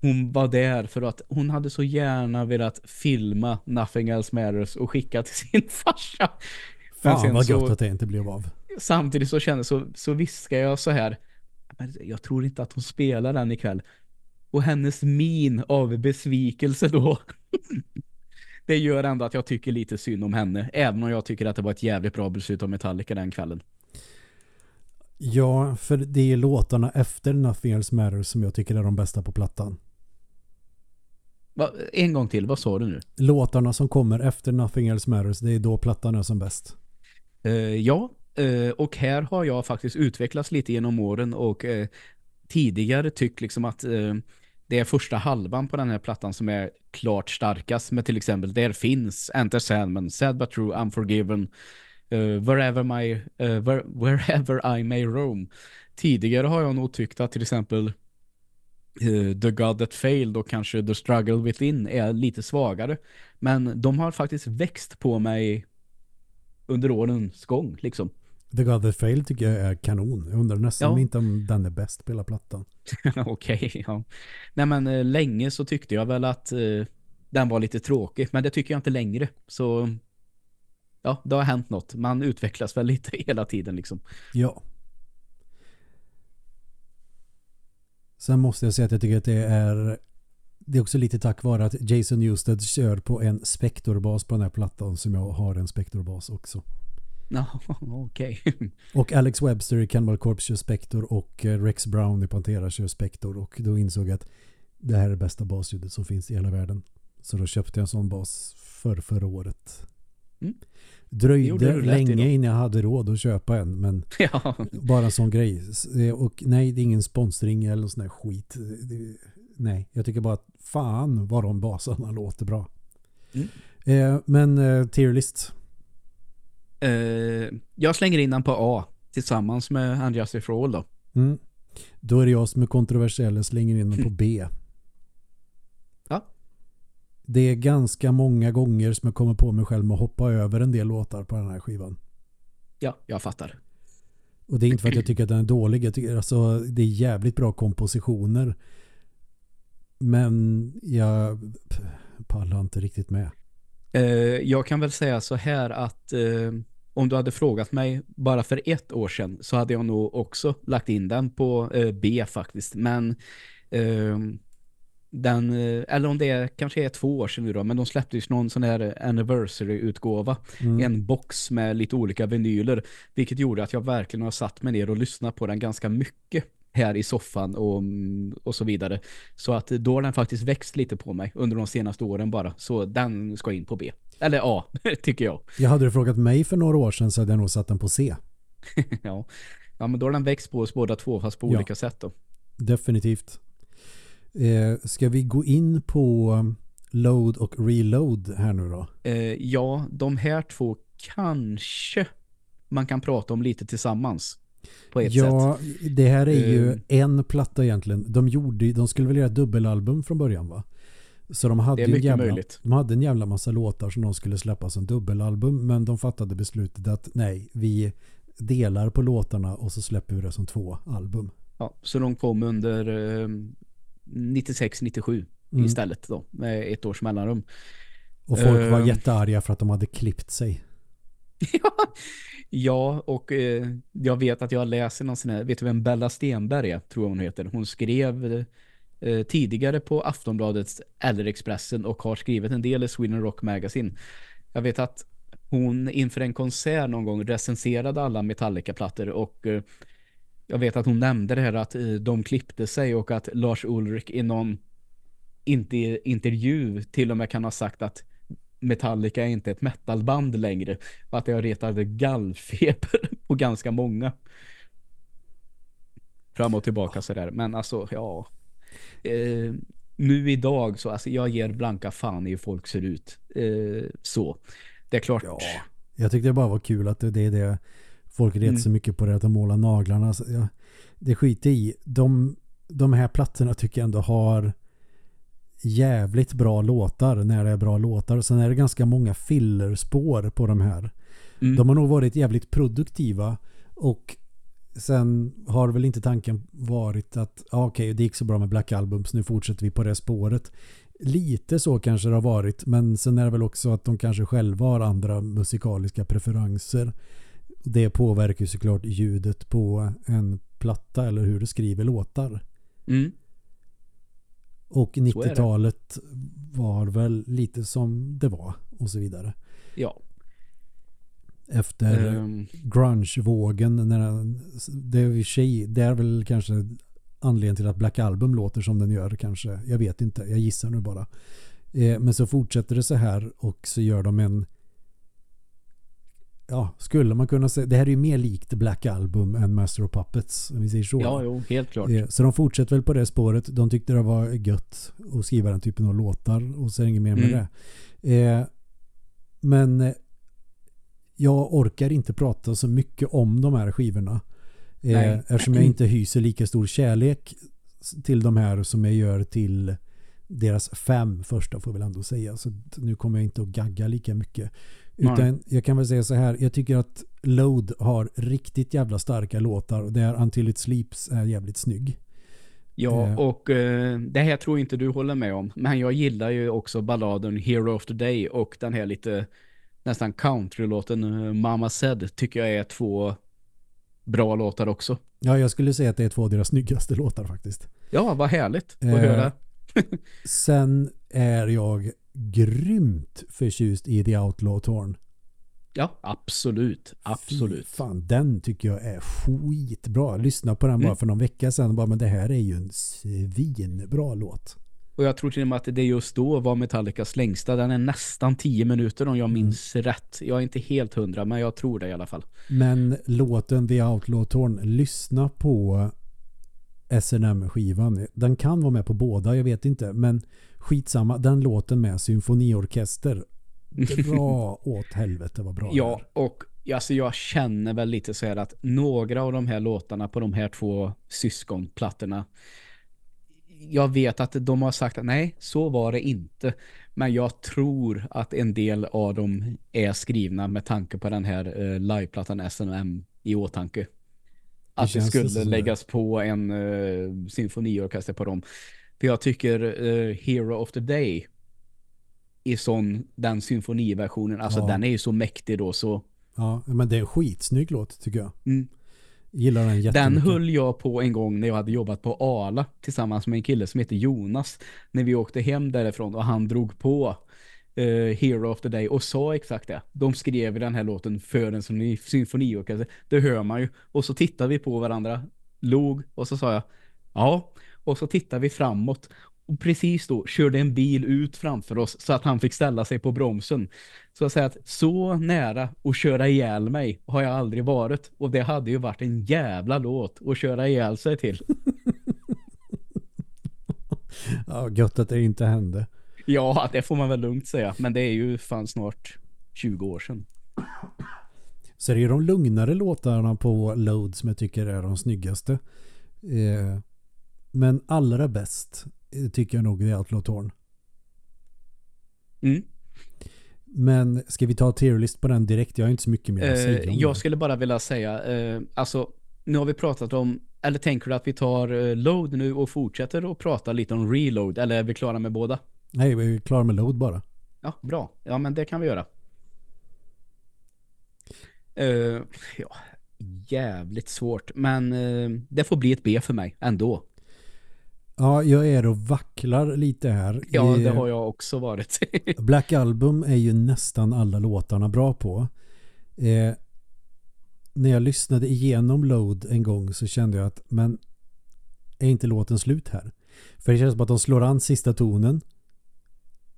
hon var där för att hon hade så gärna velat filma Nothing Else Matters och skicka till sin farsa. Fan vad gott att det inte blev av. Samtidigt så kände så, så viskar jag så här, jag tror inte att hon spelar den ikväll och hennes min av besvikelse då. det gör ändå att jag tycker lite synd om henne. Även om jag tycker att det var ett jävligt bra beslut av Metallica den kvällen. Ja, för det är låtarna efter Nothing Else Matters som jag tycker är de bästa på plattan. Va, en gång till, vad sa du nu? Låtarna som kommer efter Nothing Else Matters, det är då plattan är som bäst. Uh, ja, uh, och här har jag faktiskt utvecklats lite genom åren och uh, tidigare tyckt liksom att det är första halvan på den här plattan som är klart starkast med till exempel där finns Enter Sandman, Sad But True, Unforgiven wherever, my, where, wherever I May Roam tidigare har jag nog tyckt att till exempel uh, The God That Failed och kanske The Struggle Within är lite svagare men de har faktiskt växt på mig under årens gång liksom. The God That Failed tycker jag är kanon. Jag undrar nästan ja. inte om den är bäst på hela plattan. Okej, okay, ja. Nej men eh, länge så tyckte jag väl att eh, den var lite tråkig. Men det tycker jag inte längre. Så ja, det har hänt något. Man utvecklas väl lite hela tiden liksom. Ja. Sen måste jag säga att jag tycker att det är det är också lite tack vare att Jason Newsted kör på en spektorbas på den här plattan som jag har en spektorbas också. okej. Okay. och Alex Webster i Cannibal Corpse kör Spector och eh, Rex Brown i Pantera kör Spector och då insåg jag att det här är det bästa basljudet som finns i hela världen. Så då köpte jag en sån bas för förra året. Mm. Dröjde länge innan jag hade råd att köpa en men ja. bara en sån grej. Eh, och nej, det är ingen sponsring eller sån här skit. Nej, jag tycker bara att fan vad de basarna låter bra. Mm. Eh, men eh, tierlist Eh, jag slänger in den på A tillsammans med for All då. Mm. Då är det jag som är kontroversiell och slänger in den på B. Det är ganska många gånger som jag kommer på mig själv med att hoppa över en del låtar på den här skivan. Ja, jag fattar. Och det är inte för att jag tycker att den är dålig. Jag tycker alltså det är jävligt bra kompositioner. Men jag pallar inte riktigt med. Eh, jag kan väl säga så här att eh, om du hade frågat mig bara för ett år sedan så hade jag nog också lagt in den på eh, B faktiskt. Men den, eh, eller om det är, kanske är två år sedan nu då, men de släppte ju någon sån här anniversary-utgåva. Mm. En box med lite olika vinyler, vilket gjorde att jag verkligen har satt mig ner och lyssnat på den ganska mycket här i soffan och, och så vidare. Så att då har den faktiskt växt lite på mig under de senaste åren bara. Så den ska in på B. Eller A, tycker jag. Jag hade du frågat mig för några år sedan så hade jag nog satt den på C. ja. ja, men då har den växt på oss båda två fast på Ja. olika sätt då. Definitivt. Eh, ska vi gå in på load och reload här nu då? Eh, ja, de här två kanske man kan prata om lite tillsammans på ett sätt. Ja, det här är ju Eh. en platta egentligen. De gjorde, de skulle väl göra dubbelalbum från början va? Så de hade, en jävla, möjligt. de hade en jävla massa låtar som de skulle släppa som dubbelalbum men de fattade beslutet att nej, vi delar på låtarna och så släpper vi det som två album. Ja, så de kom under eh, 96-97 Mm. istället då, med ett års mellanrum. Och folk var Eh. jättearga för att de hade klippt sig. Ja, och eh, jag vet att jag läser någon sån här, vet du vem Bella Stenberg är, tror jag hon heter. Hon skrev eh, tidigare på Aftonbladets eller Expressen och har skrivit en del i Sweden Rock Magazine. Jag vet att hon inför en konsert någon gång recenserade alla Metallica-plattor och eh, jag vet att hon nämnde det här att de klippte sig och att Lars Ulrik i någon inte intervju till och med kan ha sagt att Metallica är inte ett metalband längre och att det har retat gallfeber på ganska många. Fram och tillbaka sådär men alltså ja. Eh, nu idag så alltså jag ger blanka fan i hur folk ser ut. Eh, så. Det är klart. Ja. Jag tyckte det bara var kul att det är det folk retar Mm. så mycket på det att de målar naglarna. Så, ja, det skiter i. De, de här plattorna tycker jag ändå har jävligt bra låtar när det är bra låtar. Sen är det ganska många fillerspår på de här. Mm. De har nog varit jävligt produktiva och sen har väl inte tanken varit att ja, okej, det gick så bra med Black Album så nu fortsätter vi på det spåret. Lite så kanske det har varit men sen är det väl också att de kanske själva har andra musikaliska preferenser. Det påverkar ju såklart ljudet på en platta eller hur du skriver låtar. Mm. Och är det. 90-talet var väl lite som det var och så vidare. ja Efter Ehm, grunge-vågen. När den, det är i sig, det är väl kanske anledningen till att Black Album låter som den gör kanske. Jag vet inte, jag gissar nu bara. Eh, men så fortsätter det så här och så gör de en ja, skulle man kunna säga, det här är ju mer likt Black Album än Master of Puppets, om vi säger så. ja jo helt klart Eh, Så de fortsätter väl på det spåret. De tyckte det var gött att skriva den typen av låtar och så är det inget mer med Mm. det. Eh, men eh, jag orkar inte prata så mycket om de här skivorna. Eh, eftersom jag inte hyser lika stor kärlek till de här som jag gör till deras fem första får jag väl ändå säga. Så nu kommer jag inte att gagga lika mycket. Nej. Utan jag kan väl säga så här. Jag tycker att Load har riktigt jävla starka låtar. Och där Until It Sleeps är jävligt snygg. Ja, Eh. och eh, det här tror inte du håller med om. Men jag gillar ju också balladen Hero of the Day och den här lite nästan countrylåten eh, Mama Said tycker jag är två bra låtar också. Ja, jag skulle säga att det är två av deras snyggaste låtar faktiskt. Ja, vad härligt att Eh, höra. Sen är jag grymt förtjust i The Outlaw Torn. Ja, absolut. Fy Absolut. Fan, den tycker jag är skitbra. Jag lyssnade på den bara Mm. för någon vecka sedan och bara, men det här är ju en svinbra låt. Och jag tror till och med att det just då var Metallicas längsta. Den är nästan 10 minuter om jag Mm. minns rätt. Jag är inte helt hundra, men jag tror det i alla fall. Men låten The Outlaw Torn, lyssna på SNM-skivan. Den kan vara med på båda, jag vet inte. Men skitsamma, den låten med symfoniorkester. Dra åt helvete vad bra det Ja, och alltså jag känner väl lite så här att några av de här låtarna på de här två syskonplattorna jag vet att de har sagt att nej, så var det inte. Men jag tror att en del av dem är skrivna med tanke på den här eh, liveplattan S&M i åtanke. Att det, känns skulle det som det. läggas på en eh, symfoniorkester på dem. För jag tycker uh, Hero of the Day i sån, den symfoniversionen, alltså Ja. den är ju så mäktig då så Ja, men det är en skitsnygg låt tycker jag. Mm. Gillar den Den höll jag på en gång när jag hade jobbat på Ala tillsammans med en kille som heter Jonas. När vi åkte hem därifrån och han drog på eh, Hero of the Day och sa exakt det. De skrev den här låten för en symfoni- symfoniorkester. Det hör man ju. Och så tittade vi på varandra, log och så sa jag ja. Och så tittade vi framåt. Och precis då körde en bil ut framför oss så att han fick ställa sig på bromsen. Så jag säger att så nära att köra ihjäl mig har jag aldrig varit. Och det hade ju varit en jävla låt att köra ihjäl sig till. Ja, gött att det inte hände. Ja, det får man väl lugnt säga. Men det är ju fan snart 20 år sedan. Så det är de lugnare låtarna på Load som jag tycker är de snyggaste. Eh, men allra bäst eh, tycker jag nog är Outlaw Torn. Mm. Men ska vi ta tierlist på den direkt? Jag har inte så mycket mer att säga Eh, jag det. skulle bara vilja säga, eh, alltså nu har vi pratat om, eller tänker du att vi tar eh, load nu och fortsätter att prata lite om reload, eller är vi klara med båda? Nej, vi är klara med Load bara. Ja, bra. Ja, men det kan vi göra. Eh, ja, jävligt svårt, men eh, det får bli ett B för mig ändå. Ja, jag är och vacklar lite här. Ja, det har jag också varit. Black Album är ju nästan alla låtarna bra på. Eh, när jag lyssnade igenom Load en gång så kände jag att men är inte låten slut här? För det känns som att de slår an sista tonen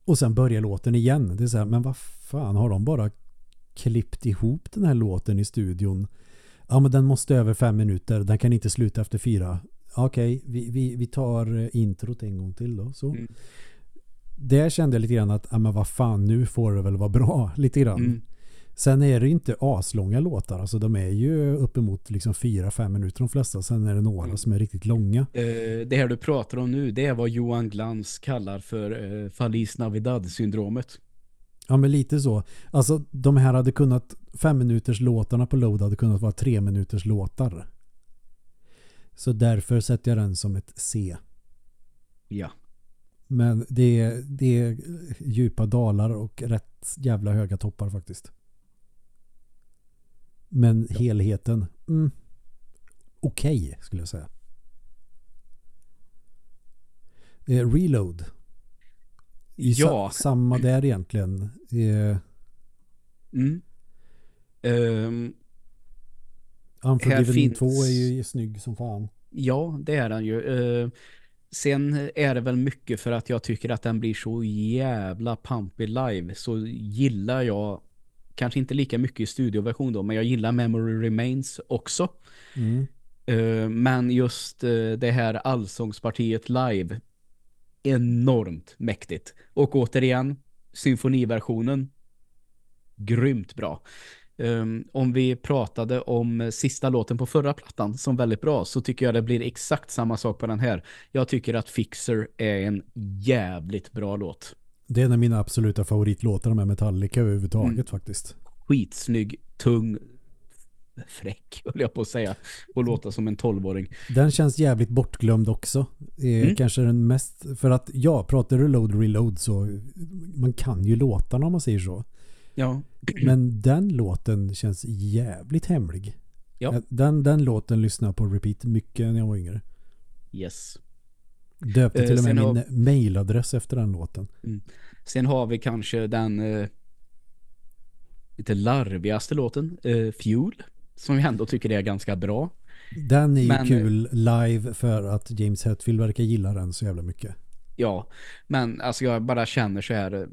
och sen börjar låten igen. Det är så här, men vad fan har de bara klippt ihop den här låten i studion? Ja, men den måste över fem minuter. Den kan inte sluta efter fyra. Okej, vi, vi, vi tar eh, introt en gång till då. Så. Mm. Där kände jag lite grann att, ja men vad fan, nu får det väl vara bra lite grann. Mm. Sen är det inte aslånga låtar, alltså de är ju uppemot liksom 4-5 minuter de flesta. Sen är det några Mm. som är riktigt långa. Eh, det här du pratar om nu, det är vad Johan Glans kallar för eh, Feliz Navidad-syndromet. Ja men lite så. Alltså de här hade kunnat, 5 minuters låtarna på Load hade kunnat vara 3 minuters låtar. Så därför sätter jag den som ett C. Ja. Men det är, det är djupa dalar och rätt jävla höga toppar faktiskt. Men Ja. helheten, mm, okej skulle jag säga. Eh, reload. I Ja. Sa, samma där egentligen. Eh, Mm. Ehm, Unforgiven finns- 2 är ju snygg som fan. ja, det är den ju. Eh, sen är det väl mycket för att jag tycker att den blir så jävla pumpig live. Så gillar jag, kanske inte lika mycket i studioversion då, men jag gillar Memory Remains också. Mm. Eh, men just eh, det här allsångspartiet live enormt mäktigt. Och återigen, symfoniversionen grymt bra. Um, om vi pratade om sista låten på förra plattan som väldigt bra så tycker jag det blir exakt samma sak på den här. Jag tycker att Fixer är en jävligt bra låt. Det är en av mina absoluta favoritlåtar med Metallica överhuvudtaget Mm. faktiskt. Skitsnygg, tung, fräck höll jag på att säga. Och låta som en tolvåring. Den känns jävligt bortglömd också. Eh, Mm. Kanske den mest, för att ja, pratar du load reload så man kan ju låtarna om man säger så. Ja, Men den låten känns jävligt hemlig. Ja. Eh, Den, den låten lyssnade jag på repeat mycket när jag var yngre. yes. Döpte Eh, till och med sen har- min mailadress efter den låten. Sen har vi kanske den eh, lite larvigaste låten, eh, Fuel, som jag ändå tycker är ganska bra. Den är ju Men- kul live för att James Hetfield verkar gilla den så jävla mycket. Ja, men alltså jag bara känner så här eh,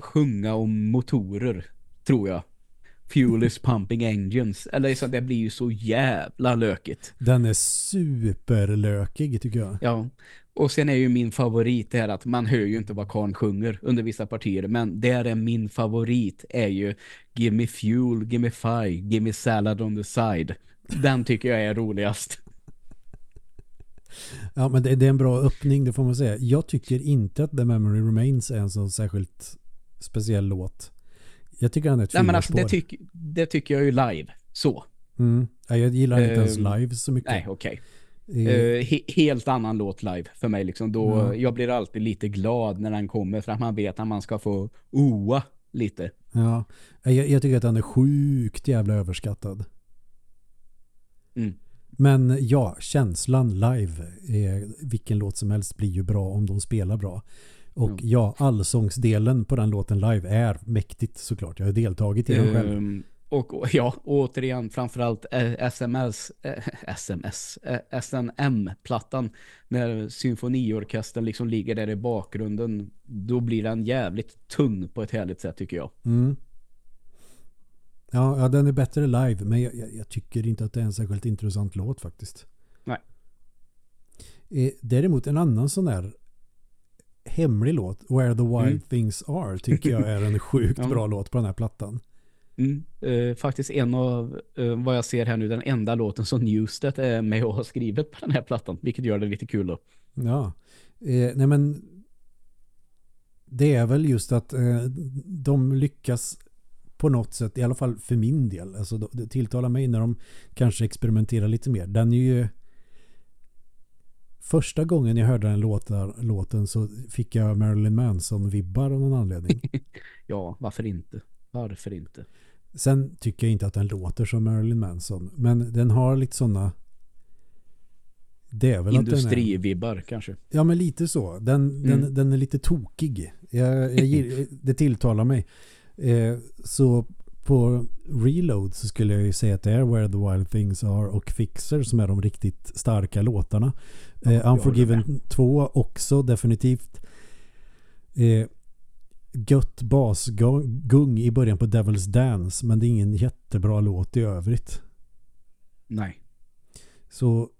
sjunga om motorer, tror jag. Fuel is pumping engines. Eller så det blir ju så jävla lökigt. Den är superlökig tycker jag. Ja, och sen är ju min favorit det här att man hör ju inte vad Karn sjunger under vissa partier, men där är min favorit är ju Give me fuel, give me fire, give me salad on the side. Den tycker jag är roligast. Ja men det, det är en bra öppning det får man säga. Jag tycker inte att The Memory Remains är en så särskilt speciell låt. Jag tycker den är ett Nej men alltså det, tyck, det tycker jag ju live. Så. mm. ja, Jag gillar inte ens Ehm, live så mycket. Nej, okej. Uh, he helt annan låt live för mig liksom. Då, Ja. Jag blir alltid lite glad när den kommer för att man vet att man ska få oa lite. Ja, jag, jag tycker att den är sjukt jävla överskattad. Mm. Men ja, känslan live, är, vilken låt som helst blir ju bra om de spelar bra. Och Ja. ja, allsångsdelen på den låten live är mäktigt såklart. Jag har deltagit i den själv. Ehm, och, ja, återigen framförallt eh, SMS, eh, SMS, eh, SNM-plattan när symfoniorkestern liksom ligger där i bakgrunden då blir den jävligt tung på ett härligt sätt tycker jag. Mm. Ja, ja, den är bättre live, men jag, jag, jag tycker inte att det är en särskilt intressant låt faktiskt. Nej. Eh, däremot en annan sån där hemlig låt, Where the Wild Mm. Things Are, tycker jag är en sjukt Ja. bra låt på den här plattan. Mm. Eh, faktiskt en av eh, vad jag ser här nu, den enda låten som Newsted är med och har skrivit på den här plattan, vilket gör det lite kul då. Ja, eh, nej men det är väl just att eh, de lyckas på något sätt, i alla fall för min del, alltså det tilltalar mig när de kanske experimenterar lite mer. Den är ju första gången jag hörde den låtar, låten så fick jag Marilyn Manson-vibbar av någon anledning. Ja, varför inte? Varför inte? Sen tycker jag inte att den låter som Marilyn Manson, men den har lite sådana det är väl att den är, Industrivibbar kanske. Ja, men lite så. Den, Mm. den, den är lite tokig. Jag, jag, det tilltalar mig. Eh, så på Reload så skulle jag ju säga att det är Where the Wild Things Are och Fixer som är de riktigt starka låtarna. jag Eh, Unforgiven 2 också definitivt. Eh, gött basgung i början på Devil's Dance men det är ingen jättebra låt i övrigt. Nej. Så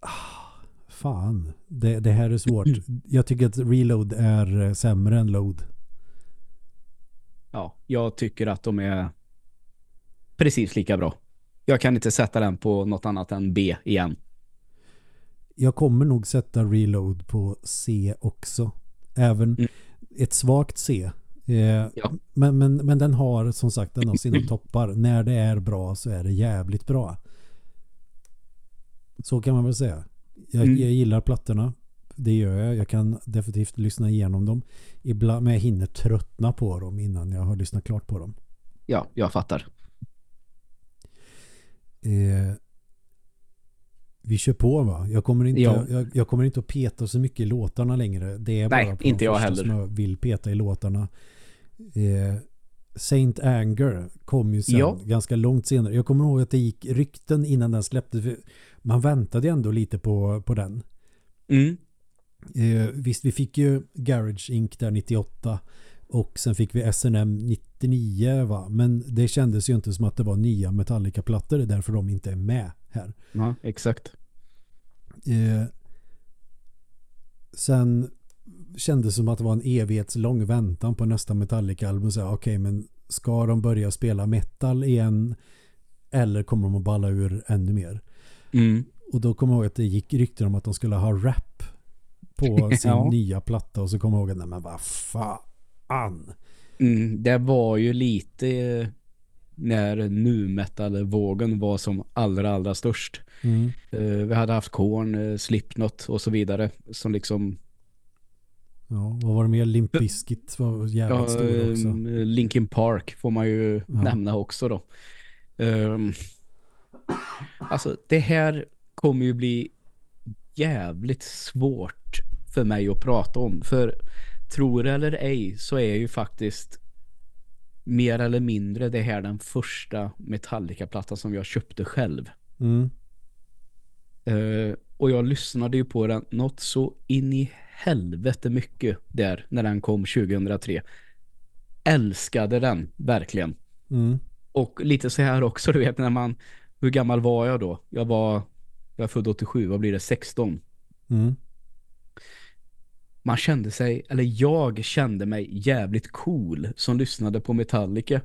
ah, fan, det, det här är svårt. Jag tycker att Reload är eh, sämre än Load. Ja, jag tycker att de är precis lika bra. Jag kan inte sätta den på något annat än B igen. Jag kommer nog sätta Reload på C också. Även Mm. ett svagt C. Eh, Ja. men, men, men den har som sagt den har sina toppar. När det är bra så är det jävligt bra. Så kan man väl säga. Jag, Mm. jag gillar plattorna. Det gör jag. Jag kan definitivt lyssna igenom dem. Ibland, men jag hinner tröttna på dem innan jag har lyssnat klart på dem. Ja, jag fattar. Eh, vi kör på va? Jag kommer, inte, Ja. jag, jag kommer inte att peta så mycket i låtarna längre. Det är Nej, bara inte jag heller. som jag vill peta i låtarna. Eh, Saint Anger kom ju sen Ja. ganska långt senare. Jag kommer ihåg att det gick rykten innan den släpptes. Man väntade ändå lite på, på den. Mm. Eh, visst, vi fick ju Garage Inc. där 98 och sen fick vi SNM 99 va? Men det kändes ju inte som att det var nya Metallica-plattor. Det är därför de inte är med här. Ja, exakt. Eh, sen kändes det som att det var en evighetslång väntan på nästa Metallica-album. Så, Okej, men ska de börja spela metal igen eller kommer de att balla ur ännu mer? Mm. Och då kommer jag ihåg att det gick rykten om att de skulle ha rap på sin Ja. nya platta och så kommer jag ihåg att nej men vad fan. Mm. Det var ju lite eh, när nu metal-vågen var som allra, allra störst. Mm. Eh, vi hade haft Korn, eh, Slipknot och så vidare som liksom Ja, vad var det mer? Limp Bizkit var jävligt ja, stor också. Linkin Park får man ju Ja. nämna också då. Ehm, alltså det här kommer ju bli jävligt svårt för mig att prata om. För tror det eller ej så är ju faktiskt mer eller mindre det här den första Metallica-plattan som jag köpte själv. Mm. Eh, och jag lyssnade ju på den något så in i helvete mycket där när den kom 2003. Älskade den, verkligen. Mm. Och lite så här också, du vet när man, hur gammal var jag då? Jag var, jag är född 87, vad blir det, 16? Mm. Man kände sig, eller jag kände mig jävligt cool som lyssnade på Metallica.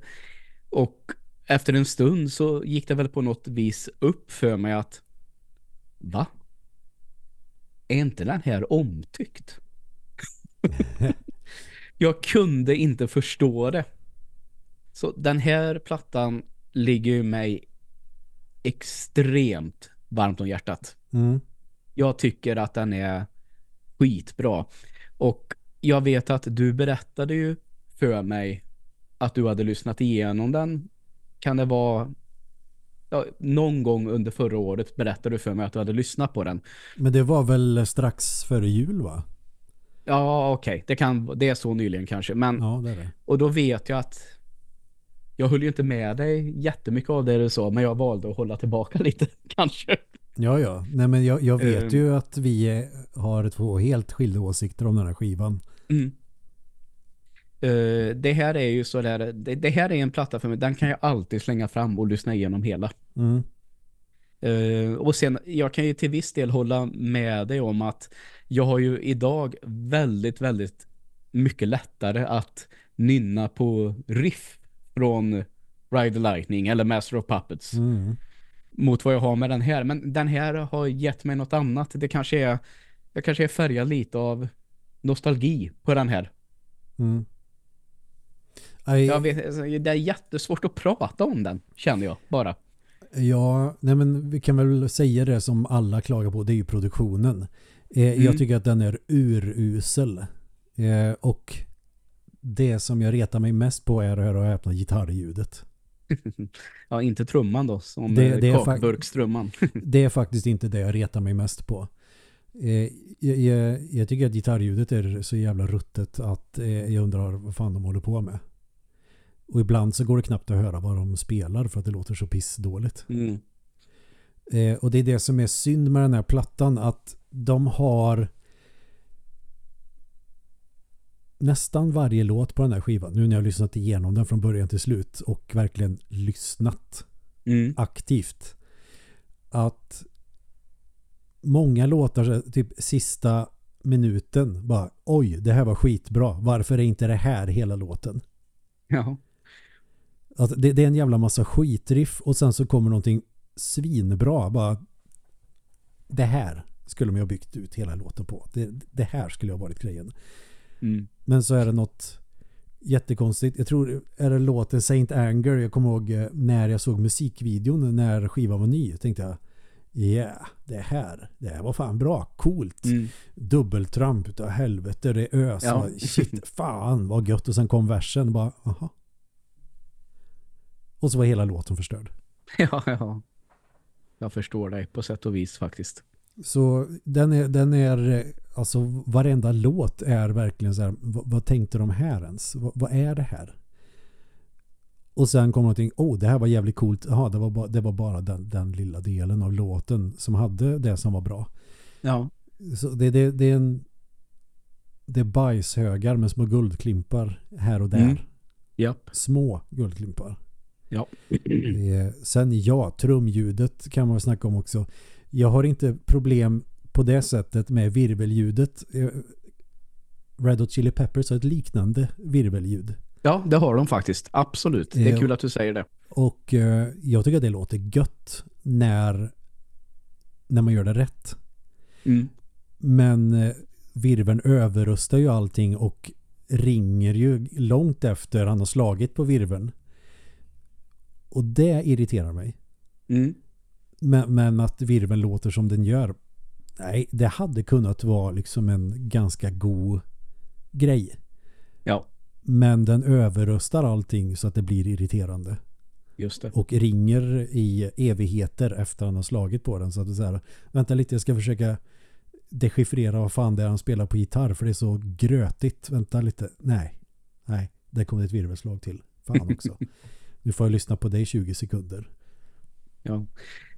Och efter en stund så gick det väl på något vis upp för mig att va? Är inte den här omtyckt? jag kunde inte förstå det. Så den här plattan ligger ju mig extremt varmt om hjärtat. Mm. Jag tycker att den är skitbra. Och jag vet att du berättade ju för mig att du hade lyssnat igenom den. Kan det vara ja, någon gång under förra året berättade du för mig att du hade lyssnat på den. Men det var väl strax före jul va? Ja, okej. Okay. Det, kan, det är så nyligen kanske. Men, ja, det det. Och då vet jag att jag höll ju inte med dig jättemycket av det du sa, men jag valde att hålla tillbaka lite kanske. Ja, ja. Nej, men jag, jag vet uh, ju att vi har två helt skilda åsikter om den här skivan. Mm. Uh, det här är ju så där, det, det, här är en platta för mig, den kan jag alltid slänga fram och lyssna igenom hela. Mm. Uh, och sen, jag kan ju till viss del hålla med dig om att jag har ju idag väldigt, väldigt mycket lättare att nynna på riff från Ride the Lightning eller Master of Puppets. Mm. Mot vad jag har med den här. Men den här har gett mig något annat. Det kanske är jag kanske är färgad lite av nostalgi på den här. Mm. I... Jag vet, alltså, det är jättesvårt att prata om den, känner jag bara. Ja, nej men vi kan väl säga det som alla klagar på, det är ju produktionen. Eh, mm. Jag tycker att den är urusel. Eh, och det som jag retar mig mest på är att höra och häpna gitarrljudet. ja, inte trumman då, som det, det kakburkstrumman. det är faktiskt inte det jag retar mig mest på. Eh, jag, jag, jag, tycker att gitarrljudet är så jävla ruttet att eh, jag undrar vad fan de håller på med. Och ibland så går det knappt att höra vad de spelar för att det låter så pissdåligt. Mm. Eh, och det är det som är synd med den här plattan att de har nästan varje låt på den här skivan, nu när jag lyssnat igenom den från början till slut och verkligen lyssnat mm. aktivt, att många låtar, typ sista minuten, bara oj, det här var skitbra. Varför är inte det här hela låten? Ja. Alltså, det, det, är en jävla massa skitriff och sen så kommer någonting svinbra. Bara, det här skulle man ha byggt ut hela låten på. Det, det här skulle ha varit grejen. Mm. Men så är det något jättekonstigt. Jag tror, är det låten Saint Anger? Jag kommer ihåg eh, när jag såg musikvideon när skivan var ny. Tänkte jag, ja, yeah, det här, det här var fan bra, coolt. Mm. Dubbeltramp utav helvete, det ös. Ja. Shit, fan vad gött. Och sen kom versen bara, aha. Och så var hela låten förstörd. Ja, ja. Jag förstår dig på sätt och vis faktiskt. Så den är, den är alltså varenda låt är verkligen så här, vad, vad tänkte de här ens? Vad, vad, är det här? Och sen kommer någonting, oh det här var jävligt coolt. Jaha, det var, ba, det var bara den, den lilla delen av låten som hade det som var bra. Ja. Så det, det, det är en det är bajshögar med små guldklimpar här och där. Mm. Yep. Små guldklimpar. Ja. Sen ja, trumljudet kan man snacka om också. Jag har inte problem på det sättet med virvelljudet. Eh, Red Hot Chili Peppers har ett liknande virvelljud. Ja, det har de faktiskt. Absolut. Det är eh, kul att du säger det. Och jag tycker att det låter gött när, när man gör det rätt. Mm. Men virveln överröstar ju allting och ringer ju långt efter han har slagit på virveln. Och det irriterar mig. Mm. Men, men, att virveln låter som den gör. Nej, det hade kunnat vara liksom en ganska god grej. Ja. Men den överröstar allting så att det blir irriterande. Just det. Och ringer i evigheter efter han har slagit på den. Så att det är så här, vänta lite, jag ska försöka dechiffrera vad fan det är han spelar på gitarr. För det är så grötigt. Vänta lite. Nej, nej, det kommer ett virvelslag till. Fan också. Nu får jag lyssna på dig 20 sekunder. Ja.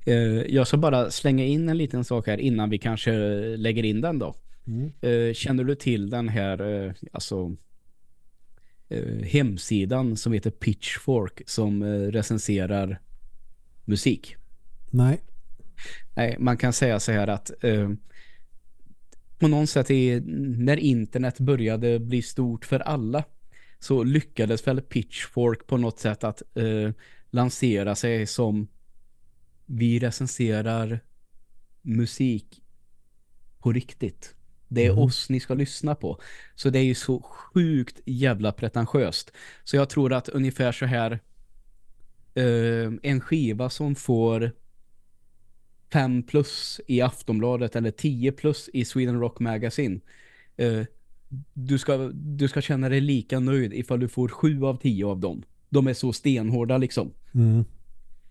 Eh, jag ska bara slänga in en liten sak här innan vi kanske lägger in den då. Mm. Eh, känner du till den här eh, alltså hemsidan som heter Pitchfork som recenserar musik? Nej. Nej, man kan säga så här att på något sätt är, när internet började bli stort för alla så lyckades väl Pitchfork på något sätt att lansera sig som vi recenserar musik på riktigt. Det är mm. oss ni ska lyssna på. Så det är ju så sjukt jävla pretentiöst. Så jag tror att ungefär så här eh, en skiva som får 5 plus i Aftonbladet eller 10 plus i Sweden Rock Magazine. Eh, du, ska, du ska känna dig lika nöjd ifall du får 7 av 10 av dem. De är så stenhårda liksom. Mm.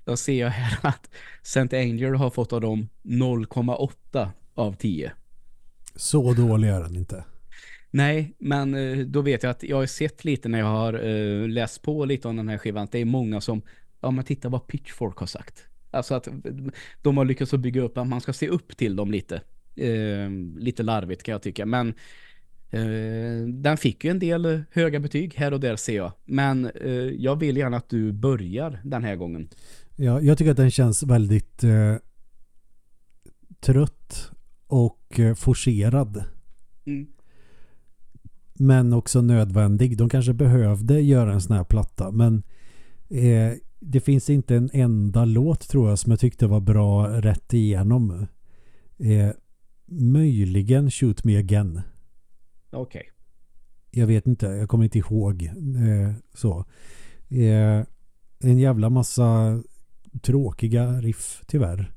Då ser jag här att St. Anger har fått av dem 0,8 av 10. Så dålig är den inte. Nej, men eh, då vet jag att jag har sett lite när jag har uh, läst på lite om den här skivan. Det är många som, ja men titta vad Pitchfork har sagt. Alltså att de har lyckats att bygga upp att man ska se upp till dem lite. Uh, lite larvigt kan jag tycka. Men uh, den fick ju en del höga betyg här och där ser jag. Men jag vill gärna att du börjar den här gången. Ja, jag tycker att den känns väldigt trött och forcerad. Mm men också nödvändig. De kanske behövde göra en sån här platta men eh, det finns inte en enda låt tror jag som jag tyckte var bra rätt igenom. Eh, möjligen Shoot Me Again. Okej. Okay. Jag vet inte, jag kommer inte ihåg eh, så. Eh, en jävla massa tråkiga riff tyvärr.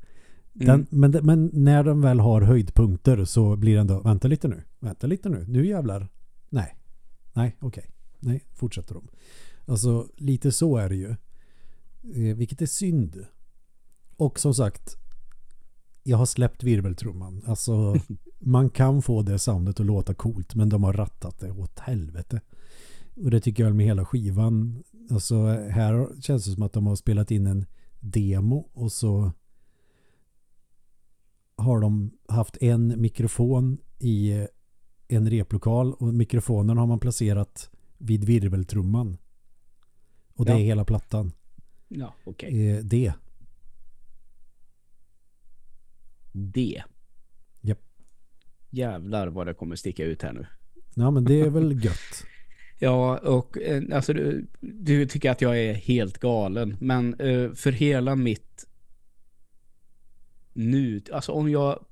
Den, mm. men, men när de väl har höjdpunkter så blir det ändå, vänta lite nu, vänta lite nu, nu jävlar. Nej. Nej, okej. Okay. Nej, fortsätter de. Alltså, lite så är det ju. Eh, vilket är synd. Och som sagt, jag har släppt virveltrumman. Alltså, man kan få det soundet att låta coolt, men de har rattat det åt helvete. Och det tycker jag med hela skivan. Alltså, här känns det som att de har spelat in en demo och så har de haft en mikrofon i en replokal och mikrofonen har man placerat vid virveltrumman. Och det ja. är hela plattan. Ja, okej. Okay. Eh, D. D. Japp. Jävlar vad det kommer sticka ut här nu. Ja, men det är väl gött. Ja, och eh, alltså du, du, tycker att jag är helt galen. Men uh, för hela mitt nu, alltså om jag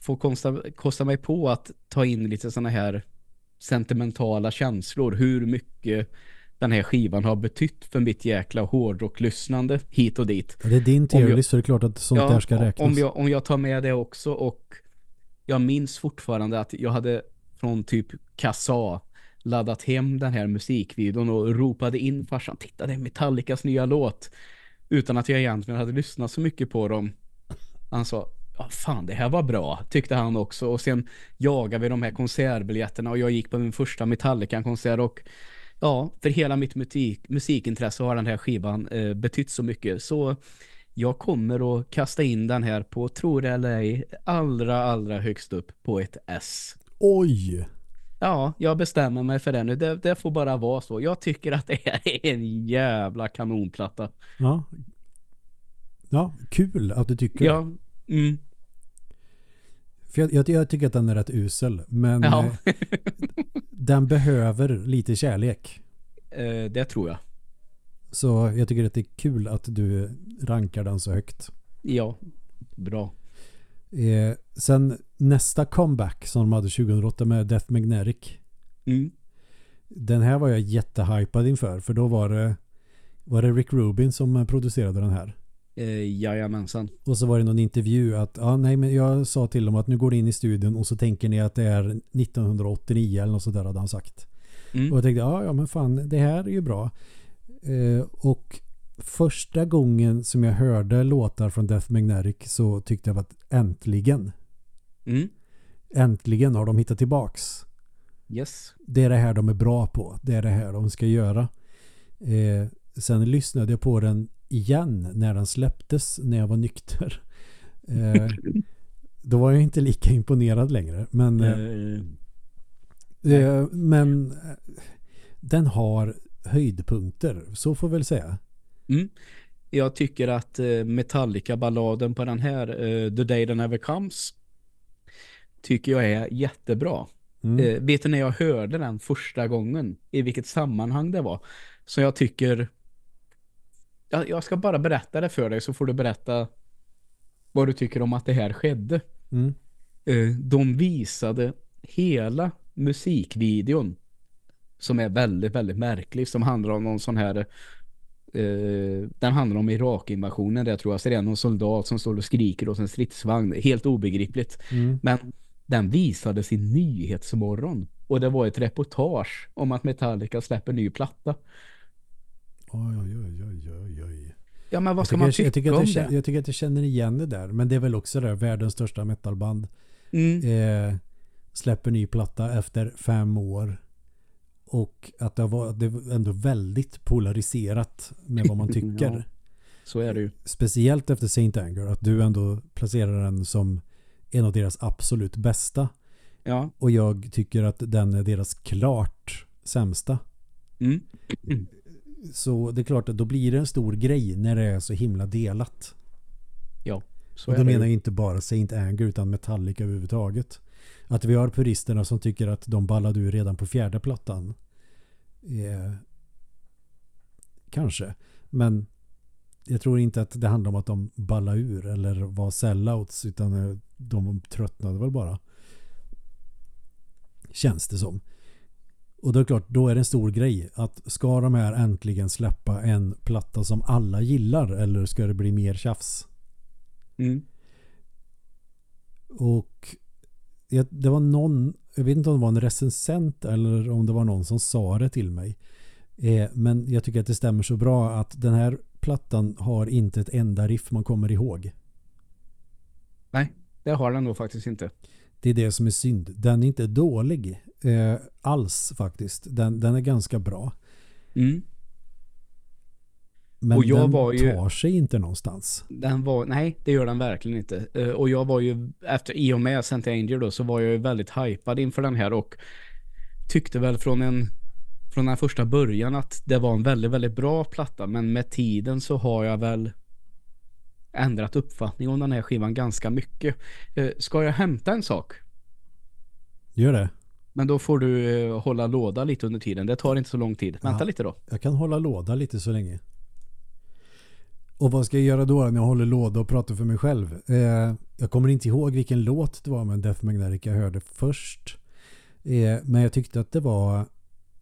får kosta, kosta mig på att ta in lite sådana här sentimentala känslor. Hur mycket den här skivan har betytt för mitt jäkla hårdrock-lyssnande hit och dit. Det är din teori så det är klart att sånt ja, där ska räknas. Om jag, om jag tar med det också och jag minns fortfarande att jag hade från typ Kassa laddat hem den här musikvideon och ropade in farsan, titta det är Metallicas nya låt utan att jag egentligen hade lyssnat så mycket på dem. Han sa, ja, fan det här var bra, tyckte han också. Och sen jagade vi de här konsertbiljetterna och jag gick på min första Metallica-konsert och ja, för hela mitt musik, musikintresse har den här skivan eh, betytt så mycket. Så jag kommer att kasta in den här på, tror det eller ej, allra, allra högst upp på ett S. Oj! Ja, jag bestämmer mig för det nu. Det, det får bara vara så. Jag tycker att det är en jävla kanonplatta. Ja. Ja, kul att du tycker Ja, mm. För jag, jag, jag, tycker att den är rätt usel. Men ja. Eh, den behöver lite kärlek. Eh, det tror jag. Så jag tycker att det är kul att du rankar den så högt. Ja, bra. Eh, sen nästa comeback som de hade 2008 med Death Magnetic. Mm. Den här var jag jättehypad inför. För då var det, var det Rick Rubin som producerade den här. Eh, jajamensan. Och så var det någon intervju att ja, nej, men jag sa till dem att nu går det in i studion och så tänker ni att det är 1989 eller något sådär hade han sagt. Mm. Och jag tänkte ja, ja men fan det här är ju bra. Eh, och första gången som jag hörde låtar från Death Magnetic så tyckte jag att äntligen mm. äntligen har de hittat tillbaks. Yes. Det är det här de är bra på. Det är det här de ska göra. Eh, sen lyssnade jag på den igen när den släpptes när jag var nykter. Eh, då var jag inte lika imponerad längre. Men, eh, eh, men eh, den har höjdpunkter, så får väl säga. Mm. Jag tycker att eh, Metallica-balladen på den här The Day That Never Comes tycker jag är jättebra. Mm. vet du när jag hörde den första gången i vilket sammanhang det var så jag tycker jag, ska bara berätta det för dig så får du berätta vad du tycker om att det här skedde. Mm. Eh, de visade hela musikvideon som är väldigt, väldigt märklig som handlar om någon sån här Eh, den handlar om Irak-invasionen där tror jag. Det är någon soldat som står och skriker åt en stridsvagn. Helt obegripligt. Mm. Men den visades i Nyhetsmorgon. Och det var ett reportage om att Metallica släpper ny platta. Oj, oj, oj, oj, oj. Ja, men vad Jag ska man jag, tycka jag, tycker om jag, det? känner, jag tycker att jag känner igen det där. Men det är väl också det, världens största metalband. Mm. Eh, släpper ny platta efter fem år. Och att det var, det var ändå väldigt polariserat med vad man tycker. Ja. Så är det ju. Speciellt efter Saint Anger. Att du ändå placerar den som en av deras absolut bästa. Ja. Och jag tycker att den är deras klart sämsta. Mm. Så det är klart att då blir det en stor grej när det är så himla delat. Så och då menar ju. jag inte bara Saint Anger utan Metallica överhuvudtaget. Att vi har puristerna som tycker att de ballade ur redan på fjärde plattan. Eh, kanske. Men jag tror inte att det handlar om att de ballade ur eller var sellouts utan eh, de tröttnade väl bara. Känns det som. Och då är det klart, då är det en stor grej att ska de här äntligen släppa en platta som alla gillar eller ska det bli mer tjafs? Mm. Och det var någon, jag vet inte om det var en recensent eller om det var någon som sa det till mig. Eh, men jag tycker att det stämmer så bra att den här plattan har inte ett enda riff man kommer ihåg. Nej, det har den nog faktiskt inte. Det är det som är synd. Den är inte dålig eh, alls faktiskt. Den, den är ganska bra. Mm. Men Och jag den var ju- tar sig inte någonstans. Den var, nej, det gör den verkligen inte. Eh, och jag var ju, efter i och med Saint Anger då, så var jag ju väldigt hypad inför den här och tyckte väl från en från den första början att det var en väldigt, väldigt bra platta. Men med tiden så har jag väl ändrat uppfattning om den här skivan ganska mycket. Eh, ska jag hämta en sak? Gör det. Men då får du eh, hålla låda lite under tiden. Det tar inte så lång tid. Vänta Ja. lite då. Jag kan hålla låda lite så länge. Och vad ska jag göra då när jag håller låda och pratar för mig själv? Eh, jag kommer inte ihåg vilken låt det var med Death Magnetic jag hörde först. Eh, men jag tyckte att det var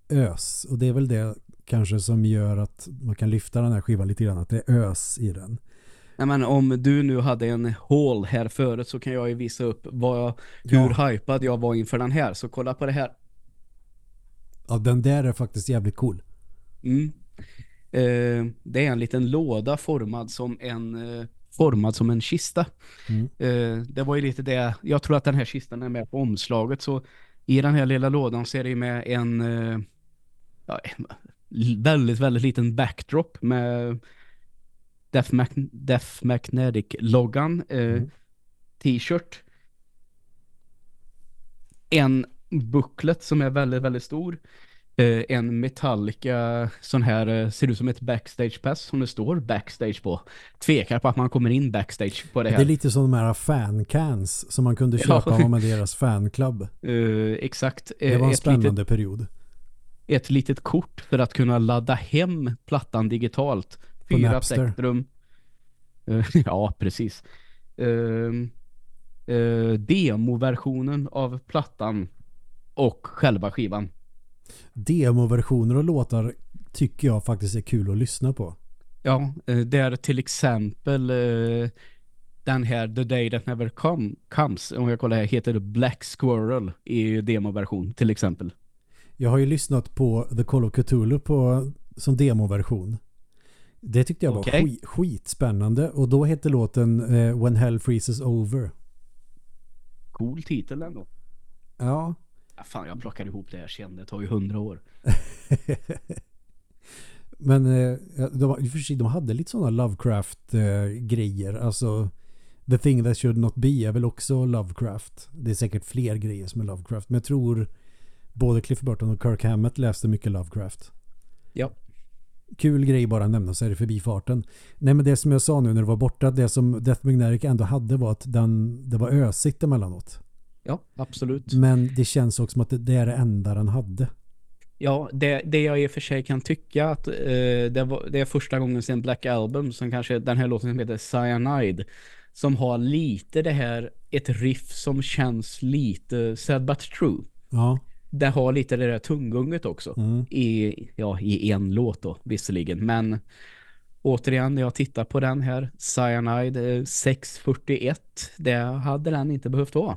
ös. Och det är väl det kanske som gör att man kan lyfta den här skivan lite grann. Att det är ös i den. Nej, men om du nu hade en hål här förut så kan jag ju visa upp vad jag, hur Ja. hypad jag var inför den här. Så kolla på det här. Ja, den där är faktiskt jävligt cool. Mm. Eh, det är en liten låda formad som en eh, formad som en kista. Mm. Eh, det var ju lite det. Jag tror att den här kistan är med på omslaget så i den här lilla lådan så är det ju med en ja, väldigt väldigt liten backdrop med Death, Mag- Death Magnetic loggan eh, Mm. t-shirt en booklet som är väldigt väldigt stor en Metallica sån här eh, ser ut som ett backstage pass som det står backstage på. Tvekar på att man kommer in backstage på det Det här. är lite som de här fancans som man kunde Ja. köpa man med deras fanclub. Eh, exakt. Det Eh, var en ett, spännande litet, period. ett litet kort för att kunna ladda hem plattan digitalt. Fyra spektrum. Eh, ja, precis. Uh, demoversionen av plattan och själva skivan. Demoversioner och låtar tycker jag faktiskt är kul att lyssna på. Ja, eh, där till exempel eh, den här The Day That Never come, Comes, om jag kollar här, heter det Black Squirrel i demoversion till exempel. Jag har ju lyssnat på The Call of Cthulhu på, som demoversion. Det tyckte jag var Okej. skit, skitspännande och då hette låten eh, When Hell Freezes Over. Cool titel ändå. Ja, fan, jag plockar ihop det här sen. Det tar ju hundra år. men eh, de, i och för sig, de hade lite sådana Lovecraft-grejer. alltså The Thing That Should Not Be är väl också Lovecraft. Det är säkert fler grejer som är Lovecraft. Men jag tror både Cliff Burton och Kirk Hammett läste mycket Lovecraft. Ja. Kul grej bara att nämna så är det förbi farten. Nej men det som jag sa nu när det var borta, det som Death Magnetic ändå hade var att den, det var ösigt emellanåt. Ja, absolut. Men det känns också som att det, är det enda den hade. Ja, det, det jag i och för sig kan tycka att eh, det, var, det är första gången sedan Black Album som kanske den här låten som heter Cyanide som har lite det här, ett riff som känns lite sad but true. Ja. Det har lite det där tunggunget också. Mm. I, ja, i en låt då, visserligen. Men återigen, när jag tittar på den här, Cyanide 641, det hade den inte behövt vara.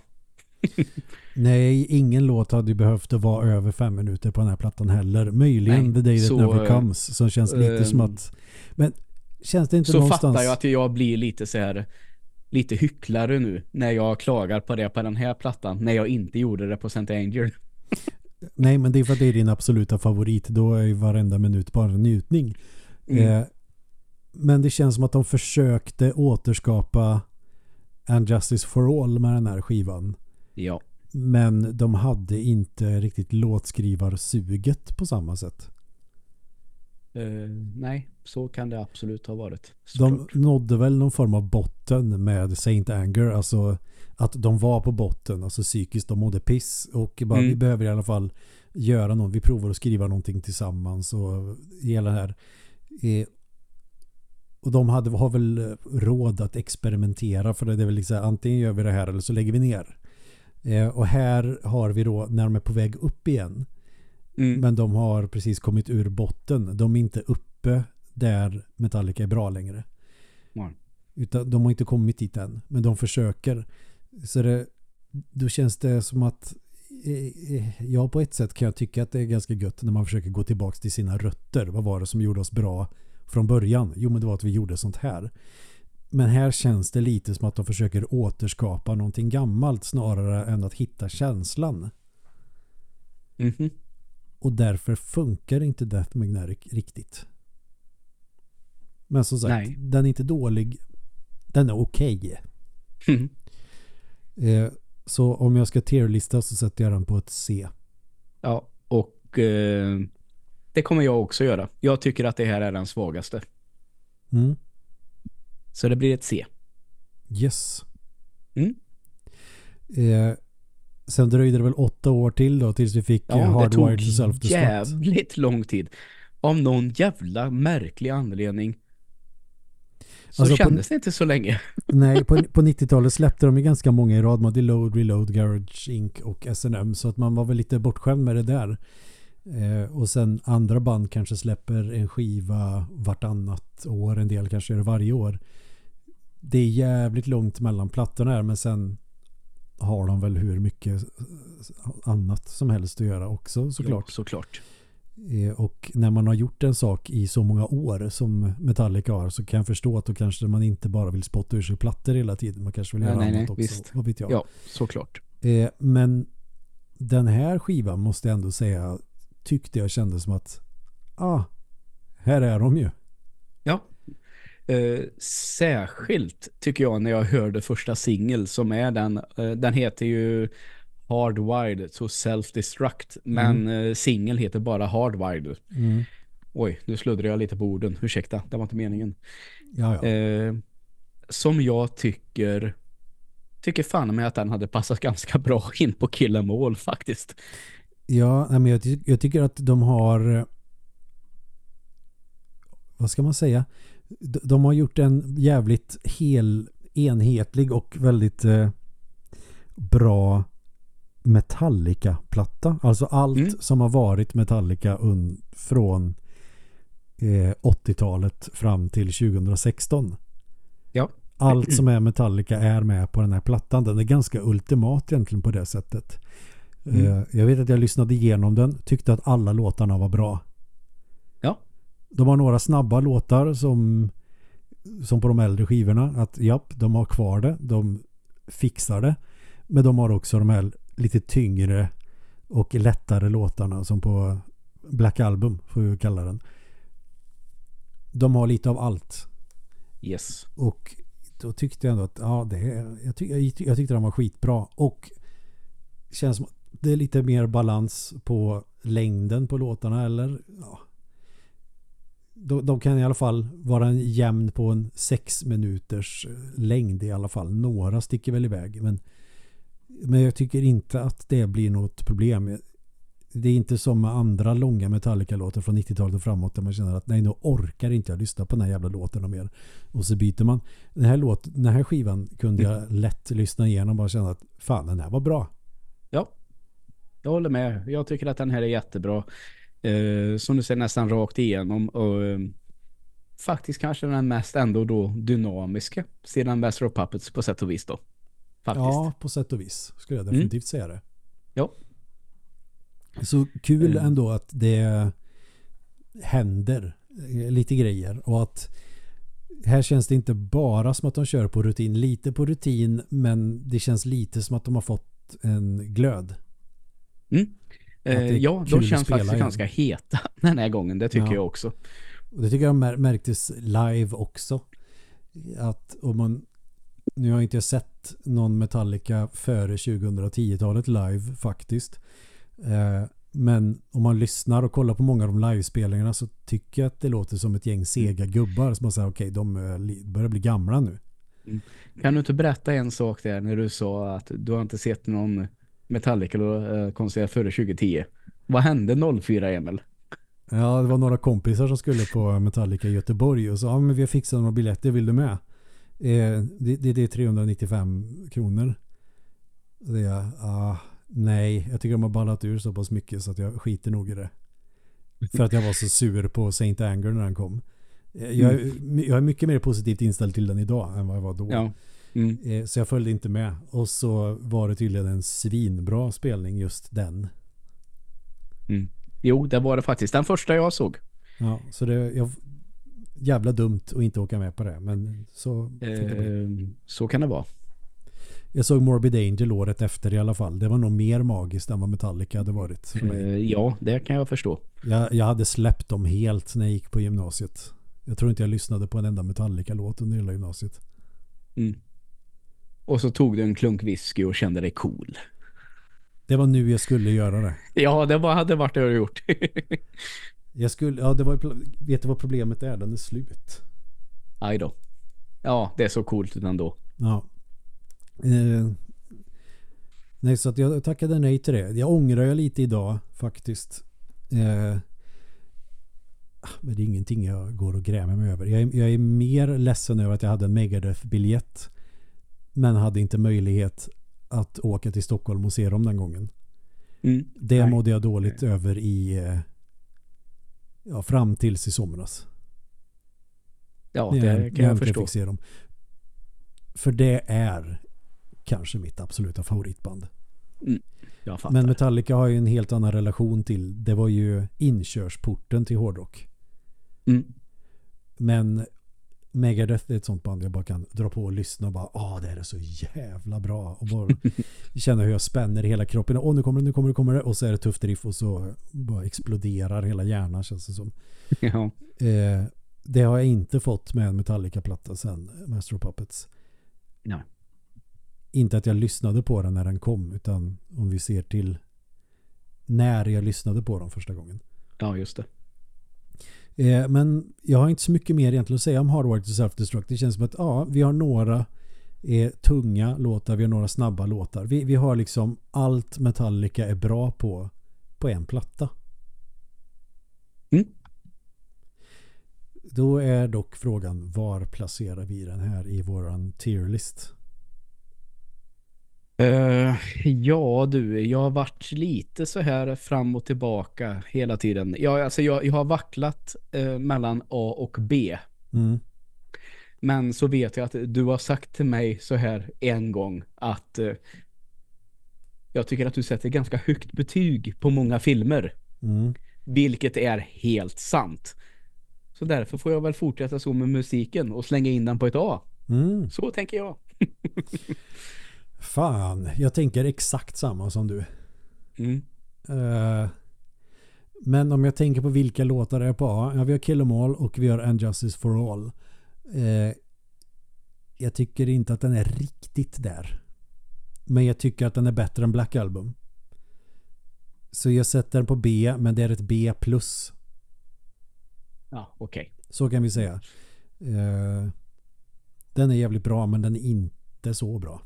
Nej, ingen låt hade ju behövt att vara över fem minuter på den här plattan heller. Möjligen Nej, The Day That så, Never Comes som känns lite ehm, som att... Men känns det inte Så någonstans... fattar jag att jag blir lite så här lite hycklare nu när jag klagar på det på den här plattan när jag inte gjorde det på St. Angel. Nej, men det är för att det är din absoluta favorit. Då är ju varenda minut bara en njutning. Mm. Eh, men det känns som att de försökte återskapa And Justice for All med den här skivan. Ja. Men de hade inte riktigt låtskrivarsuget på samma sätt. Eh, nej, så kan det absolut ha varit. De nådde väl någon form av botten med Saint Anger. Alltså att de var på botten. Alltså psykiskt, de mådde piss. Och bara, Mm. vi behöver i alla fall göra något. Vi provar att skriva någonting tillsammans. Och hela det här. Eh, och de hade, har väl råd att experimentera. För det är väl liksom antingen gör vi det här eller så lägger vi ner. Eh, och här har vi då när de är på väg upp igen. Mm. Men de har precis kommit ur botten. De är inte uppe där Metallica är bra längre. Ja. Utan de har inte kommit dit än. Men de försöker. Så det, då känns det som att eh, eh, ja, på ett sätt kan jag tycka att det är ganska gött när man försöker gå tillbaka till sina rötter. Vad var det som gjorde oss bra från början? Jo, men det var att vi gjorde sånt här. Men här känns det lite som att de försöker återskapa någonting gammalt snarare än att hitta känslan. Mhm. Och därför funkar inte Death Magnetic riktigt. Men som sagt, Nej. den är inte dålig. Den är okej. Mhm. Eh, så om jag ska tierlista så sätter jag den på ett C. Ja, och eh, det kommer jag också göra. Jag tycker att det här är den svagaste. Mm. Så det blir ett C. Yes. Mm. Eh, sen dröjde det väl åtta år till då tills vi fick Ja, eh, Hardwired to Self-Destruct. jävligt lång tid. Av någon jävla märklig anledning. Så Alltså, på- kändes det inte så länge. Nej, på, på 90-talet släppte de ju ganska många i rad. Man hade Load, Reload, Garage Inc. och S&M Så att man var väl lite bortskämd med det där. Eh, och sen andra band kanske släpper en skiva vartannat år. En del kanske gör det varje år. Det är jävligt långt mellan plattorna här. Men sen har de väl hur mycket annat som helst att göra också såklart. Ja, såklart. Eh, Och när man har gjort en sak i så många år som Metallica har så kan jag förstå att då kanske man inte bara vill spotta ur sig plattor hela tiden. Man kanske vill Nej, göra nej, annat nej, också. visst. Vad vet jag. Ja, såklart. Eh, Men den här skivan måste jag ändå säga tyckte jag kände som att ah, här är de ju. Ja. Eh, särskilt tycker jag när jag hörde första singel som är den, eh, den heter ju Hardwired to Self-Destruct men mm. singel heter bara Hardwired. Mm. Oj, nu sluddrar jag lite på orden. Ursäkta, det var inte meningen. Ja, ja. Eh, som jag tycker tycker fan med att den hade passat ganska bra in på Kill 'Em All faktiskt. Ja, men jag, jag tycker att de har eh, vad ska man säga? De, har gjort en jävligt hel, enhetlig och väldigt eh, bra Metallica-platta. Alltså allt Mm. som har varit Metallica från eh, 80-talet fram till 2016. Ja. Allt som är Metallica är med på den här plattan. Den är ganska ultimat egentligen på det sättet. Mm. Eh, Jag vet att jag lyssnade igenom den. Tyckte att alla låtarna var bra. De har några snabba låtar som som på de äldre skivorna. Att japp, de har kvar det. De fixar det. Men de har också de här lite tyngre och lättare låtarna som på Black Album får vi kalla den. De har lite av allt. Yes. Och då tyckte jag ändå att ja, det är, jag, tyck, jag, jag tyckte den var skitbra. Och känns som det är lite mer balans på längden på låtarna eller ja. De, de kan i alla fall vara en jämn på en sex minuters längd i alla fall. Några sticker väl iväg. Men, men jag tycker inte att det blir något problem. Det är inte som med andra långa Metallica-låtar från 90-talet och framåt där man känner att nej, nu orkar inte jag lyssna på den här jävla låten mer. Och så byter man. Den här, låt, den här skivan kunde jag lätt lyssna igenom och bara känna att fan, den här var bra. Ja, jag håller med. Jag tycker att den här är jättebra. Eh, som du säger nästan rakt igenom. Och, eh, faktiskt kanske den mest ändå då dynamiska sedan Master of Puppets på sätt och vis då. Faktiskt. Ja, på sätt och vis skulle jag definitivt säga det. Ja. Så kul Mm. ändå att det händer eh, lite grejer och att här känns det inte bara som att de kör på rutin, lite på rutin men det känns lite som att de har fått en glöd. Mm. Eh, ja, de känns faktiskt igen. ganska heta den här gången, det tycker Ja. jag också. Och det tycker jag mär- märktes live också. Att om man nu har jag inte sett någon Metallica före 2010-talet live faktiskt. Eh, men om man lyssnar och kollar på många av de livespelningarna så tycker jag att det låter som ett gäng sega gubbar som bara säger okej, de eh, börjar bli gamla nu. Kan du inte berätta en sak där när du sa att du har inte sett någon Metallica-konsert före 2010? Vad hände 04, Emil? Ja, det var några kompisar som skulle på Metallica i Göteborg och sa ja men vi har fixat några biljetter, vill du med? Eh, det, det, det är 395 kronor. Det är, ah, nej, jag tycker de har ballat ur så pass mycket så att jag skiter nog i det. För att jag var så sur på Saint Anger när den kom. Eh, Jag, är- jag är mycket mer positivt inställd till den idag än vad jag var då. Ja. Mm. Eh, Så jag följde inte med. Och så var det tydligen en svinbra spelning just den. Jo, det var det faktiskt. Den första jag såg. Ja, så det jag, jävla dumt att inte åka med på det. Men så. Eh, så kan det vara. Jag såg Morbid Angel året efter i alla fall. Det var nog mer magiskt än vad Metallica hade varit. Eh, ja, det kan jag förstå. Jag, jag hade släppt dem helt när jag gick på gymnasiet. Jag tror inte jag lyssnade på en enda Metallica-låt under hela gymnasiet. Mm. Och så tog du en klunk whisky och kände dig cool. Det var nu jag skulle göra det. Ja, det var, hade varit det jag gjort. Jag skulle, ja det var, vet du vad problemet är? Den är slut. Aj då. Ja, det är så coolt utan då. Ja. Eh, nej, så att jag tackade nej till det. Jag ångrar jag lite idag faktiskt. Eh, men det är ingenting jag går och grämer mig över. Jag är, jag är mer ledsen över att jag hade en Megadeth-biljett. Men hade inte möjlighet att åka till Stockholm och se dem den gången. Mm. Det Nej. mådde jag dåligt över i eh, ja, fram tills i somras. Ja, det jag- kan jag inte förstå. fick se dem. För det är kanske mitt absoluta favoritband. Jag fattar. Men Metallica har ju en helt annan relation till. Det var ju inkörsporten till hårdrock. Mm. Men Megadeth är ett sånt band jag bara kan dra på och lyssna och bara ah det här är så jävla bra. Och bara känna hur jag spänner hela kroppen. Åh nu kommer det, nu kommer det, kommer det. Och så är det tufft riff och så bara exploderar hela hjärnan känns det som. Ja. Eh, det har jag inte fått med en Metallica-platta sen Master of Puppets. Nej. Inte att jag lyssnade på den när den kom utan om vi ser till när jag lyssnade på dem första gången. ja, just det. Eh, men jag har inte så mycket mer egentligen att säga om Hardwired to Self-Destruct. Det känns som att ja, vi har några eh, tunga låtar, vi har några snabba låtar. Vi, vi har liksom allt Metallica är bra på på en platta. Mm. Då är dock frågan var placerar vi den här i våran tierlist? Eh, ja du, jag har varit lite så här fram och tillbaka hela tiden. Ja, alltså jag, jag har vacklat eh, mellan A och B. Mm. Men så vet jag att du har sagt till mig så här en gång att eh, jag tycker att du sätter ganska högt betyg på många filmer. Mm. Vilket är helt sant. Så därför får jag väl fortsätta så med musiken och slänga in den på ett A. Mm. Så tänker jag. Fan, jag tänker exakt samma som du. Mm. Eh, men om jag tänker på vilka låtar det är på A. Ja, vi har Kill 'Em All och vi har And Justice for All. Eh, jag tycker inte att den är riktigt där. Men jag tycker att den är bättre än Black Album. Så jag sätter den på B, men det är ett B+. plus. Ja, okej. Så kan vi säga. Eh, den är jävligt bra, men den är inte så bra.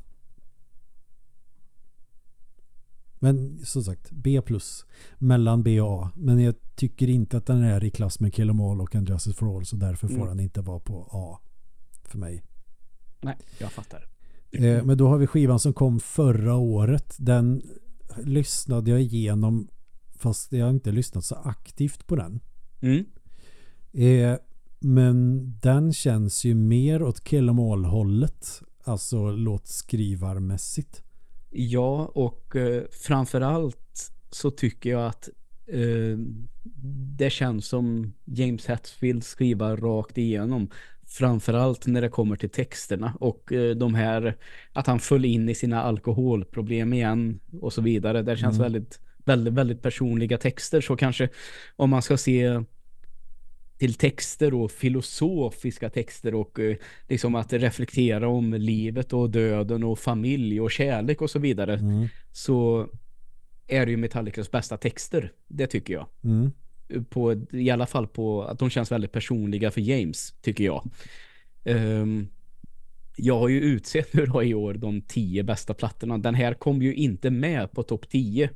Men som sagt, B plus mellan B och A. Men jag tycker inte att den är i klass med Kill 'Em All och And Justice for All. Så därför får Mm. den inte vara på A för mig. Nej, jag fattar. Eh, men då har vi skivan som kom förra året. Den lyssnade jag igenom fast jag har inte lyssnat så aktivt på den. Mm. Eh, Men den känns ju mer åt Kill 'em All-hållet. Alltså låtskrivarmässigt. Ja, och eh, framförallt så tycker jag att eh, det känns som James Hetfield skriver rakt igenom. Framförallt när det kommer till texterna och eh, de här att han föll in i sina alkoholproblem igen och så vidare. Det känns mm. väldigt, väldigt, väldigt personliga texter. Så kanske om man ska se till texter och filosofiska texter och eh, liksom att reflektera om livet och döden och familj och kärlek och så vidare mm. så är det ju Metallicas bästa texter. Det tycker jag. Mm. På, I alla fall på att de känns väldigt personliga för James, tycker jag. Um, jag har ju utsett nu då i år de tio bästa plattorna. Den här kom ju inte med på topp tio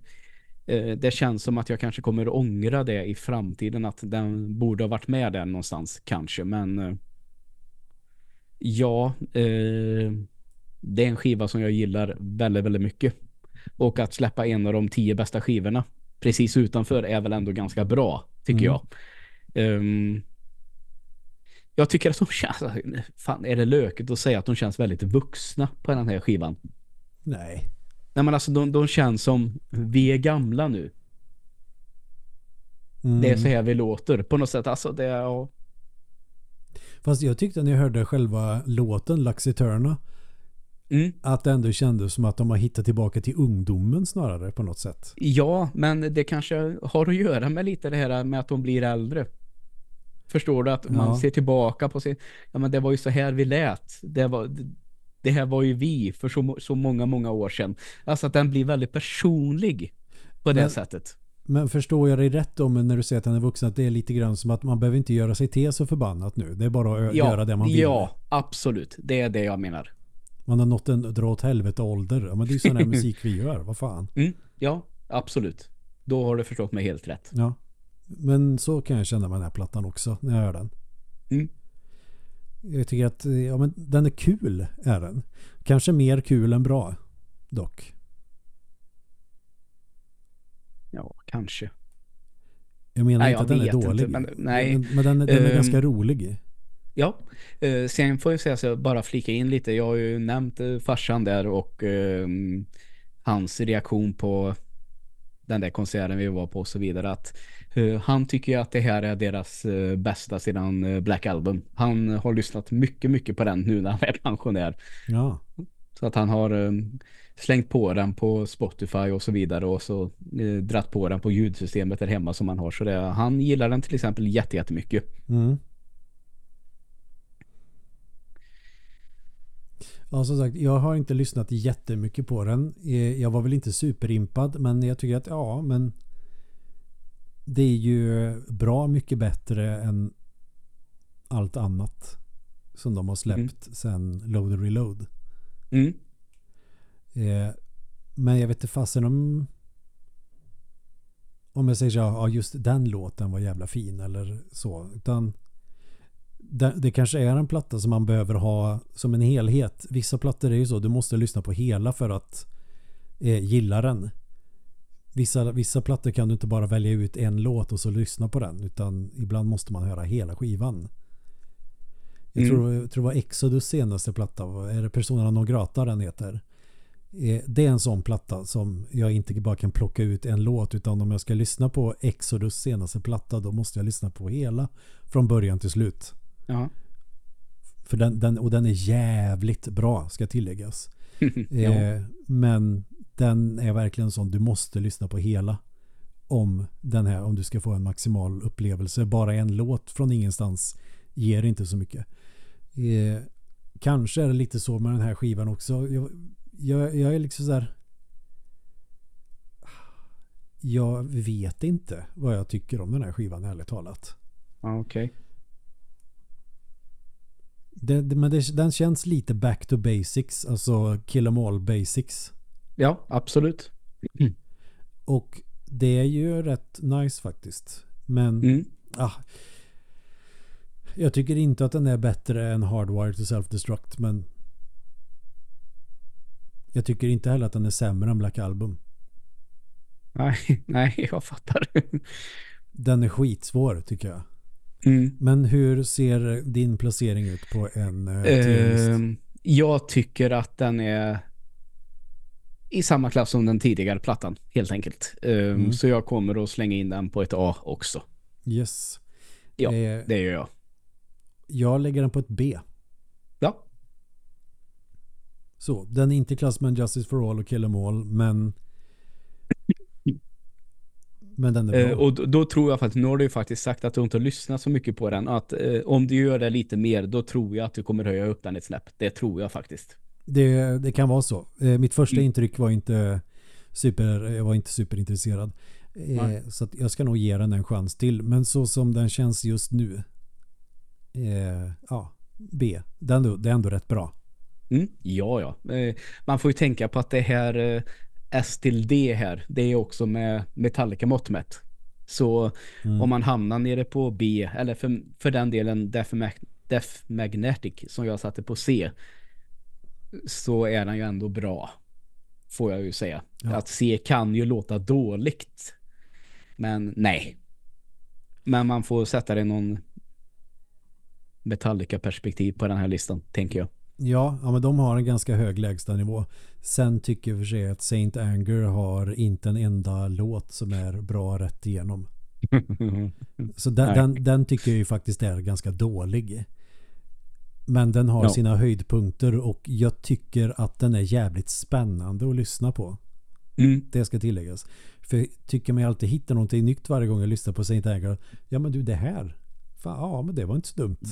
det känns som att jag kanske kommer att ångra det i framtiden att den borde ha varit med där någonstans kanske. Men uh, ja, uh, det är en skiva som jag gillar väldigt, väldigt mycket. Och att släppa en av de tio bästa skivorna precis utanför är väl ändå ganska bra, tycker mm. jag. Um, jag tycker att de känns... Fan, är det löket att säga att de känns väldigt vuxna på den här skivan? Nej. Nej, men alltså de, de känns som vi är gamla nu. Mm. Det är så här vi låter. På något sätt, alltså det är... Ja. Fast jag tyckte när jag hörde själva låten Lux Eterna Mm. Att det ändå kändes som att de har hittat tillbaka till ungdomen snarare på något sätt. Ja, men det kanske har att göra med lite det här med att de blir äldre. Förstår du? Att ja. man ser tillbaka på sin... Ja, men det var ju så här vi lät. Det, var, det här var ju vi för så, så många, många år sedan. Alltså att den blir väldigt personlig på det men, sättet. Men förstår jag dig rätt om när du säger att den är vuxen att det är lite grann som att man behöver inte göra sig till så förbannat nu. Det är bara att ja, göra det man vill. Ja, absolut. Det är det jag menar. Man har nått en dra åt helvete ålder. Ja, men det är sån här musik vi gör. Vad fan? Mm, ja, absolut. Då har du förstått mig helt rätt. Ja. Men så kan jag känna med den här plattan också när jag hör den. Mm. Jag tycker att ja, men den är kul, är den. Kanske mer kul än bra, dock. Ja, kanske. Jag menar nej, inte att den är dålig. Inte, men, nej. Men, men den, den är um, ganska rolig. Ja, eh, sen får jag säga så bara flika in lite. Jag har ju nämnt eh, farsan där och eh, hans reaktion på den där konserten vi var på och så vidare. Att eh, han tycker att det här är deras eh, bästa sedan eh, Black Album. Han har lyssnat mycket, mycket på den nu när han är pensionär. Ja. Så att han har slängt på den på Spotify och så vidare och så eh, dratt på den på ljudsystemet där hemma som han har. Så det, han gillar den till exempel jättemycket. Mm. Ja, som sagt, jag har inte lyssnat jättemycket på den. Eh, jag var väl inte superimpad, men jag tycker att ja, men det är ju bra mycket bättre än allt annat som de har släppt mm. sen Load and Reload. Mm. Eh, men jag vet inte fasen om om jag säger så ja just den låten var jävla fin eller så. Utan det, det, kanske är en platta som man behöver ha som en helhet. Vissa plattor är ju så, du måste lyssna på hela för att eh, gilla den. Vissa, vissa plattor kan du inte bara välja ut en låt och så lyssna på den utan ibland måste man höra hela skivan. Jag, mm. tror, jag tror det var Exodus senaste platta, är det Persona non grata den heter? Eh, det är en sån platta som jag inte bara kan plocka ut en låt utan om jag ska lyssna på Exodus senaste platta då måste jag lyssna på hela från början till slut. Ja. För den, den, och den är jävligt bra ska tilläggas. ja. eh, men den är verkligen sån du måste lyssna på hela om den här om du ska få en maximal upplevelse. Bara en låt från ingenstans ger inte så mycket. Eh, kanske är det lite så med den här skivan också. Jag, jag, jag är liksom så här jag vet inte vad jag tycker om den här skivan ärligt talat. Okej. Okay. Det, det, men det, den känns lite back to basics, alltså kill em all basics. Ja, absolut. Mm. Och det är ju rätt nice faktiskt. Men mm. ah, jag tycker inte att den är bättre än Hardwired to Self-Destruct men jag tycker inte heller att den är sämre än Black Album. Nej, nej, jag fattar. den är skitsvår tycker jag. Mm. Men hur ser din placering ut på en uh, Jag tycker att den är i samma klass som den tidigare plattan, helt enkelt. Um, mm. Så jag kommer att slänga in den på ett A också. Yes. Ja, eh, det gör jag. Jag lägger den på ett B. Ja. Så, den är inte klass med Justice for All och Kill Em All, men men den är bra. Eh, och då, då, tror jag faktiskt, nu har du ju faktiskt sagt att du inte har lyssnat så mycket på den. Att eh, om du gör det lite mer, då tror jag att du kommer höja upp den ett snäpp. Det tror jag faktiskt. Det, det kan vara så. Eh, mitt första mm. intryck var inte super, jag var inte superintresserad. Eh, så jag ska nog ge den en chans till. Men så som den känns just nu. Eh, ja, B. Den, det är ändå rätt bra. Mm, ja, ja. Eh, man får ju tänka på att det här eh, S till D här, det är också med Metallica mått mätt. Så mm. om man hamnar nere på B, eller för, för den delen Def, Mag Def Magnetic som jag satte på C, så är den ju ändå bra. Får jag ju säga. Ja. Att C kan ju låta dåligt. Men nej. Men man får sätta det i någon Metallica-perspektiv på den här listan, tänker jag. Ja, ja, men de har en ganska hög lägsta nivå. Sen tycker jag för sig att Saint Anger har inte en enda låt som är bra rätt igenom. Så den, den, den, tycker jag ju faktiskt är ganska dålig. Men den har no. sina höjdpunkter och jag tycker att den är jävligt spännande att lyssna på. Mm. Det ska tilläggas. För jag tycker mig alltid hitta någonting nytt varje gång jag lyssnar på Saint Anger. Ja men du det här. Fan, ja men det var inte så dumt.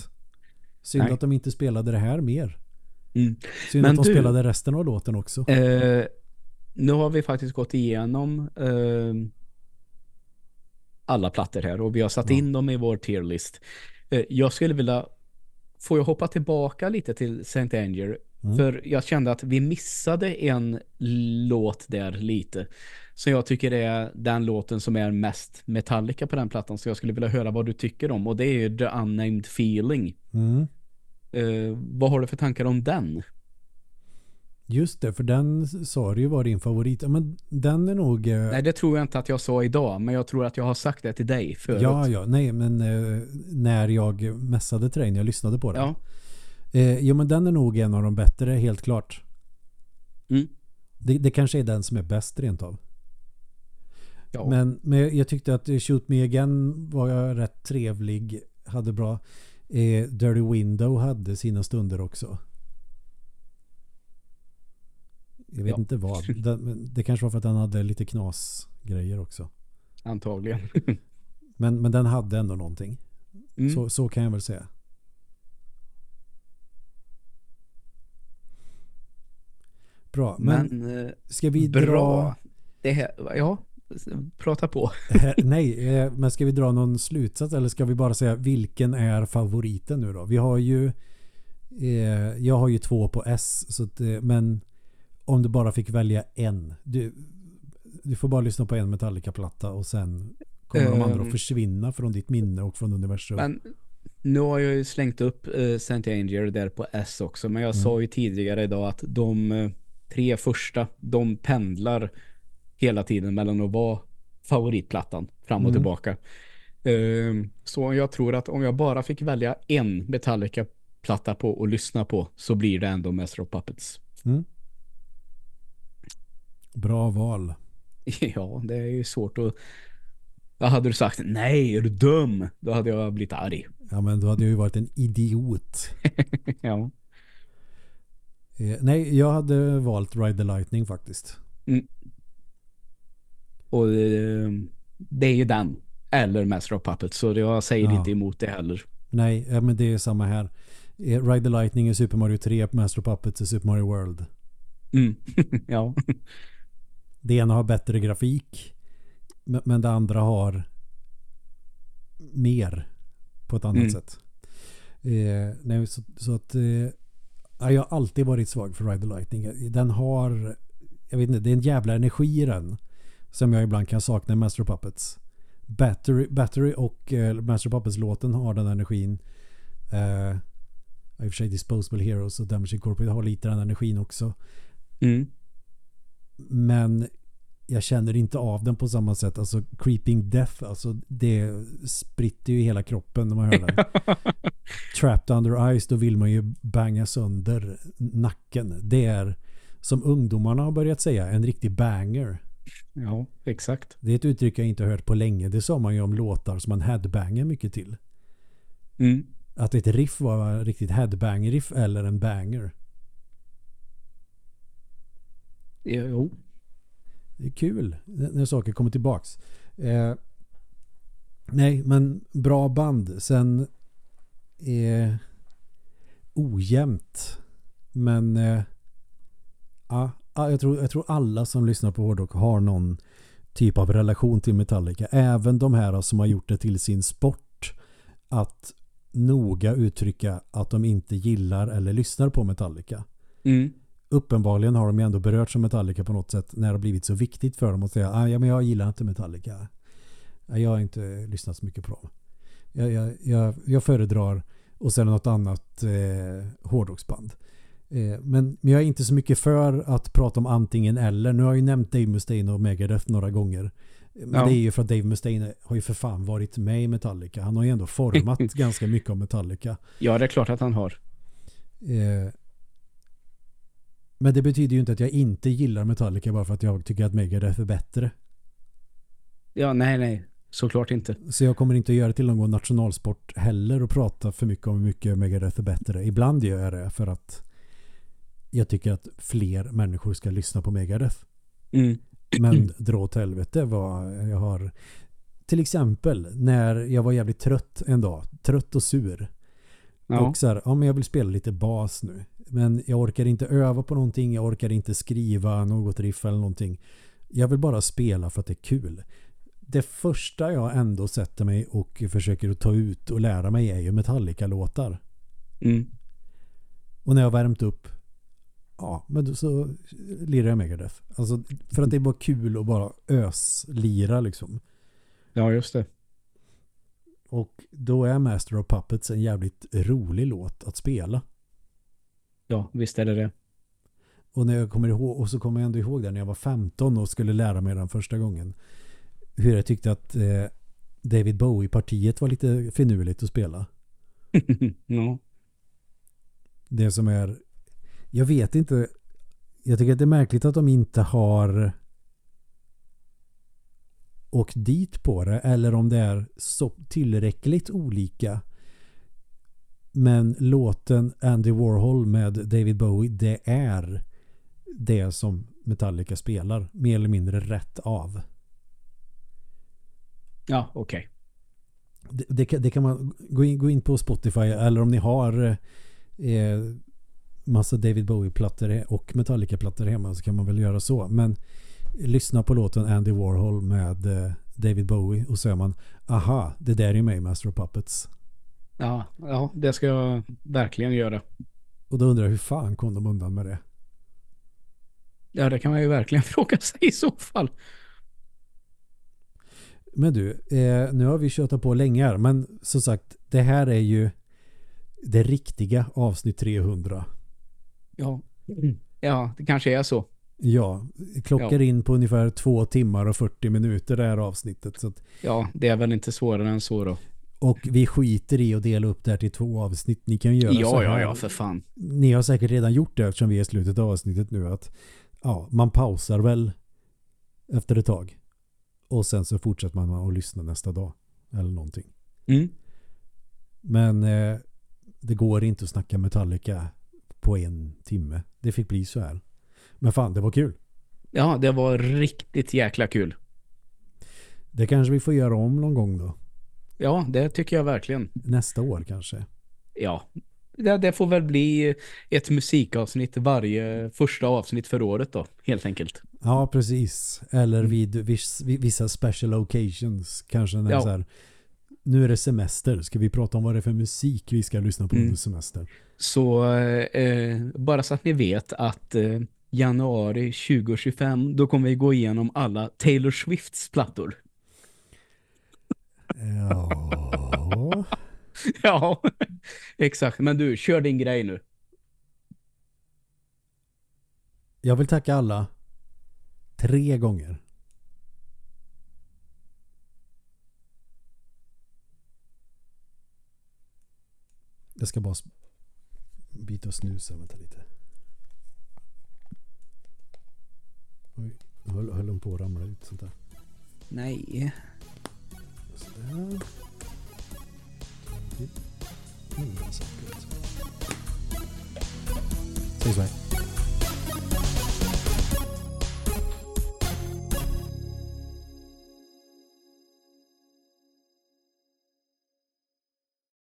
Synd Nej. att de inte spelade det här mer. Mm. Synd Men att de du, spelade resten av låten också. Eh, nu har vi faktiskt gått igenom eh, alla plattor här och vi har satt ja. in dem i vår tierlist. Eh, jag skulle vilja Får jag hoppa tillbaka lite till Saint Anger? Mm. För jag kände att vi missade en låt där lite. Så jag tycker det är den låten som är mest Metallica på den plattan. Så jag skulle vilja höra vad du tycker om. Och det är The Unnamed Feeling. Mm. Uh, vad har du för tankar om den? Just det, för den sa du ju var din favorit. Men den är nog... Uh... Nej, det tror jag inte att jag sa idag. Men jag tror att jag har sagt det till dig förut. Ja, ja. Nej, men uh, när jag mässade till dig när jag lyssnade på den. Ja. Uh, jo, men den är nog en av de bättre, helt klart. Mm. Det, det kanske är den som är bäst rent av. Ja. Men, men jag tyckte att Shoot Me Again var rätt trevlig. Hade bra eh, Dirty Window hade sina stunder också. Jag vet ja. inte vad. Det, det, kanske var för att den hade lite knasgrejer också. Antagligen. men, men den hade ändå någonting. Mm. Så, så kan jag väl säga. Bra. Men, men eh, ska vi bra. dra... Det här, ja, prata på. Nej, eh, men ska vi dra någon slutsats eller ska vi bara säga vilken är favoriten nu då? Vi har ju eh, jag har ju två på S så att, eh, men om du bara fick välja en du, du får bara lyssna på en Metallica-platta och sen kommer um, de andra att ehm. försvinna från ditt minne och från universum. Men nu har jag ju slängt upp uh, Saint Anger där på S också men jag mm. sa ju tidigare idag att de uh, tre första de pendlar hela tiden mellan att vara favoritplattan fram och mm. tillbaka. Uh, så jag tror att om jag bara fick välja en Metallica-platta på och lyssna på så blir det ändå Master of Puppets. Mm. Bra val. Ja, det är ju svårt att... Vad hade du sagt? Nej, är du dum? Då hade jag blivit arg. Ja, men då hade jag ju varit en idiot. ja. Eh, nej, jag hade valt Ride the Lightning faktiskt. Mm. Och eh, det är ju den. Eller Master of Puppets. Så jag säger ja. inte emot det heller. Nej, ja, men det är samma här. Eh, Ride the Lightning är Super Mario 3, Master of Puppets är Super Mario World. Mm. ja. Det ena har bättre grafik. Men det andra har mer på ett annat mm. sätt. Eh, nej, så, så att eh, jag har alltid varit svag för Ride the Lightning. Den har jag vet inte, det är en jävla energi i den. Som jag ibland kan sakna i Master Puppets. Battery, Battery och uh, Master Puppets-låten har den energin. Uh, I och för sig Disposable Heroes och Damage Incorporated har lite den energin också. Mm. Men jag känner inte av den på samma sätt. Alltså Creeping Death, alltså det spritter ju hela kroppen när man hör den. Trapped Under Ice, då vill man ju banga sönder nacken. Det är, som ungdomarna har börjat säga, en riktig banger. Ja, exakt. Det är ett uttryck jag inte hört på länge. Det sa man ju om låtar som man headbanger mycket till. Mm. Att ett riff var riktigt headbanger-riff eller en banger. Jo. Det är kul när saker kommer tillbaks. Eh, nej, men bra band. Sen är ojämnt. Men eh, ja, jag, tror, jag tror alla som lyssnar på hårdrock har någon typ av relation till Metallica. Även de här som har gjort det till sin sport. Att noga uttrycka att de inte gillar eller lyssnar på Metallica. Mm. Uppenbarligen har de ju ändå berört som Metallica på något sätt när det har blivit så viktigt för dem att säga ah, ja, men jag gillar inte Metallica. Jag har inte lyssnat så mycket på dem. Jag, jag, jag, jag föredrar och sen något annat eh, hårdrocksband. Eh, men, men jag är inte så mycket för att prata om antingen eller. Nu har jag ju nämnt Dave Mustaine och Megadeth några gånger. Men Ja. det är ju för att Dave Mustaine har ju för fan varit med i Metallica. Han har ju ändå format ganska mycket av Metallica. Ja, det är klart att han har. Eh, men det betyder ju inte att jag inte gillar Metallica bara för att jag tycker att Megadeth är bättre. Ja, nej, nej. Såklart inte. Så jag kommer inte att göra till någon nationalsport heller och prata för mycket om hur mycket Megadeth är bättre. Ibland gör jag det för att jag tycker att fler människor ska lyssna på Megadeth. Mm. Men dra åt helvete vad jag har... Till exempel när jag var jävligt trött en dag. Trött och sur. Ja. Och så här, ja men jag vill spela lite bas nu. Men jag orkar inte öva på någonting. Jag orkar inte skriva något riff eller någonting. Jag vill bara spela för att det är kul. Det första jag ändå sätter mig och försöker ta ut och lära mig är ju Metallica-låtar. Mm. Och när jag har värmt upp Ja, men då så lirar jag Megadeth. Alltså för att det är bara kul att bara öslira liksom. ja, just det. Och då är Master of Puppets en jävligt rolig låt att spela. Ja, visst är det det. Och när jag kommer ihåg, och så kommer jag ändå ihåg det när jag var 15 och skulle lära mig den första gången. Hur jag tyckte att eh, David Bowie-partiet var lite finurligt att spela. ja. Det som är, jag vet inte, jag tycker att det är märkligt att de inte har åkt dit på det eller om det är så tillräckligt olika. Men låten Andy Warhol med David Bowie det är det som Metallica spelar mer eller mindre rätt av. Ja, okej. Det, det, kan, det kan man gå in, gå in på Spotify eller om ni har eh, massa David Bowie-plattor och Metallica-plattor hemma så kan man väl göra så. Men lyssna på låten Andy Warhol med eh, David Bowie och så är man aha, det där är med i Master of Puppets. Ja, ja, det ska jag verkligen göra. Och då undrar jag hur fan kom de undan med det? Ja, det kan man ju verkligen fråga sig i så fall. Men du, eh, nu har vi köttat på länge här, men som sagt, det här är ju det riktiga avsnitt 300. Ja. Ja, det kanske är så. Ja, klockar in på ungefär två timmar och 40 minuter det här avsnittet. Så att, Ja, det är väl inte svårare än så då. Och vi skiter i att dela upp det här till två avsnitt. Ni kan ju göra så Ja, här. ja, ja, för fan. Ni har säkert redan gjort det eftersom vi är i slutet av avsnittet nu. att ja, Man pausar väl efter ett tag. Och sen så fortsätter man att lyssna nästa dag. Eller någonting. Mm. Men eh, det går inte att snacka Metallica på en timme. Det fick bli så här. Men fan, det var kul. Ja, det var riktigt jäkla kul. Det kanske vi får göra om någon gång då. Ja, det tycker jag verkligen. Nästa år kanske. Ja, det, det får väl bli ett musikavsnitt varje första avsnitt för året då, helt enkelt. Ja, precis. Eller vid viss, vid vissa special occasions. Kanske när Ja. så här, nu är det semester. Ska vi prata om vad det är för musik vi ska lyssna på Mm. under semester? Så eh, bara så att ni vet att eh, januari 2025 då kommer vi gå igenom alla Taylor Swifts plattor. Ja. ja, exakt. Men du, kör din grej nu. Jag vill tacka alla. Tre gånger. Jag ska bara byta och snusa. Vänta lite. Oj, höll, höll hon på att ramla ut sånt där? Nej. Sådär. Mm, Säg så här.